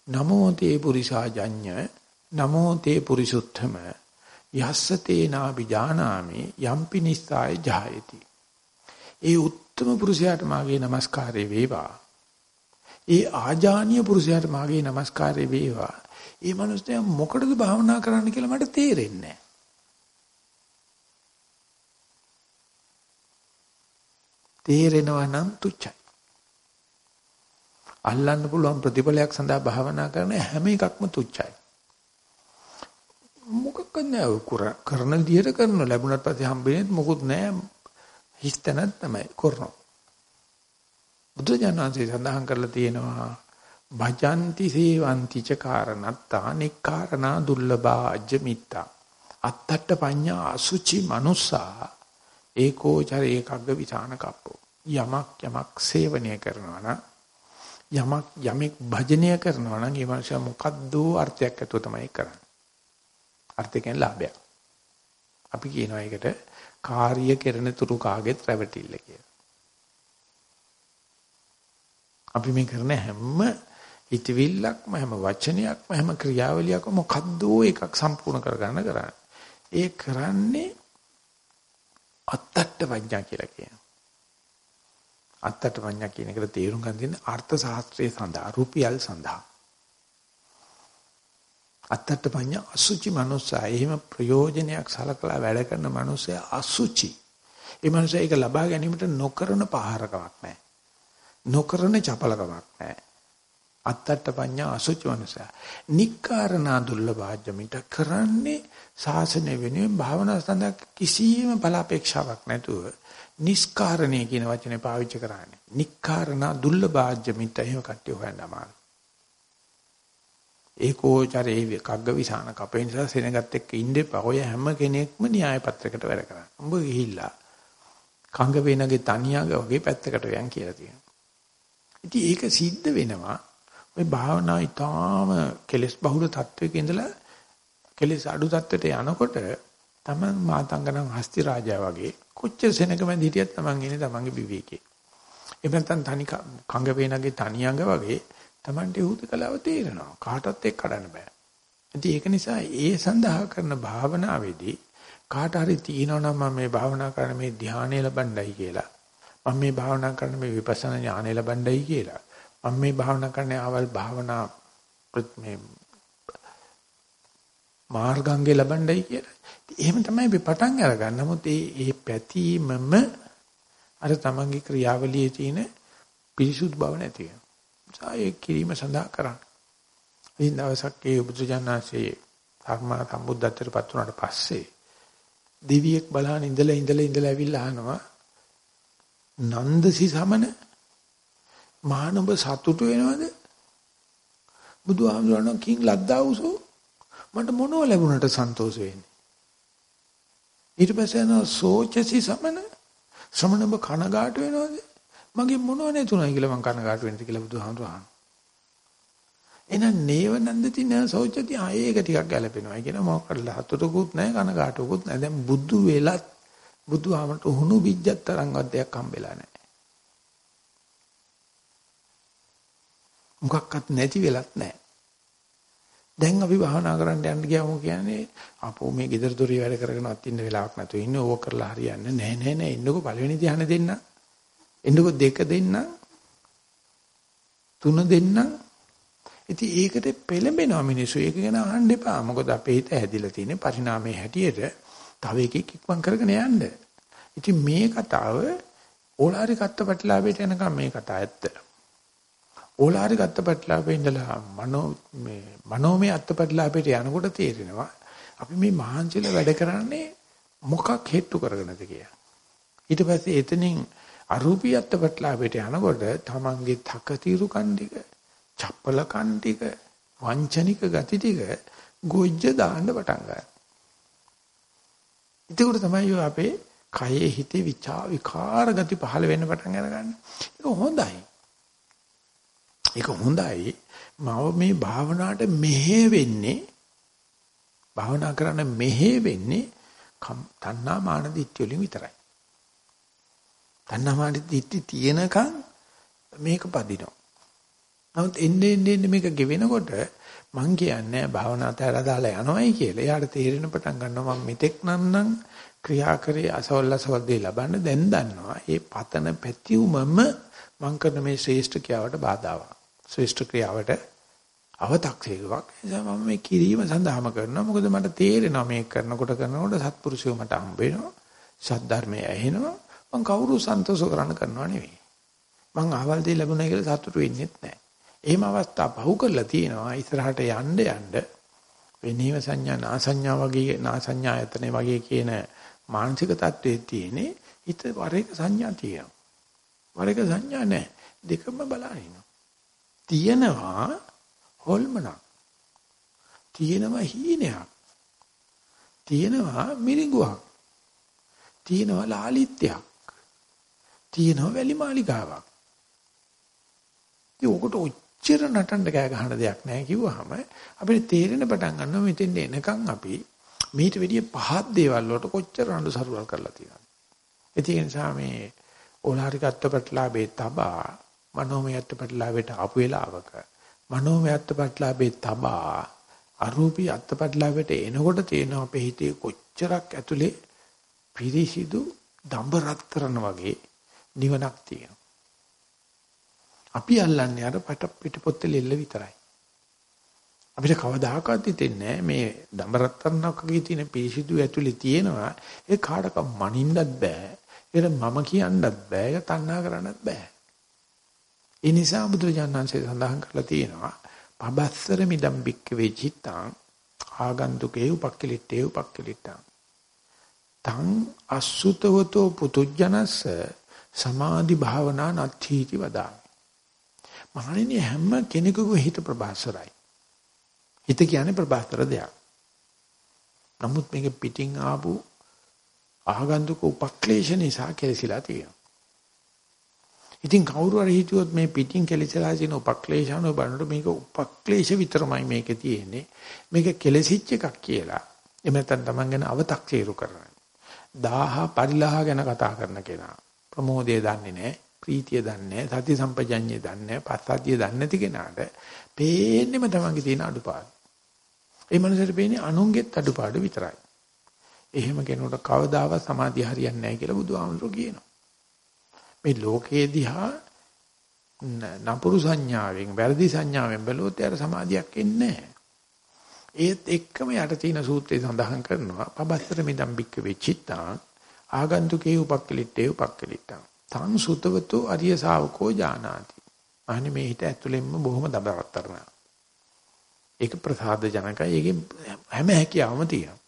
නමෝ තේ පුරිසා ජඤ්ඤ නමෝ තේ පුරිසුත්තම යස්ස තේනාපි ජානාමි යම්පි නිස්සාය ජායති. ඒ උත්තම පුරුෂයාට මාගේ নমස්කාරය වේවා. ඒ ආජානීය පුරුෂයාට මාගේ নমස්කාරය වේවා. ඒ මනුස්සයා මොකටද භාවනා කරන්න කියලා මට තේරෙන්නේ තේරෙනවා නම් තුච්චයි. අල්ලන්න පුළුවන් ප්‍රතිඵලයක් සඳහා භාවනා කරන හැම එකක්ම තුච්චයි. මොකක්ද නෑ කරන විදිහට කරන ලැබුණත් පස්සේ හම්බෙන්නේ මොකුත් නෑ හිස්තැනක් තමයි කරනවා. බුදුජානනාංශය සඳහන් කරලා තියෙනවා භජಂತಿ සේවಂತಿ ච කාරණත්තා නික්කාරණා දුර්ලභා අජ්ජමිත්තා අත්තට්ඨ පඤ්ඤා අසුචි මනුස්සා ඒකෝ චර ඒකග්ග විසාන කප්පෝ යමක් යමක් සේවනය කරනවා නම් යමක් යමෙක් භජනය කරනවා නම් ඒ මනුස්සයා මොකද්ද අර්ථයක් ඇතුව තමයි කරන්නේ අර්ථය කියන්නේ ලාභයක් අපි කියනවා ඒකට කාර්ය කෙරෙන තුරු කාගෙත් රැවටිල්ල කියලා. අපි මේ කරන හැම හිතවිල්ලක්ම හැම වචනයක්ම හැම ක්‍රියාවලියක්ම මොකද්ද එකක් සම්පූර්ණ කරගන්න කරන්නේ. ඒ කරන්නේ අත්තට්ට වඥා කියලා කියනවා. අත්තට්ට වඥා කියන එකට තේරුම් ගන්න තියෙන අර්ථ ශාස්ත්‍රයේ සඳහා රුපියල් සඳහා අත්තට පඤ්ඤා අසුචි මනුස්සයා. එහෙම ප්‍රයෝජනයක් සලකලා වැඩ කරන මනුස්සයා අසුචි. ඒ මනුස්සයා ඒක ලබා ගැනීමට නොකරන පහරකමක් නැහැ. නොකරන චපලකමක් නැහැ. අත්තට පඤ්ඤා අසුචි මනුස්සයා. නික්කාරණා දුර්ලභාජ්‍යමිට කරන්නේ සාසනය වෙනුවෙන් භාවනා සඳහා කිසියම් බලාපේක්ෂාවක් නැතුව නිස්කාරණය කියන වචනේ පාවිච්චි කරන්නේ. නික්කාරණා දුර්ලභාජ්‍යමිට එහෙම කට්ටිය හොයන්න අමාරුයි. ඒකෝචරේ කග්ග විසාන කපේ නිසා සෙනගත් එක්ක ඉඳෙපා. ඔය හැම කෙනෙක්ම න්‍යාය පත්‍රයකට වැඩ කරන්නේ. උඹ ගිහිල්ලා කංග වේනගේ තනියග වගේ පැත්තකට යන් කියලා තියෙනවා. ඉතින් ඒක සිද්ධ වෙනවා. ওই භාවනා ඊටාම කෙලස් බහුල තත්වයක ඉඳලා කෙලස් අඩු තත්වයට යනකොට තමන් මාතංගනම් හස්ති රාජා වගේ කොච්චර සෙනග මැද හිටියත් තමන් ඉන්නේ තමන්ගේ විවේකේ. එහෙම නැත්නම් තනි කංග වේනගේ තනියග වගේ Tamante හුදකලාව තේරෙනවා. කාටවත් එක්ක කඩන්න බෑ. ඉතින් ඒක නිසා ඒ සඳහා කරන භාවනාවේදී කාට හරි තියෙනවා මම මේ භාවනා කරන මේ ධානය ලබන්නයි කියලා. මම මේ භාවනා කරන මේ විපස්සනා ඥානය ලබන්නයි කියලා. මම මේ භාවනා කරන්නේ ආවල් භාවනා මේ මාර්ගංගේ ලබන්නයි කියලා. එහෙම තමයි අපි පටන් අරගන්න. නමුත් ඒ ඒ පැතීමම අර තමන්ගේ ක්‍රියාවලියේ තියෙන පිරිසුදු බව නැති වෙනවා. ඒ කිරීම සඳහා කරන්න. ඉතින් දවසක් ඒ බුදුජානනාංශයේ ධර්මා සම්බුද්ධත්වයට පත් වුණාට පස්සේ දෙවියෙක් බලහන් ඉඳලා ඉඳලා ඉඳලා ඇවිල්ලා අහනවා නන්දසි සමන මහානඹ සතුටු වෙනවද? බුදුහාමුදුරණන් කිං ලද්දාවුසෝ මට මොනව ලැබුණට සන්තෝෂ වෙන්නේ. ඊට පස්සේ යනවා සෝචසි සමන ශ්‍රමණඹ කනගාටු වෙනවද? මගේ මොනව නැතුණයි කියලා මං කනගාටු වෙන්නද කියලා බුදුහාමුදුර අහනවා. එහෙනම් නේව නන්දති න සෞචති ආයේක ටිකක් ගැලපෙනවා. කියන මොකක්ද හතුරුකුත් නැහැ කනගාටුකුත් නැහැ. දැන් බුදු වෙලත් බුදුහාමට උහුණු බිජ්ජත් තරම්වත් දෙයක් හම්බෙලා නැහැ. මොකක්වත් නැති වෙලත් නැහැ. දැන් අපි භාවනා කරන්න යන්න ගියාම කියන්නේ අපෝ මේ gedara dori වැඩ කරගෙන අත්ින්න වෙලාවක් නැතුව ඉන්නේ. ඕක කරලා හරියන්නේ. නැහැ නෑ නෑ. ඉන්නකෝ පළවෙනි ධ්‍යාන දෙන්න. එන්නකො දෙක දෙන්න. තුන දෙන්න. ඉතින් ඒකට පෙළඹෙනවා මිනිස්සු. ඒක ගැන අහන්න එපා. මොකද අපේ හිත හැදිලා තියෙන පරිණාමයේ හැටියට තව එකෙක් ඉක්මන් කරගෙන යන්න. ඉතින් මේ කතාව ඕලාරි කත්තපටලාභයට යනකම් මේ කතාව ඇත්ත ඕලාරි කත්තපටලාභේ ඉඳලා මනෝ මේ මනෝමය අත්පටලාභයට යනකොට තේරෙනවා අපි මේ මහාංශල වැඩ කරන්නේ මොකක් හේතු කරගෙනද කියලා ඊට පස්සේ එතනින් අරූපී අත්පත්ලාභයට යනකොට තමන්ගේ තකතිරු කණ්ඩික, චප්පල කණ්ඩික, වංචනික ගති ටික ගොජ්ජ දාන්න පටන් ගන්නවා. ඒකට තමයි අපේ කයේ හිතේ විචා විකාර ගති පහළ වෙන්න පටන් අරගන්නේ. ඒක හොඳයි. ඒක හොඳයි. මම මේ භාවනාවට මෙහෙ වෙන්නේ භාවනා කරන්න මෙහෙ වෙන්නේ තණ්හා මාන දිට්ඨිය වලින් විතරයි. තණ්හාමාන දිට්ඨි තියෙනකන් මේක පදිනවා. නමුත් එන්නේ එන්නේ මේක ගෙවෙනකොට මං කියන්නේ භාවනා තැරලා දාලා යනවයි කියලා. එයාට තේරෙන පටන් ගන්නවා මම මෙතෙක් නන්නම් ක්‍රියා කරේ අසවල් අසවල් දේ ලබන්න දැන් දන්නවා. ඒ පතන පැතිවුමම මං කරන මේ ශ්‍රේෂ්ඨ ක්‍රියාවට බාධාවක්. ශ්‍රේෂ්ඨ ක්‍රියාවට අව탁සේකුවක්. ඒ නිසා මම මේ කිරීම සඳහාම කරනවා. මොකද මට තේරෙනවා මේ කරනකොට කරනකොට සත්පුරුෂයෝ මට හම්බ වෙනවා. සද්ධර්මය ඇහෙනවා. මම කවුරු සන්තෝෂ කරන්න කරනවා නෙවෙයි. මං අහවල දෙය ලැබුණා කියලා සතුටු වෙන්නේත් නැහැ. එහෙම අවස්ථා පහු කරලා තියෙනවා. ඉස්සරහට යන්න යන්න වෙනේව සංඥා නාසඤ්ඤා වගේ නාසඤ්ඤා යතනෙ වගේ කියන මානසික தത്വයේ තියෙන්නේ හිත වර එක සංඥා තියෙනවා. වර එක සංඥා නැහැ. දෙකම බලනිනවා. තියෙනවා හොල්මනක්. තියෙනවා හීනයක්. තියෙනවා මිරිඟුවක්. තියෙනවා ලාලිත්‍යයක්. තියෙනවා වැලි මාලිගාවක්. ඉතින් ඔකට ඔච්චර නටන්න කෑ ගහන දෙයක් නැහැ කිව්වහම අපිට තේරෙන පටන් ගන්නවා මෙතෙන් එනකන් අපි මීට වැඩිය පහත් දේවල් වලට කොච්චර රණ්ඩු සරුවල් කරලා තියෙනවද. ඒ නිසා මේ ඕලාරිකත්වපටලාභේ තබා මනෝමයත්වපටලාභේට ආපු වෙලාවක මනෝමයත්වපටලාභේ තබා අරූපී අත්පටලාභේට එනකොට තියෙන අපේ හිතේ කොච්චරක් ඇතුලේ පිරිසිදු දඹ රත්තරන් වගේ නිවනක් තියෙනවා. අපි අල්ලන්නේ අර පට පිටපොත්තේ ලෙල්ල විතරයි. අපිට කවදාකවත් හිතෙන්නේ මේ දඹරත්තරණක් වගේ තියෙන පිරිසිදු ඇතුලේ තියෙනවා ඒ කාටක මනින්නත් බෑ. ඒක මම කියන්නත් බෑ ඒක තණ්හා කරන්නත් බෑ. ඒ නිසා බුදුරජාණන්සේ සඳහන් කරලා තියෙනවා පබස්සර මිදම් බික්ක වේචිත්තං ආගන්තුකේ උපක්කලිටේ උපක්කලිටං තං අසුතවතෝ පුතුජනස්ස සමාධි භාවනා නත්ථීති වදාමි. මහණෙනි හැම කෙනෙකුගේ හිත ප්‍රබාසරයි. හිත කියන්නේ ප්‍රබාසර දෙයක්. නමුත් මේක පිටින් ආපු ආගන්තුක උපක්ලේශ නිසා කෙලසිලා තියෙනවා. ඉතින් කවුරු හරි හිතුවොත් මේ පිටින් කෙලසිලා තියෙන උපක්ලේශano බලනකොට මේක උපක්ලේශ විතරමයි මේකේ තියෙන්නේ. මේක කෙලසිච්ච එකක් කියලා. එහෙම නැත්නම් Taman ගැන අව탁සීරු කරනවා. දාහ පරිලාහ ගැන කතා කරන කෙනා. ප්‍රමෝදය දන්නේ නැහැ. ප්‍රීතිය දන්නේ නැහැ. සති සම්පජඤ්ඤය දන්නේ නැහැ. පස්සද්ධිය දන්නේ නැති කෙනාට පේන්නෙම Tamanගේ තියෙන අඩුපාඩු. ඒ මනසට පේන්නේ අනුන්ගෙත් අඩුපාඩු විතරයි. එහෙම කෙනෙකුට කවදාවත් සමාධිය හරියන්නේ නැහැ කියලා බුදුහාමුදුරුවෝ කියනවා. මේ ලෝකයේ දිහා නපුරු සංඥාවෙන් වැරදි සංඥාවෙන් බැලුවොත් යාර සමාධියක් එන්නේ නැහැ. ඒත් එක්කම යට තියෙන සූත්‍රය සඳහන් කරනවා පබස්තර මිදම් බික්ක වෙච්චිත්තා ආගන්තුකේ උපක්කලිටේ උපක්කලිට්ටා. තං සුතවතු අරිය ශාවකෝ ජානාති. අහන්නේ මේ හිත ඇතුළෙන්ම බොහොම දබරතරන. ඒක ප්‍රසාද ජනකයි. ඒකේ හැම හැකියාවම තියෙනවා.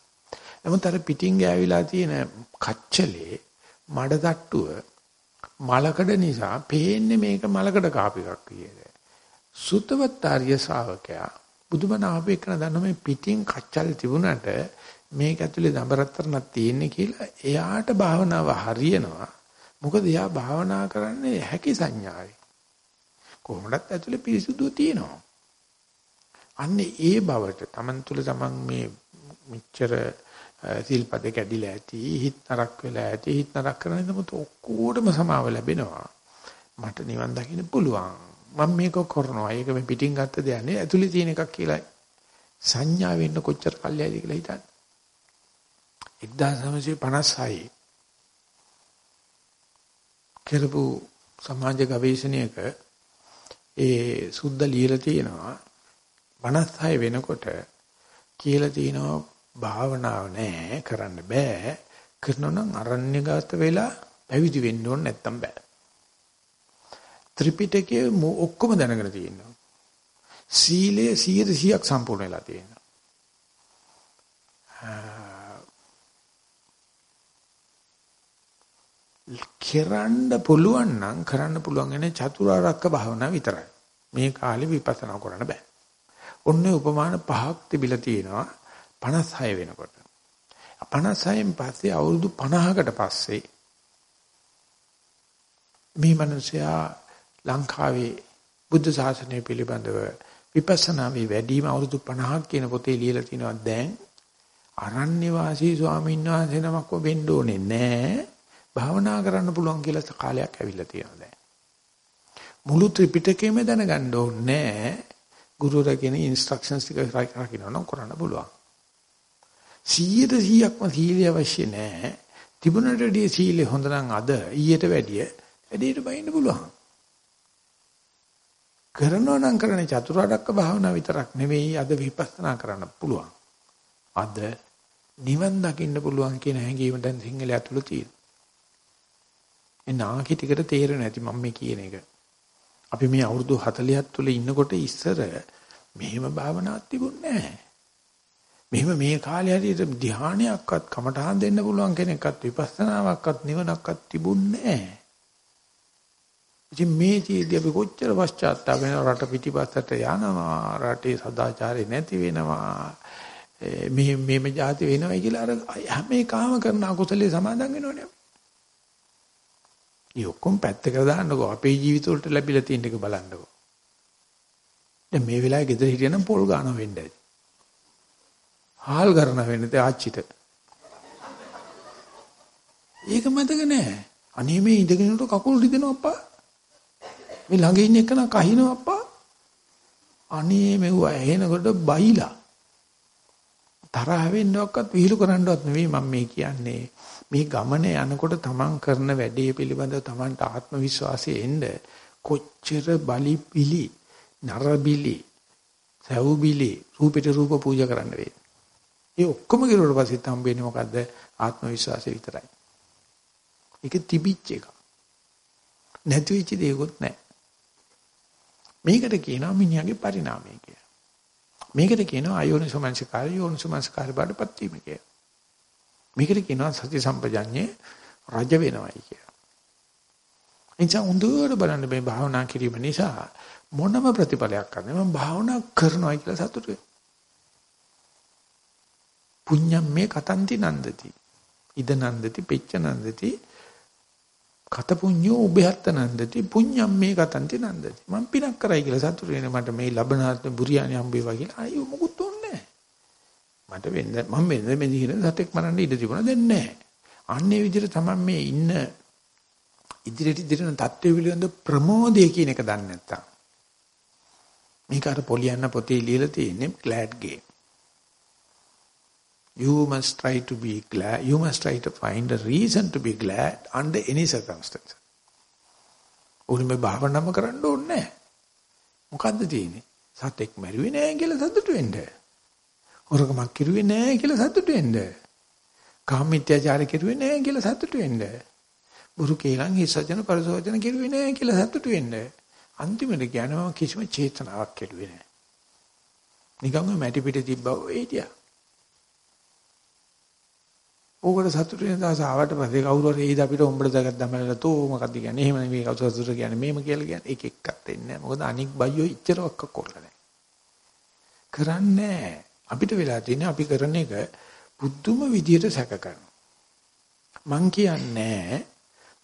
නමුත් අර පිටින් ගෑවිලා තියෙන කච්චලේ මඩ තට්ටුව මලකඩ නිසා පේන්නේ මේක මලකඩ කාප එකක් කියලා. සුතවත් ආර්ය ශ්‍රාවකයා බුදුබණ ආපේ කරන දන්න මේ පිටින් කච්චල් තිබුණට මේක ඇතුලේ දඹරතරණක් තියෙන්නේ කියලා එයාට භාවනාව හරියනවා. මොකද එයා භාවනා කරන්නේ හැකි සංඥාවේ. කොහොමදත් ඇතුලේ පිරිසුදුව තියෙනවා. අන්නේ ඒ බවට Taman තුල Taman මේ මෙච්චර සිල්පද කැඩිලා ඇති හිත නරක් වෙලා ඇති හිත නරක් කරන නමුත් ඔක්කොටම සමාව ලැබෙනවා. මට නිවන් දකින්න පුළුවන්. මම මේක කරනවා. ඒක මේ පිටින් ගත්ත දෙයක් නෙවෙයි. ඇතුලේ තියෙන එකක් කියලා සංඥා වෙන්න කොච්චර කල්යයිද කියලා හිතන්න. 1956 කරපු සමාජ ගවේෂණයක ඒ සුද්ධ ලියලා තියෙනවා. 56 වෙනකොට කියලා තියෙනවා භාවනාව නෑ කරන්න බෑ. කරනවා නම් අරණ්‍යගත වෙලා පැවිදි වෙන්න ඕන නැත්තම් බෑ. ත්‍රිපිටකයේ ඔක්කොම දැනගෙන තියෙනවා. සීලය 100%ක් සම්පූර්ණ වෙලා තියෙනවා. කරන්න පුළුවන් නම් කරන්න පුළුවන් ඉන්නේ චතුරාර්යක භාවනාව විතරයි. මේ කාලේ විපස්සනා කරන්න බෑ. ඔන්නේ උපමාන පහක් තිබිලා තියෙනවා. 56 වෙනකොට. 56න් පස්සේ අවුරුදු 50කට පස්සේ මේ මිනිසයා ලංකාවේ බුද්ධ ශාසනය පිළිබඳව විපස්සනා මේ වැඩිම අවුරුදු 50ක් කියන පොතේ ලියලා තිනවා. දැන් අරණ්‍ය වාසී ස්වාමීන් වහන්සේ නමක් වෙන්න ඕනේ නෑ. භාවනා කරන්න පුළුවන් කියලා කාලයක් ඇවිල්ලා තියෙනවා දැන්. මුළු ත්‍රිපිටකයම දැනගන්න ඕනේ නෑ. ගුරුවරයා කියන ඉන්ස්ට්‍රක්ෂන්ස් ටික රකින්න නම් කරන්න පුළුවන්. 100%ක්ම සීලය අවශ්‍ය නැහැ. තිබුණට වැඩිය සීලය හොඳ නම් අද ඊට වැඩිය වැඩේට බයින්න පුළුවන්. කරනවා නම් කරන්නේ චතුරාර්යක භාවනා විතරක් නෙවෙයි අද විපස්සනා කරන්න පුළුවන්. අද නිවන් දකින්න පුළුවන් කියන හැඟීම දැන් සිංහලයා තුල තියෙනවා. ඒ නාකි ටිකට තේරෙන්නේ නැති මම මේ කියන එක. අපි මේ අවුරුදු 40ක් තුල ඉන්නකොට ඉස්සර මෙහෙම භාවනාවක් තිබුණේ නැහැ. මෙහෙම මේ කාලේ හරියට ධානයක්වත් කමඨහන් දෙන්න පුළුවන් කෙනෙක්වත් විපස්සනාවක්වත් නිවනක්වත් තිබුණේ නැහැ. ඉතින් මේ චීදී අපි කොච්චර පශ්චාත්තාප වෙන රට පිටිපස්සට යනවා රටේ සදාචාරය නැති වෙනවා මේ මේම જાති වෙනවා කියලා අර හැම එකම කරන අකුසලයේ සමාදන් වෙනවනේ. ඒ ඔක්කොම පැත්තකට දාන්නකෝ අපේ ජීවිත වලට ලැබිලා තියෙන එක බලන්නකෝ. දැන් මේ වෙලාවේ ගෙදර හිටියනම් පොල් ගන්න වෙන්නේ. හාල් කරන වෙන්නේ ආච්චිට. ඒක මතක නෑ. අනේ මේ ඉඳගෙන ඉන්නකොට කකුල් රිදෙනවා අප්පා. මේ ළඟ ඉන්න එක නම් කහිනවා අප්පා. අනේ මෙව ඇහෙනකොට බයිලා. තරහ වෙන්නවක්වත් විහිළු කරන්නවත් නෙවෙයි මම මේ කියන්නේ. මේ ගමන යනකොට තමන් කරන වැඩේ පිළිබඳව තමන්ට ආත්ම විශ්වාසය එන්න කොච්චර බලි පිලි නරබිලි සවුබිලි රූපෙට රූප පූජා කරන්න වෙයි. ඒ ඔක්කොම කෙරුවට පස්සෙත් හම්බෙන්නේ මොකද්ද? ආත්ම විශ්වාසය විතරයි. ඒක තිබිච්ච එක. නැති වෙච්ච දේකුත් නැහැ. මේකට කියනවා මිනිහාගේ පරිණාමය කියලා. මේකට කියනවා අයෝනිසෝමනසිකාරය යෝනිසෝමනසිකාරය බඩපත් වීම කියලා. මේකට කියනවා සති සම්පජඤ්ඤේ රජ වෙනවයි කියලා. එනිසා උන්දුවර බලන්න මේ භාවනා කිරීම නිසා මොනම ප්‍රතිඵලයක් ගන්න මම භාවනා කරනවා කියලා සතුටු වෙනවා. පුඤ්ඤම් මේ කතන්ති නන්දති. ඉද නන්දති පෙච්ච නන්දති කත පුඤ්ඤෝ උභයත්ත නන්දති පුඤ්ඤම් මේ කතන්ති නන්දති. මම පිනක් කරයි කියලා සතුටු වෙන මට මේ ලබනාත්ම බුරියානි හම්බ වේවා කියලා අයියෝ මොකුත් ඕනේ මට වෙන්න මම වෙන්න මේ දිහන සතෙක් මරන්න ඉඩ තිබුණා දැන් නැහැ. අන්නේ විදිහට තමයි මේ ඉන්න ඉදිරියට ඉදිරියන தත්ත්වය පිළිබඳ ප්‍රමෝදය කියන එක දන්නේ නැත්තම් මේක අර පොලියන්න පොතේ ලියලා තියෙන්නේ glad game you must try to be glad. You must try to find a reason to be glad under any circumstance උරුම භාවනාව කරන්න ඕනේ නැහැ. මොකද්ද තියෙන්නේ? සතෙක් මැරුවේ නැහැ කියලා සතුටු වෙන්න. හොරකමක් කිරුවේ නැහැ කියලා සතුටු වෙන්න. කාමීත්‍යාචාර කිරුවේ නැහැ කියලා සතුටු වෙන්න. බුරු කේලම් හිසජන පරිසෝජන කිරුවේ නැහැ කියලා සතුටු වෙන්න. අන්තිමට කියන්නේ මම කිසිම චේතනාවක් කෙරුවේ නැහැ. නිකන්ම මැටි පිට තිබ්බා ඔය හිටියා. ඕකට සතුටු වෙන දවස ආවට පස්සේ කවුරු හරි ඒද අපිට උඹට දගත් දමලා තෝ මොකද්ද කියන්නේ එහෙම නෙවෙයි කවුරු සතුට කියන්නේ මේම කියලා කියන්නේ එක එකක් දෙන්නේ නැහැ. මොකද අනික් බයියෝ ඉච්චරවක් කරලා නැහැ. කරන්නේ අපිට වෙලා තියෙන්නේ අපි කරන එක බුද්ධම විදියට සැක කරනවා. මං කියන්නේ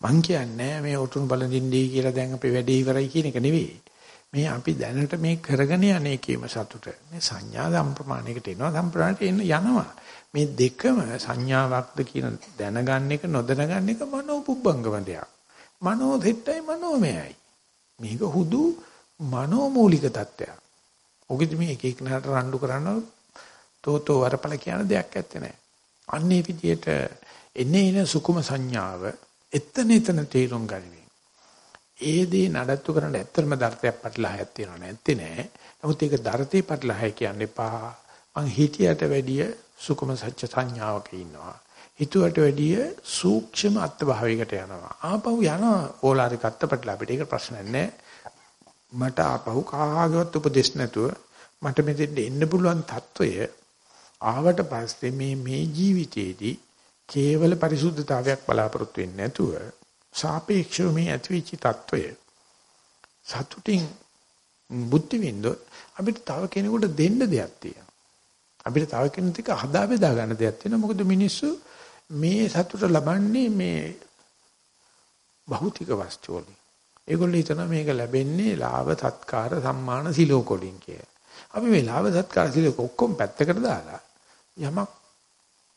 මං කියන්නේ මේ ඔටුනු බලදින්නේ කියලා දැන් අපේ වැඩේ ඉවරයි කියන එක නෙවෙයි. මේ අපි දැනට මේ කරගෙන යන්නේ කීම සතුට. මේ සංඥා සම්ප්‍රමාණයකට එනවා සම්ප්‍රමාණයට එන්න යනවා. මේ දෙකම සංඥාවක්ද කියන දැනගන්න එක නොදැනගන්න එක මනෝපුබ්බංගම දෙයක්. මනෝ දෙට්ටයි මනෝමයයි. මේක හුදු මනෝමූලික தත්ත්වයක්. ඔගෙදි මේ එක එකනට රණ්ඩු කරනවා තෝතෝ වරපල කියන දෙයක් ඇත්තේ නැහැ. අන්නේ විදියට එන්නේ එන සුකුම සංඥාව එතන එතන තේරුම් ගනිමින් ඒ දේ නඩත්තු කරන්න ඇත්තම දර්ථයක් පටලහයක් තියෙනව නැත්තේ නෑ. නමුත් ඒක දර්ථේ පටලහය කියන්න එපා. මං හිතියට වැඩිය සුකුම සත්‍ය සංඥාවක ඉන්නවා. හිතුවට වැඩිය සූක්ෂම අත්භාවයකට යනවා. ආපහු යනවා ඕලාරික අත්පටල අපිට ඒක ප්‍රශ්නයක් නෑ. මට ආපහු කාගවත් උපදෙස් නැතුව මට මෙතෙන් එන්න පුළුවන් తত্ত্বය ආවට පස්සේ මේ මේ ජීවිතේදී කේවල පරිසුද්ධතාවයක් බලාපොරොත්තු වෙන්නේ නැතුව සාපේක්ෂව මේ ඇතිවිචි తত্ত্বය සතුටින් බුද්ධ විඳ අපිට තව කෙනෙකුට දෙන්න දෙයක් තියෙනවා. අපිට තව කෙනෙකුට හදා බෙදා ගන්න දෙයක් තියෙනවා. මොකද මිනිස්සු මේ සතුට ලබන්නේ මේ භෞතික වස්තු වලින්. ඒගොල්ලෝ හිතනවා මේක ලැබෙන්නේ ලාභ සත්කාර සම්මාන සිලෝක වලින් කියලා. අපි මේ ලාභ සත්කාර සිලෝක ඔක්කොම පැත්තකට දාලා යමක්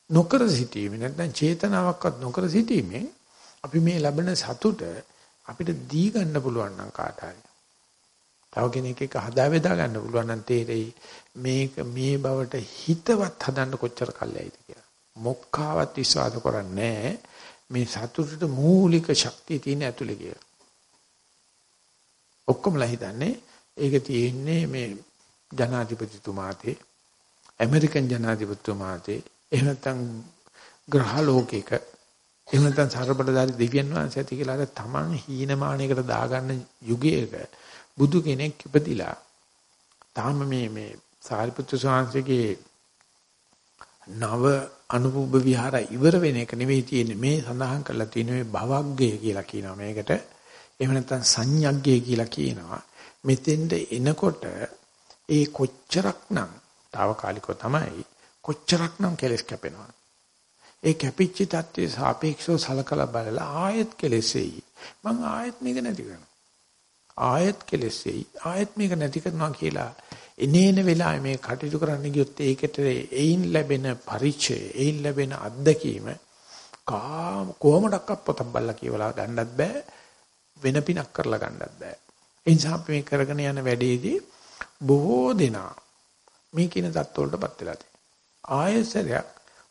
නොකර සිටීමේ නැත්නම් චේතනාවක්වත් නොකර සිටීමේ අපි මේ ලැබෙන සතුට අපිට දී ගන්න පුළුවන් නම් කාට හරි. තව කෙනෙක් එක්ක හදා බෙදා ගන්න පුළුවන් නම් තේරෙයි මේක මේ බවට හිතවත් හදන්න කොච්චර කල්යයිද කියලා. මොක්කාවත් විශ්වාස කරන්නේ මේ සතුටට මූලික ශක්තිය තියෙන ඇතුලේ කියලා. ඔක්කොමලා හිතන්නේ ඒක තියෙන්නේ මේ ජනාධිපතිතුමාතේ ඇමරිකන් ජනාධිපතිතුමාතේ එහෙම නැත්නම් ග්‍රහ ලෝකයක එහෙම නැත්නම් සර්බලදාරි දෙවියන් වහන්සේ ඇති කියලා අර තමන් හීනමානයකට දාගන්න යුගයක බුදු කෙනෙක් ඉපදිලා තාම මේ මේ සාරිපුත්‍ර ස්වාමීන්ගේ නව අනුභව විහාර ඉවර වෙන එක නෙවෙයි තියෙන්නේ මේ සඳහන් කරලා තියෙන මේ භවග්ගය කියලා කියනවා මේකට එහෙම නැත්නම් සංඥග්ගය කියලා කියනවා මෙතෙන්ද එනකොට ඒ කොච්චරක්නම් తాවකාලිකව තමයි කොච්චරක්නම් කෙලස් කැපෙනවද? ඒ කැපිච්ච தත්ත්වයේ සාපේක්ෂව සලකලා බලලා ආයෙත් කෙලෙසෙයි. මං ආයෙත් මේක නැති කරනවා. ආයෙත් කෙලෙසෙයි. ආයෙත් මේක නැති කරනවා කියලා එනේන වෙලාවෙ මේ කටයුතු කරන්න ගියොත් ඒකට එයින් ලැබෙන පරිචය, එයින් ලැබෙන අත්දැකීම කොහොමඩක්වත් පොතක් බලලා කියවලා ගන්නත් බෑ. වෙන පිනක් කරලා ගන්නත් බෑ. ඒ නිසා අපි මේ කරගෙන යන වැඩේදී බොහෝ දෙනා මේ කියන தත්ත්වවලටපත් වෙලා තියෙනවා. ආයසරයක්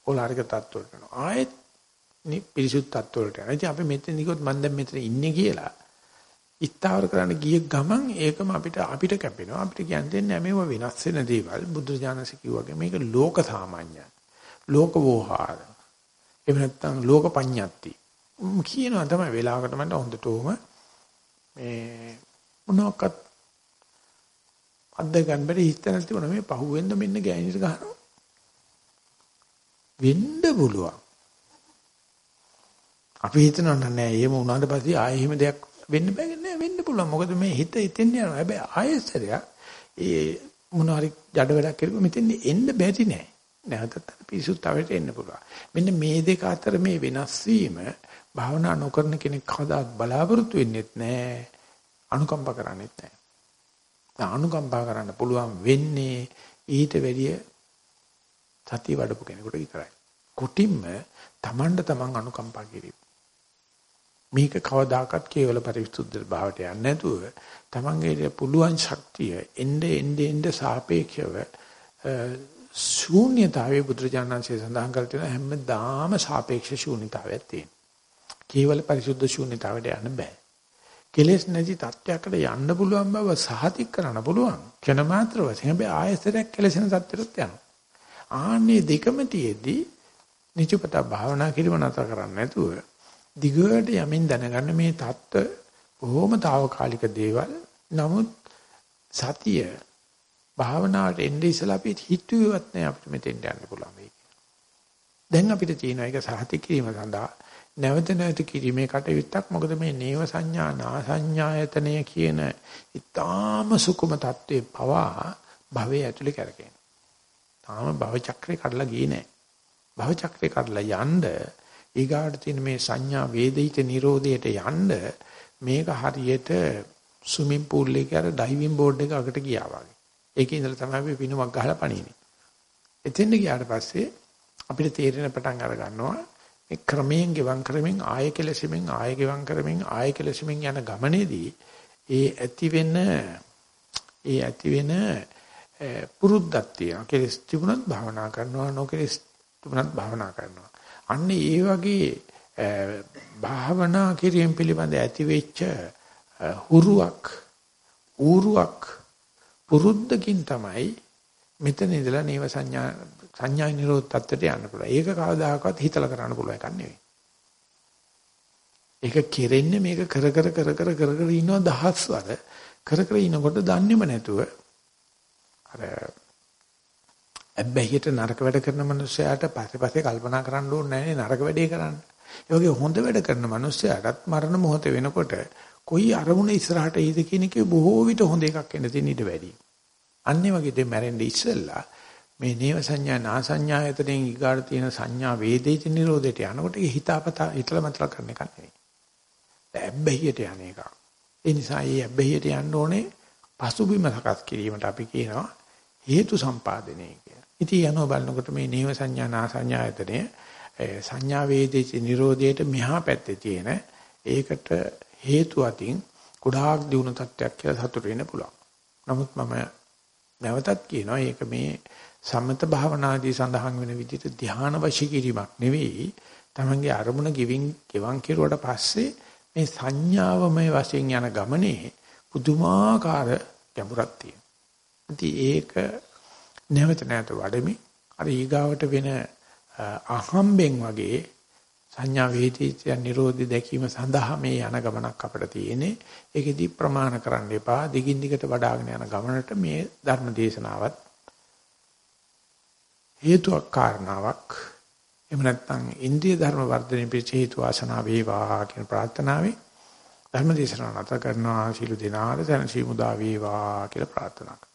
ඕලාරික තත්ත්වයට යනවා. ආයෙත් පිරිසුදු තත්ත්වයට යනවා. ඉතින් අපි මෙතන නිකොත් මම දැන් මෙතන ඉන්නේ කියලා ඉස්තාවර කරන්න ගිය ගමන් ඒකම අපිට අපිට කැපෙනවා. අපිට කියන්නේ මේව වෙනස් වෙන දේවල් බුදු දානස කිව්වාගේ මේක ලෝක සාමාන්‍යයි. ලෝක වෝහාර. එහෙම නැත්නම් ලෝක පඤ්ඤාති. කියනවා තමයි වෙලාවකට මට හොඳටම මේ මොනවාක්වත් අද්ද ගන්න බැරි හිතනල් තිබුණා මේ පහුවෙන්ද මෙන්න ගෑණිට ගහනවා වෙන්න පුළුවන් අපි හිතනවා නෑ එහෙම වුණාට පස්සේ ආයෙ එහෙම දෙයක් වෙන්න බෑ නෑ වෙන්න පුළුවන්. මොකද මේ හිත එතෙන් යනවා. හැබැයි ආයෙසරයක් ඒ මොන හරි ජඩ වැඩක් කරුවා මෙතෙන් එන්න බැරි නෑ. නැවතත් පිසුත්තවට එන්න පුළුවන්. මෙන්න මේ දෙක අතර මේ වෙනස් වීම භාවනා නොකරන කෙනෙක් කවදාත් බලාපොරොත්තු වෙන්නේ නැහැ අනුකම්ප කරන්නේත් නැහැ අනුකම්පා කරන්න පුළුවන් වෙන්නේ ඊට වැඩිය සතිය වඩපු කෙනෙකුට විතරයි. කොටින්ම තමන්ට තමන් අනුකම්පා කිරීම. මේක කවදාකවත් කේවල පරිසුද්ධ භාවයට යන්නේ නැතුව තමන්ගේ පුළුවන් ශක්තිය එnde ende ende සාපේක්ෂව ශූන්‍යතාවයේ බුදුරජාණන්සේ සඳහන් කර තියෙන හැමදාම සාපේක්ෂ ශූන්‍යතාවයක් තියෙනවා. කේවල පරිසුද්ධ ශූන්‍යතාවයට යන්න බෑ. කෙලෙස් නැති තත්ත්වයකට යන්න පුළුවන් බව සහතික කරන්න පුළුවන්. කෙන මාත්‍ර වශයෙන් හැබැයි ආයතරයක් කෙලෙසෙන තත්ත්වයට යනවා. ආන්නේ දෙකම තියේදී නිචපත භාවනා කිරීම නතර කරන්නේ නැතුව දිගට යමින් දැනගන්න මේ தত্ত্ব බොහොම తాවකාලික දේවල්. නමුත් සතිය භාවනාවට එන්නේ ඉස්සලා අපි හිතුවේවත් නෑ අපිට මෙතෙන්ට යන්න පුළුවන් වෙයි කියලා. දැන් අපිට තියෙනවා ඒක සාහිත කිරීම සඳහා නැවත නැවත කිරීමේ කටයුත්තක් මොකද මේ නේව සංඥා නා සංඥායතනය කියන ඊටාම සුකුම தત્ත්වේ පවා භවයේ ඇතුලේ කරගෙන. තාම භව චක්‍රේ කඩලා ගියේ නෑ. භව චක්‍රේ කඩලා යන්න ඊගාට තියෙන මේ සංඥා වේදිත නිරෝධයට යන්න මේක හරියට ස්විමින් pool එකේ අර ඩයිවිං බෝඩ් එක අකට ගියා වගේ. ඒකේ ඉඳලා තමයි අපි පිනුමක් ගහලා පණින්නේ. එතෙන්ද ගියාට පස්සේ අපිට තේරෙන පටන් අර ගන්නවා මේ ක්‍රමයෙන් ගෙවම් කරමින් ආය කෙලසෙමින් ආය ගෙවම් කරමින් ආය කෙලසෙමින් යන ගමනේදී ඒ ඇති වෙන ඒ ඇති වෙන පුරුද්දක් තියෙනවා. කෙලස් තිබුණත් භාවනා කරනවා නොකෙලස් තිබුණත් භාවනා කරනවා. අන්න ඒ වගේ භාවනා කිරීම පිළිබඳ ඇති වෙච්ච හුරුවක් ඌරුවක් පුරුද්දකින් තමයි මෙතන ඉඳලා නේව සංඥා සංඥා නිරෝධ තත්ත්වයට යන්න පුළුවන්. ඒක කවදාකවත් හිතලා කරන්න පුළුවන් එකක් නෙවෙයි. ඒක කෙරෙන්නේ මේක කර කර කර කර කර කර ඉන්නවා දහස්වර කර කර ඉනකොට දන්නේම නැතුව අර ඇබ්බැහියට නරක වැඩ කරන මනුස්සයාට පස්සේ පස්සේ කල්පනා කරන්න ඕනේ නැහැ නරක වැඩේ කරන්න. ඒ වගේ හොඳ වැඩ කරන මනුස්සයාටත් මරණ මොහොත වෙනකොට කොයි අරමුණ ඉස්සරහට එයිද කියන එකේ බොහෝ විට හොඳ එකක් එන්න තියෙන ඊට වැඩි. අන්නේ වගේ දෙයක් මැරෙන්න ඉස්සෙල්ලා මේ නේව සංඥා නා සංඥායතනෙන් ඊගාට තියෙන සංඥා වේදේච නිරෝධයට යනකොට ඒ හිතාපතා හිතලා මතලා කරන එකක් නෙවෙයි. ඇබ්බැහියට යන එක. ඒ නිසා මේ ඇබ්බැහියට යන්න ඕනේ පසුබිම සකස් කිරීමට අපි කියනවා හේතු සම්පාදනය කියලා. ඉතින් යනවා බලනකොට මේ නේව සංඥා නා සංඥායතනය සංඥා වේදේච නිරෝධයට මෙහා පැත්තේ තියෙන ඒකට හේතු අතින් ගොඩාක් දියුණු තත්ත්වයක් කියලා සතුට වෙන්න පුළුවන්. නමුත් මම නැවතත් කියනවා මේක මේ සමත භාවනාදී සඳහන් වෙන විදිහට ධ්‍යාන වශී කිරීමක් නෙවෙයි. තමන්ගේ අරමුණ ගිවින් ගෙවන් කෙරුවට පස්සේ මේ සංඥාවමය වශයෙන් යන ගමනේ පුදුමාකාර ගැඹුරක් තියෙනවා. ඉතින් ඒක නැවත නැවත වඩමි. අර ඊගාවට වෙන අහම්බෙන් වගේ සංඥා වේදිතය නිරෝධි දැකීම සඳහා මේ යන ගමනක් අපිට තියෙන්නේ. ඒකෙදි ප්‍රමාණ කරන්න එපා. දිගින් දිගට වඩාගෙන යන ගමනට මේ ධර්ම දේශනාවත් හේතුවක් කාරණාවක් එහෙම නැත්නම් ඉන්දිය ධර්ම වර්ධනයේ පිට හේතු ආසනා වේවා කියන ප්‍රාර්ථනාවෙන් ධර්ම දේශනාව නැත කරනවා සීල දිනාර සනසි මුදා වේවා කියලා ප්‍රාර්ථනා කරනවා